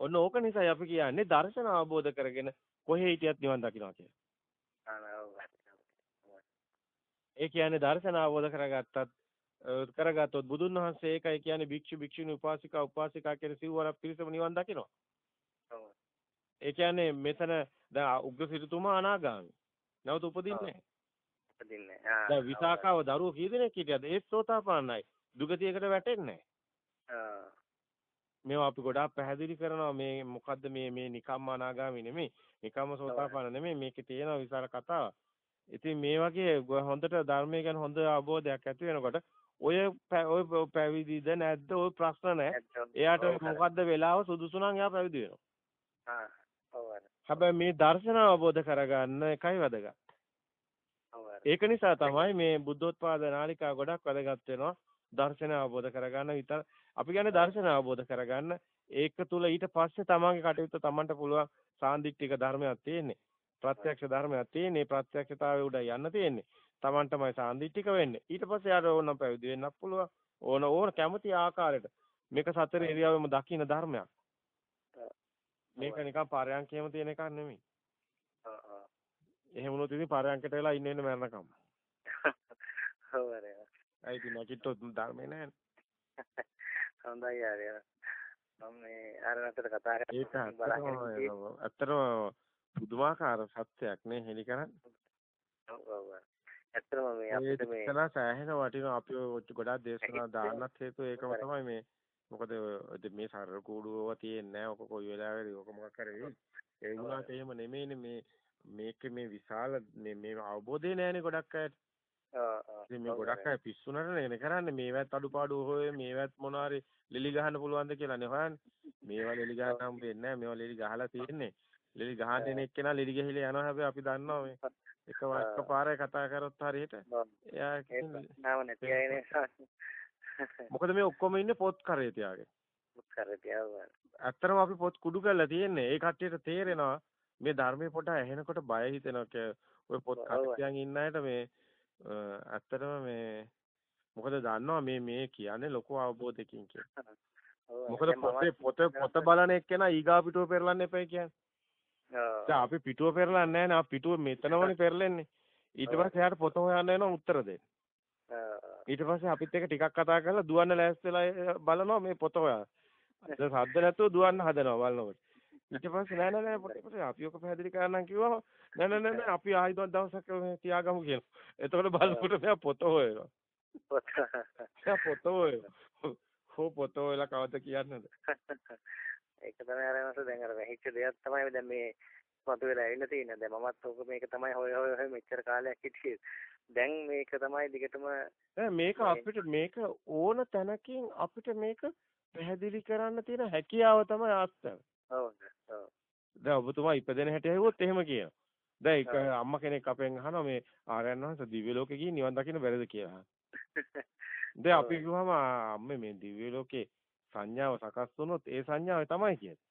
ඔන්න ඕක නිසා අපි කියන්නේ දර්ශන අවබෝධ කරගෙන කොහේ හිටියත් නිවන් දකින්නවා කියලා. ඒ කියන්නේ දර්ශන අවබෝධ කරගත්තත් කරගත්තොත් බුදුන් වහන්සේ ඒකයි කියන්නේ භික්ෂු භික්ෂුණී උපාසිකා උපාසිකා කියන සිව්වරක් පිරිසම නිවන් දකින්නවා. ඒ කියන්නේ මෙතන දැන් උග්ග සිටුතුමා අනාගාමි. නැවත උපදින්නේ නැහැ. උපදින්නේ නැහැ. දැන් විසාකාව දරුවෝ කී දෙනෙක් හිටියද? ඒත් සෝතාපන්නයි. දුගතියකට වැටෙන්නේ නැහැ. මේවා අපි ගොඩාක් පැහැදිලි කරනවා මේ මොකද්ද මේ මේ නිකම්ම අනාගාමි නෙමෙයි. නිකම්ම සෝතාපන්න නෙමෙයි. මේකේ තියෙන විශාල කතාවක්. ඉතින් මේ වගේ හොඳට ධර්මය ගැන හොඳ අවබෝධයක් ඇති වෙනකොට ඔය ඔය පැවිදිද නැද්ද ඔය ප්‍රශ්න නැහැ. එයාට මොකද්ද වෙලාව සුදුසු නම් එයා පැවිදි වෙනවා. හැබැයි මේ දර්ශන අවබෝධ කරගන්න එකයි වැදගත්. ඒක නිසා තමයි මේ බුද්ධෝත්පාද නාලිකා ගොඩක් වැදගත් වෙනවා. දර්ශන අවබෝධ කරගන්න විතර අපි කියන්නේ දර්ශන අවබෝධ කරගන්න ඒක තුල ඊට පස්සේ තමන්ගේ කටයුත්ත තමන්ට පුළුවන් සාන්දිටික ධර්මයක් තියෙන්නේ. ප්‍රත්‍යක්ෂ ධර්මයක් තියෙන්නේ. ප්‍රත්‍යක්ෂතාවය උඩ යන්න තියෙන්නේ. තමන්ටමයි සාන්දිටික වෙන්නේ. ඊට පස්සේ යාර ඕනම් පැවිදි වෙන්නත් පුළුවන්. ඕන ඕන කැමති ආකාරයට මේක සතර ඉරියව්වෙම දකින්න ධර්මයක්. මේක නිකන් පරයන්කේම තියෙන එකක් නෙමෙයි. එහෙම වුණොත් ඉතින් පරයන්කට වෙලා ඉන්න ඉන්න මරණකම්. ඔව් අරේ. අයි ඉතින් නැගිට්ටොත් ධර්මේ නැහැ. හොඳයි යාර. මම මේ ආරණතට කතා කරලා ඒක ඇත්තටම පුදුමාකාර සත්‍යයක් නේ හෙලි කරන්නේ. ඔව්. ඇත්තටම මේ අපිට මේ ඒක සෑහෙන වටිනවා අපි ගොඩාක් දේශනා දාන්නත් හේතුව ඒකම තමයි මේ මොකද මේ සරල කූඩුවව තියෙන්නේ. ඔක කොයි වෙලාවෙද ඔක මොකක් කරේ. ඒ වුණාට එහෙම නෙමෙයිනේ මේ මේක මේ විශාල මේ මේ අවබෝධය නැහැනේ ගොඩක් අයට. ඉතින් මේ ගොඩක් අය පිස්සුනට නේ කරන්නේ මේවත් අඩුපාඩු හොය මේවත් මොනවාරි ලෙලි ගහන්න පුළුවන්ද කියලානේ හොයන්නේ. මේවා ලෙලි ගහන්න හම්බ වෙන්නේ නැහැ. මේවා ලෙලි ගහලා තියෙන්නේ. ලෙලි ගහන්න එන එක්කෙනා ලෙලි ගහලා යනවා හැබැයි අපි දන්නවා මේ එක එකපාරේ කතා කරොත් හරියට එයා කියන්නේ මොකද මේ ඔක්කොම ඉන්නේ පොත් කරේ තියාගෙන. පොත් කරේ තියාගෙන. ඇත්තටම අපි පොත් කුඩු කරලා තියෙන්නේ. ඒ කට්ටියට තේරෙනවා මේ ධර්මයේ පොට ඇහෙනකොට බය හිතෙනවා. ඔය පොත් කට්ටියන් ඉන්න අයට මේ ඇත්තටම මේ මොකද දන්නවා මේ මේ කියන්නේ ලොකු අවබෝධයකින් කියලා. මොකද පොතේ පොත පොත බලන එක්කෙනා ඊගා පිටුව පෙරලන්න එපයි කියන්නේ. දැන් අපි පිටුව පෙරලන්නේ නැහැ නේ. පිටුව මෙතනමනේ පෙරලෙන්නේ. ඊට පස්සේ එයාට පොත හොයන්න වෙනවා උත්තර දෙන්න. ඊට පස්සේ අපිත් එක ටිකක් කතා කරලා දුවන්න ලෑස්ති වෙලා බලනවා මේ පොත හොයන්න. සද්ද නැතුව දුවන්න හදනවා බලනකොට. ඊට පස්සේ නෑ නෑ නෑ පොඩි පොඩි අපි ඔක පැහැදිලි කරන්නම් කිව්වම නෑ නෑ නෑ අපි ආයිත් දවසක් තියාගමු කියලා. එතකොට බලනකොට මෙයා පොත හොයනවා. පොත. එයා පොත හොයනවා. හො පොත හොයලා කවද කියන්නේද? ඒක තමයි අර මස දැන් අර වැහිච්ච දෙයක් තමයි දැන් මේ මතුවලා ඇවිල්ලා තියෙන්නේ. දැන් මමත් ඕක මේක තමයි හොය හොය හොය මෙච්චර කාලයක් හිටියේ. දැන් මේක තමයි දිගටම මේක අපිට මේක ඕන තැනකින් අපිට මේක පැහැදිලි කරන්න තියෙන හැකියාව තමයි ආස්තව. ඔව් ඔව්. දැන් ඔබතුමා ඉපදෙන හැටි ඇහුවොත් එහෙම කියනවා. දැන් ඒක අම්මා කෙනෙක් අපෙන් අහනවා මේ ආර්යයන් වහන්සේ දිව්‍ය ලෝකේ ගිහින් නිවන් දකින්න බැරිද කියලා. දැන් අපි කිව්වම අම්මේ මේ දිව්‍ය ලෝකේ සංඥාව සකස් වුණොත් ඒ සංඥාව තමයි කියන්නේ.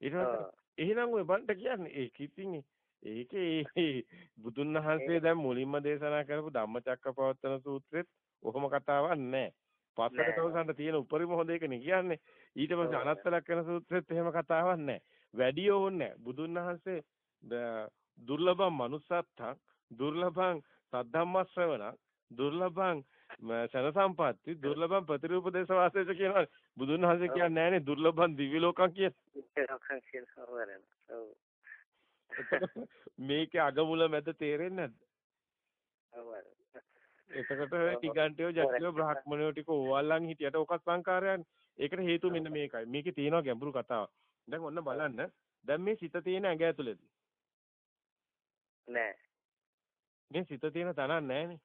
ඊට පස්සේ එහෙනම් ඔය බන්ට කියන්නේ ඒක ඉතින් ඒකේ බුදුන් වහන්සේ දැන් මුලින්ම දේශනා කරපු ධම්මචක්කපවත්තන සූත්‍රෙත් ඔහොම කතාවක් නැහැ. පස්සට තවසන්න තියෙන උපරිම හොඳ එකනේ කියන්නේ. ඊට පස්සේ අනත්ත ලක්ෂණ සූත්‍රෙත් එහෙම කතාවක් නැහැ. වැඩි ඕනේ බුදුන් වහන්සේ දුර්ලභම් manussත්තක් දුර්ලභම් සද්ධම්ම ශ්‍රවණක් දුර්ලභම් සන සම්පatti දුර්ලභම් ප්‍රතිරූපදේශ වාසයච කියනවා බුදුන් වහන්සේ කියන්නේ නැහනේ දුර්ලභම් දිව්‍ය ලෝකම් කියලා. මේකේ අගමුල මැද තේරෙන්නේ නැද්ද? එතකොට ටිකන්ටියෝ ජටිලෝ බ්‍රහ්මණයෝ ටික ඕවල්ලන් හිටියට ඔක සංකාරයන්. ඒකට හේතුව මෙන්න මේකයි. මේකේ තියෙනවා ගැඹුරු කතාවක්. දැන් ඔන්න බලන්න. දැන් මේ සිත තියෙන ඇඟ ඇතුළේද? නෑ. මේ සිත තියෙන තනක් නෑනේ.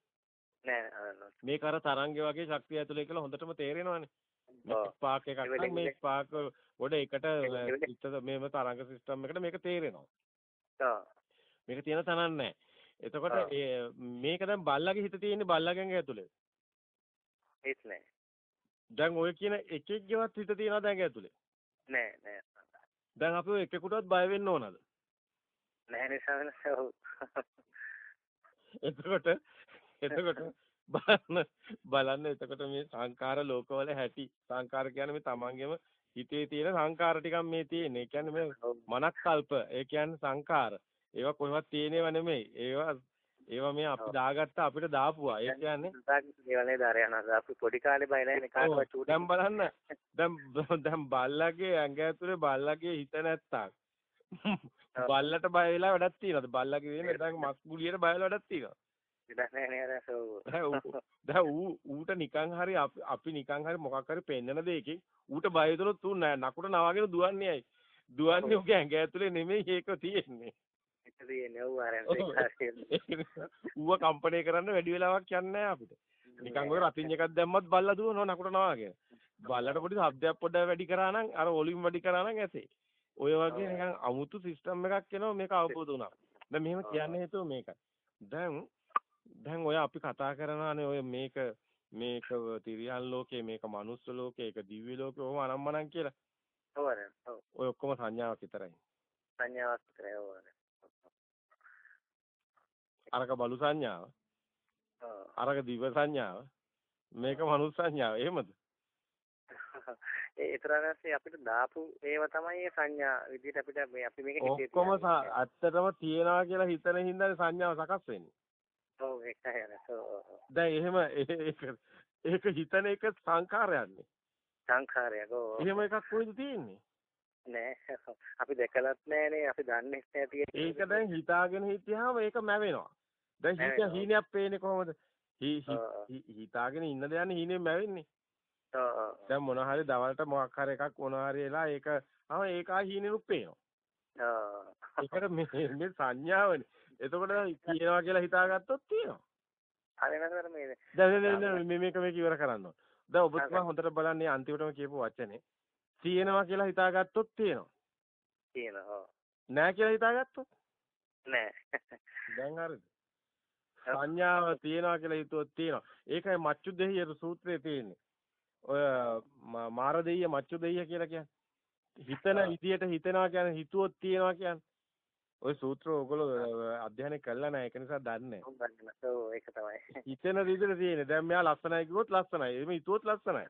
නෑ. මේක අර තරංගේ වගේ ශක්තිය ඇතුලේ කියලා හොඳටම තේරෙනවානේ. ස්පාක් එකක් නම් මේ ස්පාක් වල එකට ඉතද මේම තරංග සිස්ටම් එකට මේක තේරෙනවා. ඔව්. මේක තියෙන තනක් නෑ. එතකොට මේක දැන් බල්ලගේ හිත තියෙන්නේ බල්ලගෙන් ඇතුලේ. ඒත් නෑ. දැන් ඔය කියන එකෙක්ගේවත් හිත තියනවද ඇඟ ඇතුලේ? නෑ නෑ. දැන් අපි ඔය එකෙකුටවත් බය වෙන්න ඕනද? නෑ නිසා එතකොට එතකොට බලන්න බලන්න එතකොට මේ සංකාර ලෝකවල හැටි සංකාර කියන්නේ මේ තමන්ගේම හිතේ තියෙන සංකාර ටිකක් මේ තියෙන්නේ. ඒ කියන්නේ මේ මනක්කල්ප. ඒ කියන්නේ සංකාර. ඒවා කොහෙවත් තියෙනව නෙමෙයි. ඒවා ඒවා මේ අපි දාගත්ත අපිට දාපුවා. ඒ කියන්නේ ඒවා නේද අර යනවා. අපි පොඩි කාලේ බය නැහැ කාටවත් චූටි. දැන් බලන්න. දැන් දැන් බල්ලගේ ඇඟ ඇතුලේ බල්ලගේ හිත නැත්තම් බල්ලට බය වෙලා වැඩක් තියනවද? බල්ලගේ වෙන්නේ දැන් මස් ගුලියට බය වෙලා වැඩක් තියනවද? දැන් ඌ ඌට නිකන් හරි අපි නිකන් හරි මොකක් හරි පෙන්නන දෙයකින් ඌට බය වෙදොත් ඌ නකුට නවාගෙන දුවන්නේ ඇයි? දුවන්නේ ඌගේ ඇඟ ඇතුලේ නෙමෙයි ඒක තියෙන්නේ. ඌව කම්පණය කරන්න වැඩි වෙලාවක් යන්නේ අපිට. නිකන් ඔය රතින් එකක් දැම්මත් බල්ලා දුවනවා නකුට නවාගෙන. බල්ලට පොඩි શબ્දයක් පොඩ්ඩක් වැඩි කරා නම් අර වොලියුම් වැඩි කරා නම් ඇසේ. ඔය වගේ නිකන් අමුතු සිස්ටම් එකක් එනවා මේක අවබෝධ වුණා. දැන් මෙහෙම කියන්න හේතුව මේකයි. දැන් දැන් ඔය අපි කතා කරනවානේ ඔය මේක මේක තිරියන් ලෝකේ මේක මනුස්ස ලෝකේ ඒක දිව්‍ය ලෝකේ ඔහොම අනම්මනම් කියලා. ඔව් ඔය ඔක්කොම සංඥාවක් විතරයි. සංඥාවක් විතරයි ඔව් අරක බලු සංඥාව. අරක දිව සංඥාව. මේක මනුස්ස සංඥාව. එහෙමද? ඒ ඊතරාගස්සේ අපිට දාපු ඒව තමයි සංඥා විදිහට අපිට මේ අපි මේක හිතේ ඔක්කොම ඇත්තටම තියනවා කියලා හිතන හින්දා සංඥාව සකස් වෙන්නේ. ඔව් ඒකයි දැන් එහෙම ඒක ඒක හිතන එක සංඛාරයන්නේ. සංඛාරයක් ඔව්. එහෙම එකක් කොහෙද තියෙන්නේ? නෑ අපි දැකලත් නෑනේ අපි දන්නේ නැහැ ඒක දැන් හිතාගෙන හිටියාම ඒක මැවෙනවා. දැන් හිත හීනයක් පේන්නේ කොහොමද? හිතාගෙන ඉන්න දෙයන්නේ හීනෙන් මැවෙන්නේ. දැන් මොන හරි දවල්ට මොකක් හරි එකක් මොන හරි එලා ඒක ආ ඒක හීනෙනුත් පේනවා. ඒකට මේ මේ සංඥාවනේ. එතකොට කියනවා කියලා හිතාගත්තොත් තියෙනවා. හරිනතර මේ දැන් මේක මේක ඉවර කරන්න ඕන. දැන් ඔබතුමා හොඳට බලන්නේ අන්තිමටම කියපු වචනේ. තියෙනවා කියලා හිතාගත්තොත් තියෙනවා. තියෙනවා. නෑ කියලා හිතාගත්තොත් නෑ. දැන් හරිද? සංඥාව තියනවා කියලා හිතුවොත් තියෙනවා. ඒකයි මච්චු දෙහිය සූත්‍රයේ තියෙන්නේ. ඔය මාර දෙයිය මච්චු දෙයිය කියලා කියන්නේ. හිතන විදියට හිතනවා කියන්නේ හිතුවොත් තියනවා කියන්නේ. ඔය සූත්‍ර ඕගොල්ලෝ අධ්‍යයනය කළා නැහැ ඒක නිසා දන්නේ නැහැ. ඔව් ඒක තමයි. හිතන විදිහට තියෙන්නේ. දැන් මෙයා ලස්සනයි කිව්වොත් ලස්සනයි. එහෙම හිතුවොත් ලස්සනයි.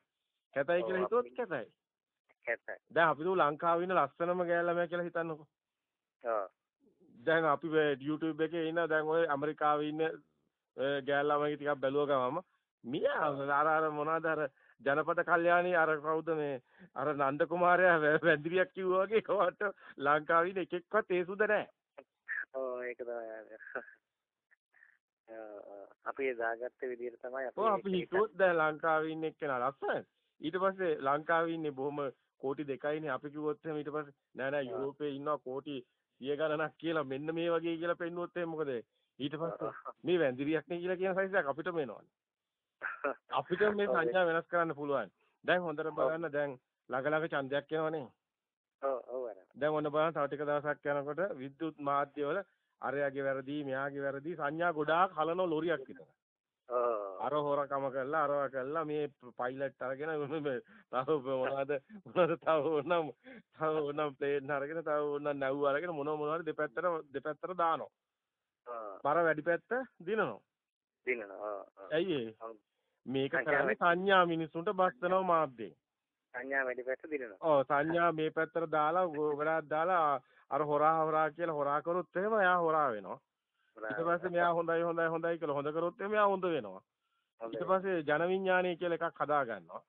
කැතයි කියලා හිතුවොත් කැතයි. කැතයි. දැන් අපි දු ලංකාවේ ඉන්න ලස්සනම ගෑල්ලා කියලා හිතන්නකෝ. ඔව්. දැන් අපි YouTube එකේ ඉන්න දැන් ඔය ඇමරිකාවේ ඉන්න ගෑල්ලාමගේ ටිකක් බැලුව ගමම මියා අර අර මොනවාද අර ජනපද කල්යාණී අර කවුද මේ අර නන්ද කුමාරයා වැඳිරියක් කිව්වා වගේ කවට ලංකාවේ ඉන්න එකෙක්වත් ඒ සුද නැහැ. ඔව් ඒක තමයි. අපි දාගත්ත විදිහට තමයි අපි ඔව් අපි හිතුවොත් දැන් ලංකාවේ ඉන්න එක්කෙනා ලස්සනයි. ඊට පස්සේ ලංකාවේ ඉන්නේ බොහොම කෝටි දෙකයිනේ අපි කිව්වොත් එහෙම ඊට පස්සේ නෑ නෑ යුරෝපේ ඉන්නවා කෝටි සිය ගණනක් කියලා මෙන්න මේ වගේ කියලා පෙන්නුවොත් එහෙම මොකද ඊට පස්සේ මේ වැඳිරියක් නේ කියලා කියන සයිස් එකක් අපිටම එනවනේ. අපිට මේ සංඥා වෙනස් කරන්න පුළුවන්. දැන් හොඳට බලන්න දැන් ළඟ ළඟ ඡන්දයක් එනවනේ. ඔව් ඔව් දැන් ඔන්න බලන්න තව ටික දවසක් යනකොට විද්‍යුත් මාධ්‍යවල අරයාගේ වැරදි මෙයාගේ වැරදි සංඥා ගොඩාක් හලන ලොරියක් විතර. අර හොරකම කරලා අරවා කරලා මේ පයිලට් අරගෙන මේ තව මොනවද මොනවද තව ඕනම් තව ඕනම් ප්ලේන් අරගෙන තව ඕනම් නැව් අරගෙන මොන මොනවද දෙපැත්තට දෙපැත්තට දානවා. බර වැඩි පැත්ත දිනනවා. දිනනවා ඇයි. මේක කරන්නේ සංඥා මිනිසුන්ට බස්සනවා මාධ්‍යෙන්. සංඥා වැඩි පැත්ත දිනනවා ඔව් සංඥා මේ පැත්තට දාලා ගොඩක් දාලා අර හොරා හොරා කියලා හොරා කරොත් එහෙම එයා හොරා වෙනවා. ඊට පස්සේ මෙයා හොඳයි හොඳයි හොඳයි කියලා හොඳ කරොත් එයා හොඳ වෙනවා. ඊට පස්සේ ජන විඥානය කියලා එකක් හදා ගන්නවා.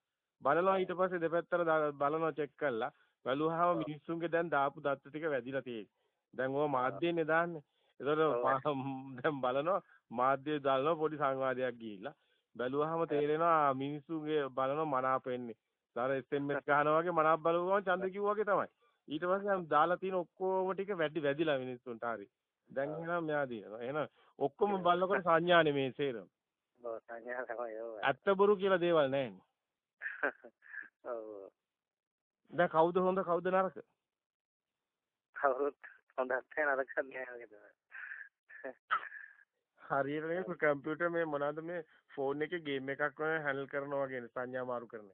බලනවා ඊට පස්සේ දෙපැත්තට බලනවා චෙක් කරලා බැලුවාම මිනිස්සුන්ගේ දැන් දාපු දත්ත ටික වැදිලා තියෙන්නේ. දැන් ඕවා මාධ්‍යෙන්නේ දාන්නේ. ඒතකොට දැන් බලනවා මාධ්‍ය දානවා පොඩි සංවාදයක් ගිහිල්ලා. බැලුවාම තේරෙනවා මිනිස්සුන්ගේ බලනවා මනාප වෙන්නේ. අර SMS ගහනවා වගේ මනාප බලුවම ඡන්ද කිව්වා වගේ තමයි. ඊට පස්සේ දාලා තියෙන ඔක්කොම ටික වැඩි වැදිලා මිනිස්සුන්ට හරි. දැන් එහෙනම් මෙයා දිනනවා. එහෙනම් ඔක්කොම බලනකොට සංඥා නෙමේ සේරම. ඔව් සංඥා තමයි ඔව් ඇත්ත බොරු කියලා දේවල් නැහැ. ඔව් දැන් කවුද හොඳ කවුද නරක? කවුරුත් නැහැ වගේ තමයි හරියට මේ කම්පියුටර් මේ මොනවද මේ ෆෝන් එකේ ගේම් එකක් වගේ හැන්ඩල් කරනවා වගේ සංඥා මාරු කරන.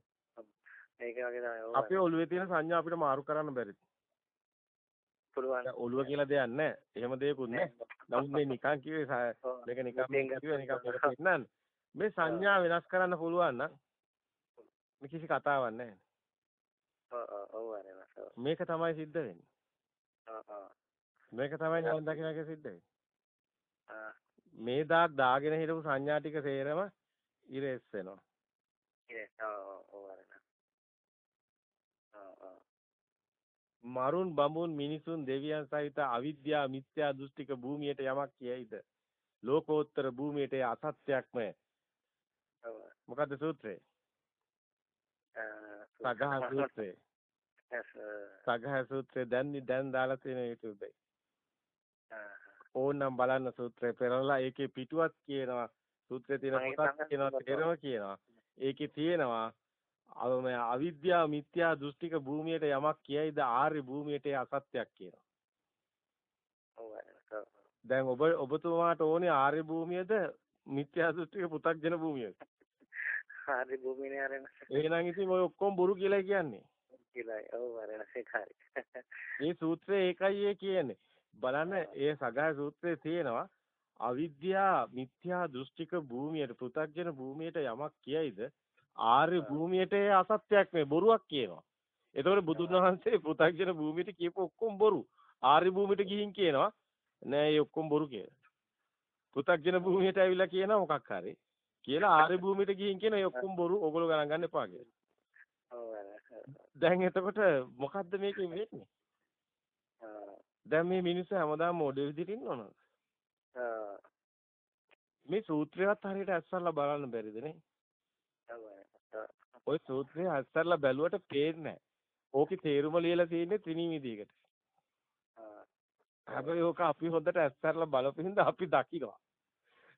ඒක වගේ තමයි අපේ ඔළුවේ තියෙන සංඥා අපිට මාරු කරන්න බැරිද? පුළුවන් ඔළුව කියලා දෙයක් නැහැ. එහෙම දෙයක්වත් නැහැ. නමුත් මේ නිකන් කිව්වේ. මේක නිකන් කිව්වේ නිකන්. මේක පෙන්නන්න. මේ සංඥා වෙනස් කරන්න පුළුවන් නම් මේ කිසි කතාවක් නැහැ. මේක තමයි සිද්ධ වෙන්නේ. මේක තමයි නිවන් දකින්න එක සිද්ධ වෙන්නේ. මේ දාක් දාගෙන හිටපු සංඥා ටික සේරම ඉරෙස් වෙනවා. ආ මරුන් බඹුන් මිනිසුන් දෙවියන් සහිත අවිද්‍යා මිත්‍යා දෘෂ්ටික භූමියට යමක් කියයිද? ලෝකෝත්තර භූමියට අසත්‍යක්මය. මොකද්ද සූත්‍රය? සගහ සූත්‍රය. සගහ සූත්‍රය දැන් දැන් දාලා තියෙන YouTube එකේ. ඕනනම් බලන්න සූත්‍රය පෙරලා ඒකේ පිටුවක් කියනවා. සූත්‍රයේ තියෙන කොටස් කියනවා. තේරෙනවා කියනවා. ඒකේ තියෙනවා අව මේ අවිද්‍යා මිත්‍යා දෘෂ්ටික භූමියට යමක් කියයිද ආර්ය භූමියට ඒ අසත්‍යයක් කියනවා. දැන් ඔබ ඔබතුමාට ඕනේ ආර්ය භූමියද මිත්‍යා දෘෂ්ටික පු탁ජන භූමියද? හරි භූමිනේ ආරණස. එහෙනම් ඉතින් ඔය ඔක්කොම බොරු කියලා කියන්නේ. කියලායි. ඔව් ආරණස හරි. මේ සූත්‍රය ඒකයි ඒ කියන්නේ. බලන්න ඒ සගාය සූත්‍රයේ තියෙනවා අවිද්‍යා මිත්‍යා දෘෂ්ටික භූමියට පෘථග්ජන භූමියට යමක් කියයිද ආර්ය භූමියට ඒ අසත්‍යයක් මේ බොරුවක් කියනවා. එතකොට බුදුන් වහන්සේ පෘථග්ජන භූමියට කියපු ඔක්කොම බොරු. ආර්ය භූමියට ගිහින් කියනවා නෑ ඒ ඔක්කොම බොරු කියලා. පෘථග්ජන භූමියට ඇවිල්ලා කියනවා මොකක් හරි. කියලා ආර්ය භූමියට ගිහින් කියන ඒ ඔක්කොම බොරු ඕගොල්ලෝ ගණන් ගන්න එපා කියලා. දැන් එතකොට මොකද්ද මේකෙන් වෙන්නේ? දැන් මේ මිනිස්සු හැමදාම මොඩේ විදිහට ඉන්නවනද? මේ සූත්‍රයවත් හරියට ඇස්සල්ලා බලන්න බැරිද නේ? ওই සූත්‍රය ඇස්සල්ලා බැලුවට පේන්නේ නැහැ. ඕකේ තේරුම ලියලා තියෙන්නේ ත්‍රිනිවිදයකට. හැබැයි ඕක අපි හොඳට ඇස්සල්ලා බලපින්ද අපි දකිනවා.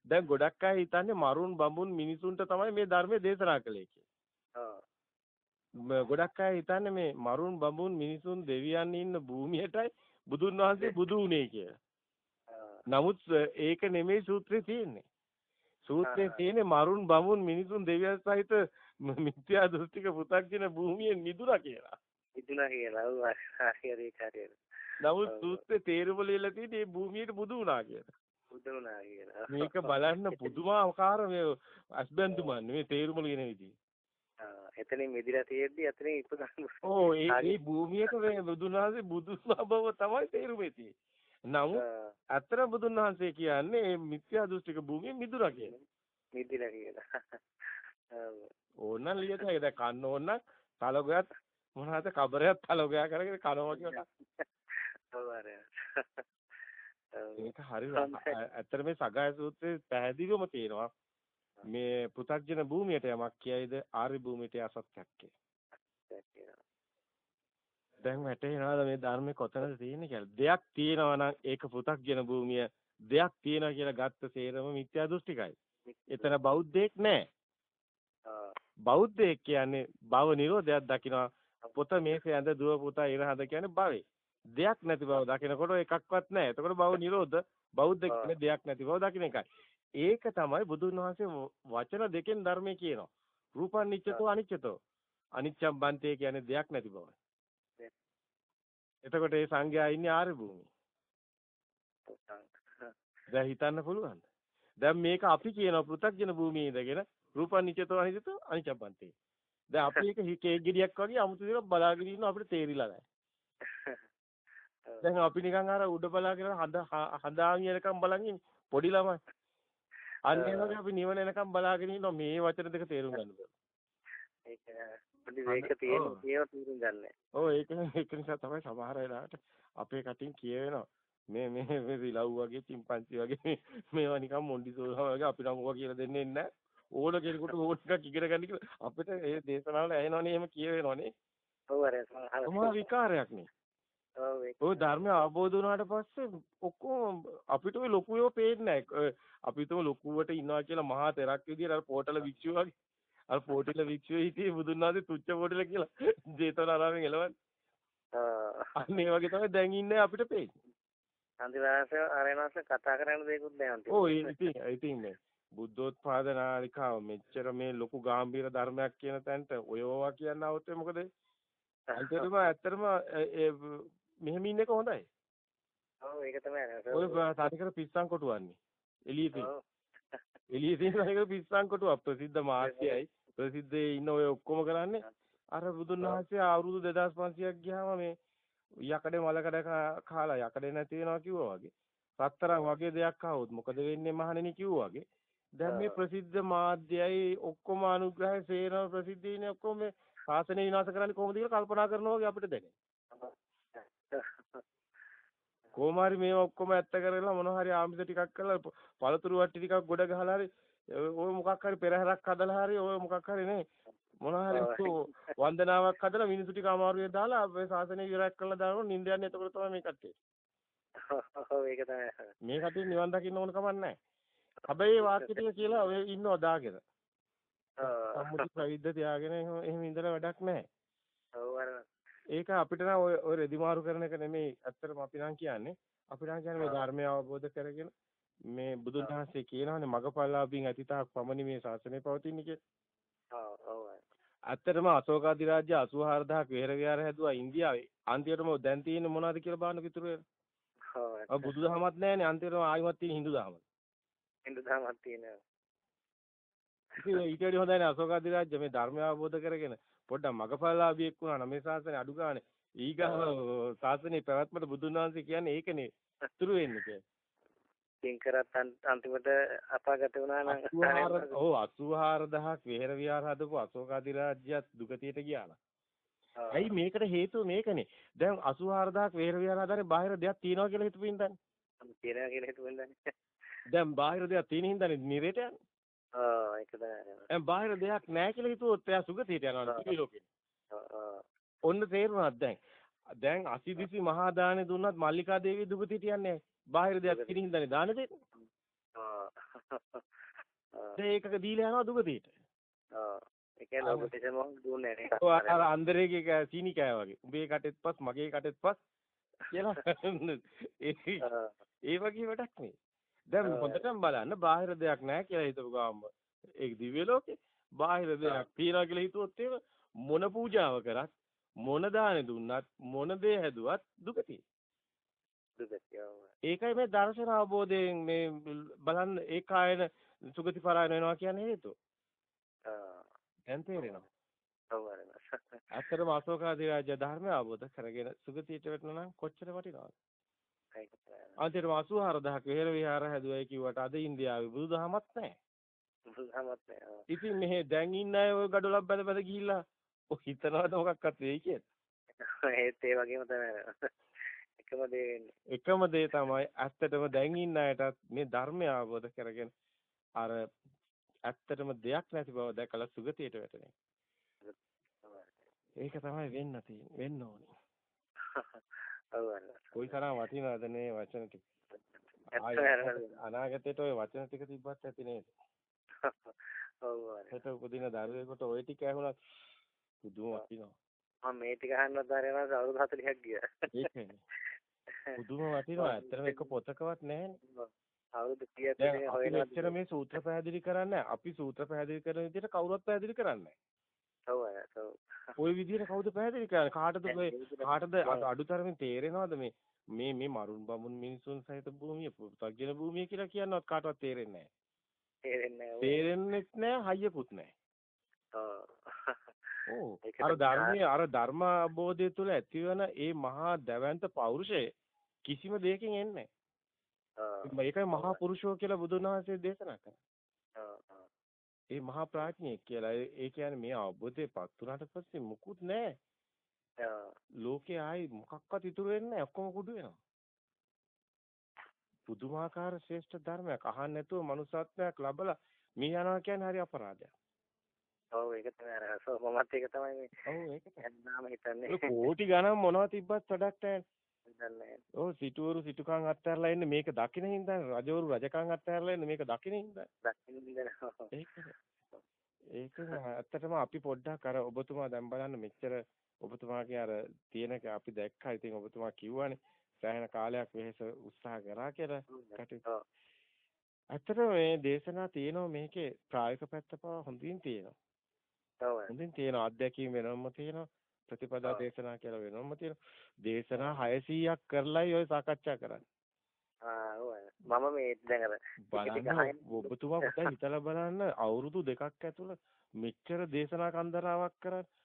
දැන් ගොඩක් අය හිතන්නේ මරුන් බඹුන් මිනිසුන්ට තමයි මේ ධර්මයේ දේශනා කළේ කියලා. ගොඩක් අය හිතන්නේ මේ මරුන් බඹුන් මිනිසුන් දෙවියන් ඉන්න භූමියටයි බුදුන් වහන්සේ බුදු වුණේ කියලා. නමුත් ඒක නෙමෙයි සූත්‍රයේ තියෙන්නේ. සූත්‍රයේ ආ. තියෙන්නේ මරුන් බමුන් මිනිසුන් දෙවියන් සහිත මිත්‍යා දෘෂ්ටික පු탁ජන භූමියෙන් මිදුණා කියලා. ඉදුණා කියලා ඔව් හරි හරි ඒක හරි නමුත් ඔව්. සූත්‍රයේ තේරුම ලියලා තියෙන්නේ මේ භූමියට බුදු වුණා කියලා. බුදුනා කියලා මේක බලන්න පුදුමාකාර මේ අස්බන්දුමන් මේ තේරුම ලියන විදිහ. ආ එතනින් මිදිලා තියෙද්දි එතනින් ඉපදන්න ඕ ඒ ඒ භූමියට මේ බුදුන් වහන්සේ බුදුන් බව තමයි තේරුමේ තියෙන්නේ. නමුත් අතර බුදුන් වහන්සේ කියන්නේ මේ මිත්‍යා දෘෂ්ටික භූමියෙන් මිදුණා කියලා. මිදිලා කියලා ඕනනම් ලියත හැකියි. දැන් කන්න ඕන නම් තලගොයත් මොනවාද කබරයක් තලගොයා කරගෙන කනවා කියලා. ඒක හරි ඇත්තට මේ සගය සූත්‍රයේ පැහැදිලිවම තියෙනවා. මේ පෘථග්ජන භූමියට යමක් කියයිද ආර්ය භූමියට අසත්‍යක් කියලා. දැන් වැටහෙනවාද මේ ධර්මයේ කොතනද තියෙන්නේ කියලා. දෙයක් තියෙනවා නම් ඒක පෘථග්ජන භූමිය. දෙයක් තියෙනවා කියලා ගත්ත සේරම මිත්‍යා දෘෂ්ටිකයි. එතන බෞද්ධයෙක් නැහැ. බෞද්ධයෙක් කියන්නේ භව නිරෝධයක් දකිනවා. පොත මේසේ ඇඳ දුව පුතා ඉරහඳ කියන්නේ භවේ. දෙයක් නැති බව දකිනකොට එකක්වත් නැහැ. එතකොට භව නිරෝධ බෞද්ධ කියන්නේ දෙයක් නැති බව දකින එකයි. ඒක තමයි බුදුන් වහන්සේ වචන දෙකෙන් ධර්මයේ කියනවා. රූපං නිච්චතෝ අනිච්චතෝ. අනිච්චම් බන්තේ කියන්නේ දෙයක් නැති බව. එතකොට ඒ සංඝයා ඉන්නේ ආර්ය භූමියේ. දැන් හිතන්න පුළුවන්ද? දැන් මේක අපි කියන පෘථග්ජන භූමියේ ඉඳගෙන රූපං නිච්චතෝ අනිච්චතෝ අනිච්චම් බන්තේ. දැන් අපි ඒක කේක් ගෙඩියක් වගේ 아무තු දෙයක් බලාගෙන ඉන්න අපිට තේරිලා නැහැ. දැන් අපි නිකන් අර උඩ බලාගෙන හඳ හඳාන් යනකම් බලන් ඉන්නේ පොඩි ළමයි. අන්න ඒ වගේ අපි නිවන එනකම් බලාගෙන ඉන්නවා මේ වචන දෙක තේරුම් ගන්න බෑ. ඒක පොඩි මේක තියෙන තියෙන තේරුම් ගන්න. ඔව් ඒක ඒක නිසා තමයි සමහර වෙලාවට අපේ කටින් කියවෙනවා. මේ මේ මේ රිලව් වගේ චිම්පන්සි වගේ මේවා නිකන් මොන්ඩිසෝරා වගේ අපි නම් ඕවා කියලා දෙන්නේ නැහැ. ඕන කෙනෙකුට ඕන එකක් ඉගෙන ගන්න කියලා අපිට මේ දේශනාවල ඇහෙනවනේ එහෙම කියවෙනවනේ. ඔව් අර සමහර විකාරයක් නේ. ඔව් ඒක. ඔය ධර්මය අවබෝධ වුණාට පස්සේ ඔක්කොම අපිට ඔය ලොකු ඒවා පේන්නේ නැහැ. අපි හිතමු ලොකුවට ඉන්නවා කියලා මහා තෙරක් විදියට අර පෝටල වික්ෂුව වගේ. අර පෝටල වික්ෂුවේ හිටියේ බුදුන් වහන්සේ තුච්ච පෝටල කියලා. ජේතවනාරාමෙන් එළවන්නේ. අන්න ඒ වගේ තමයි දැන් ඉන්නේ අපිට පේන්නේ. අන්තිවාස ආරයන්වාස කතා කරන්න දෙයක්වත් නැහැ අන්තිම. ඔව් ඉතින් ඉතින් මේ බුද්ධෝත්පාද නාලිකාව මෙච්චර මේ ලොකු ගැඹීර ධර්මයක් කියන තැනට ඔයවා කියන්න આવොත් මොකද? ඇත්තටම ඇත්තටම මෙහෙම ඉන්න එක හොඳයි. ඔව් ඒක තමයි. ඔය තනිකර පිස්සන් කොටුවන්නේ. එළියේ තියෙන. එළියේ තියෙන එක පිස්සන් කොටුවක් ප්‍රසිද්ධ මාත්‍යයි. ප්‍රසිද්ධයේ ඉන්න ඔය ඔක්කොම කරන්නේ අර බුදුන් වහන්සේ අවුරුදු 2500ක් ගියාම මේ යකඩේ මලකඩ කාලා යකඩේ නැති වෙනවා කිව්වා වගේ. රත්තරන් වගේ දෙයක් ආවොත් මොකද වෙන්නේ මහණෙනි කිව්වා වගේ. දැන් මේ ප්‍රසිද්ධ මාධ්‍යයයි ඔක්කොම අනුග්‍රහය සේන ප්‍රසිද්ධීනේ ඔක්කොම මේ ශාසනය විනාශ කරන්නේ කොහොමද කියලා කල්පනා කරනවා වගේ අපිට දැනෙනවා. කොහොම හරි මේවා ඔක්කොම ඇත්ත කරලා මොනවා හරි ආමිෂ ටිකක් කරලා පළතුරු වට්ටි ටිකක් ගොඩ ගහලා හරි ඔය මොකක් හරි පෙරහැරක් හදලා හරි ඔය මොකක් හරි නේ මොනවා හරි වන්දනාවක් හදලා මිනිසු ටික අමාරුවේ දාලා අපේ ශාසනය ඉවරයක් කරලා දානවා නින්ද යන්නේ එතකොට තමයි මේ කට්ටිය. ඔව් ඒක තමයි. මේ කට්ටිය නිවන් දකින්න ඕන කමක් නැහැ. හැබැයි වාක්‍ය ටික කියලා ඔය ඉන්නවා දාගෙන. සම්මුති ප්‍රවිද්ද තියාගෙන එහෙම ඉඳලා වැඩක් නැහැ. ඔව් අර ඒක අපිට නම් ඔය ඔය රෙදි මාරු කරන එක නෙමෙයි ඇත්තටම අපි නම් කියන්නේ අපි නම් කියන්නේ මේ ධර්මය අවබෝධ කරගෙන මේ බුදුන් වහන්සේ කියනවානේ මගපල්ලාභින් අතීතක් පමණි මේ ශාසනය පවතින්නේ කියලා. ඇත්තටම අශෝක අධිරාජ්‍ය 84000ක් විහෙර විහාර හැදුවා ඉන්දියාවේ. අන්තිමටම දැන් තියෙන්නේ මොනවද කියලා බලන්න කිතුරු වෙන. ඔව්. බුදුදහමත් නැහැනේ අන්තිමටම ආයිමත් තියෙන හින්දු දහම. හින්දු දහමක් තියෙනවා. ඉතින් ඊට වඩා හොඳයි අශෝක අධිරාජ්‍ය මේ ධර්මය අවබෝධ කරගෙන පොඩ්ඩක් මගපල්ලාභියෙක් වුණා නම් මේ ශාසනය අඩු ගානේ ඊගාව ශාසනයේ පැවැත්මට බුදුන් වහන්සේ කියන්නේ ඒකනේ අතුරු වෙන්නේ කියලා. තින් කරත් අන්තිමට අපාගත වුණා නම් ඔව් 84000ක් විහෙර විහාර හදපු අශෝක අධිරාජ්‍යත් දුගතියට ගියාලා. ඇයි මේකට හේතුව මේකනේ. දැන් 84000ක් විහෙර විහාර හදාරේ බාහිර දෙයක් තියනවා කියලා හිතපු ඉඳන්. තියනවා කියලා හිතපු ඉඳන්. දැන් බාහිර දෙයක් තියෙන හින්දානේ නිරේට යන්නේ. ඔව් ඒක තමයි. දැන් බාහිර දෙයක් නැහැ කියලා හිතුවොත් එයා සුගතියට යනවා දිවි ලෝකෙට. ඔන්න තේරුණාද දැන්? දැන් අසිදිසි මහා දානේ දුන්නත් මල්ලිකා දේවිය දුගතියට යන්නේ බාහිර දෙයක් තියෙන හින්දානේ දාන දෙන්නේ. දැන් ඒකක දීලා යනවා දුගතියට. ඒ කියන්නේ ලෝකෙටම දුන්නේ නේ. ඔව් අර අන්දරේගේ සීනි කෑ වගේ. උඹේ කටෙත් පස් මගේ කටෙත් පස් කියලා ඒ වගේ වැඩක් නේ. දැන් හොඳටම බලන්න බාහිර දෙයක් නැහැ කියලා හිතපු ගාම ඒක දිව්‍ය ලෝකේ බාහිර දෙයක් තියනවා කියලා හිතුවොත් එහෙම මොන පූජාව කරත් මොන දාන දුන්නත් මොන දේ හැදුවත් දුකතියි. ඒකයි මේ දර්ශන අවබෝධයෙන් මේ බලන්න ඒකායන සුගති පරායන වෙනවා කියන්නේ හේතුව. දැන් තේරෙනවා. අතරම අශෝකාධිරාජ්‍ය ධර්මය අවබෝධ කරගෙන සුගතියට වැටෙනවා නම් කොච්චර වටිනවද? අන්තිමට 84000ක් විහෙර විහාර හැදුවයි කිව්වට අද ඉන්දියාවේ බුදුදහමක් නැහැ. බුදුදහමක් නැහැ. ඉතින් මෙහෙ දැන් ඉන්න අය ඔය ගඩොලක් බැල බැල ගිහිල්ලා ඔය හිතනවාද මොකක්වත් වෙයි කියලා. ඒත් ඒ වගේම තමයි. එකම දේ වෙන්නේ. එකම දේ තමයි ඇත්තටම දැන් ඉන්න අයටත් මේ ධර්මය අවබෝධ කරගෙන අර ඇත්තටම දෙයක් නැති බව දැකලා සුගතියට වැටෙන ඒක තමයි වෙන්න තියෙන්නේ වෙන්න ඕනේ. ඔව් කොයි තරම් වටිනවද මේ වචන ටික. අනාගතේට ওই වචන ටික තිබ්බත් ඇති නේද? ඔව් හෙට උපදින දරුවෙකුට ওই ටික ඇහුණා පුදුම වටිනවා. මම මේ ටික අහන්නත් ආරෙනවා අවුරුදු 40ක් ගියා. ඒකනේ. පුදුම වටිනවා. ඇත්තටම එක පොතකවත් නැහැනේ. අවුරුදු 30 දැන් තුනේ අපි හොයනවා මෙච්චර මේ සූත්‍ර පැහැදිලි කරන්නේ අපි සූත්‍ර පැහැදිලි කරන විදිහට කවුරුත් පැහැදිලි කරන්නේ ඔව් අය ඔව් ওই විදිහට කවුද පැහැදිලි කරන්නේ? කාටද කාටද අඩුතරමින් තේරෙනවද මේ මේ මේ මරුන් බමුණු මිනිසුන් සහිත භූමිය පු탁ජන භූමිය කියලා කියනවත් කාටවත් තේරෙන්නේ නැහැ. තේරෙන්නේ නැහැ හයියකුත් නැහැ. ඔව්. අර ධර්මයේ අර ධර්ම අවබෝධය තුළ ඇතිවන ඒ මහා දවැන්ත පෞරුෂය කිසිම දෙයකින් එන්නේ නැහැ. ඒකයි මහා පුරුෂෝ කියලා බුදුන් වහන්සේ දේශනා කරා ඒ මහා ප්‍රඥෙක් කියලා. ඒ කියන්නේ මේ අවබෝධයපත් වුණාට පස්සේ මුකුත් නැහැ. ලෝකේ ආයි මොකක්වත් ඉතුරු වෙන්නේ නැහැ. ඔක්කොම කුඩු වෙනවා. පුදුමාකාර ශ්‍රේෂ්ඨ ධර්මයක් අහන්න නැතුව මනුස්සත්වයක් ලබලා මේ යනවා කියන්නේ හරි අපරාධයක්. ඔව් ඒක තමයි අර සෝ මමත් ඒක තමයි මේ ඔව් ඒක. යන්නාම හිතන්නේ කෝටි ගණන් මොනවද තිබ්බත් වැඩක් නැහැ. ඔව් සිටුවරු සිටුකම් අත්හැරලා ඉන්නේ මේක දකින්න හින්දා රජවරු රජකම් අත්හැරලා ඉන්නේ මේක දකින්න හින්දා. ඒක ඇත්තටම අපි පොඩ්ඩක් අර ඔබතුමා දැන් බලන්න මෙච්චර ඔබතුමාගේ අර තියෙන අපි දැක්කා. ඉතින් ඔබතුමා කිව්වනේ සෑහෙන කාලයක් වෙහෙස උත්සාහ කරා කියලා. කටයුතු. ඇත්තටම මේ දේශනා තියෙනවා මේකේ ප්‍රායෝගික පැත්ත පවා හොඳින් තියෙනවා. හොඳින් තියෙනවා අත්දැකීම් වෙනවම තියෙනවා. ප්‍රතිපදා. දේශනා කියලා වෙනවම තියෙනවා. දේශනා 600ක් කරලයි ඔය සාකච්ඡා කරන්නේ. ආ මම මේ දැන් අර බලන්න ඔබතුමා පුතා හිතලා බලන්න අවුරුදු දෙකක් ඇතුළත මෙච්චර දේශනා කන්දරාවක් කරන්නේ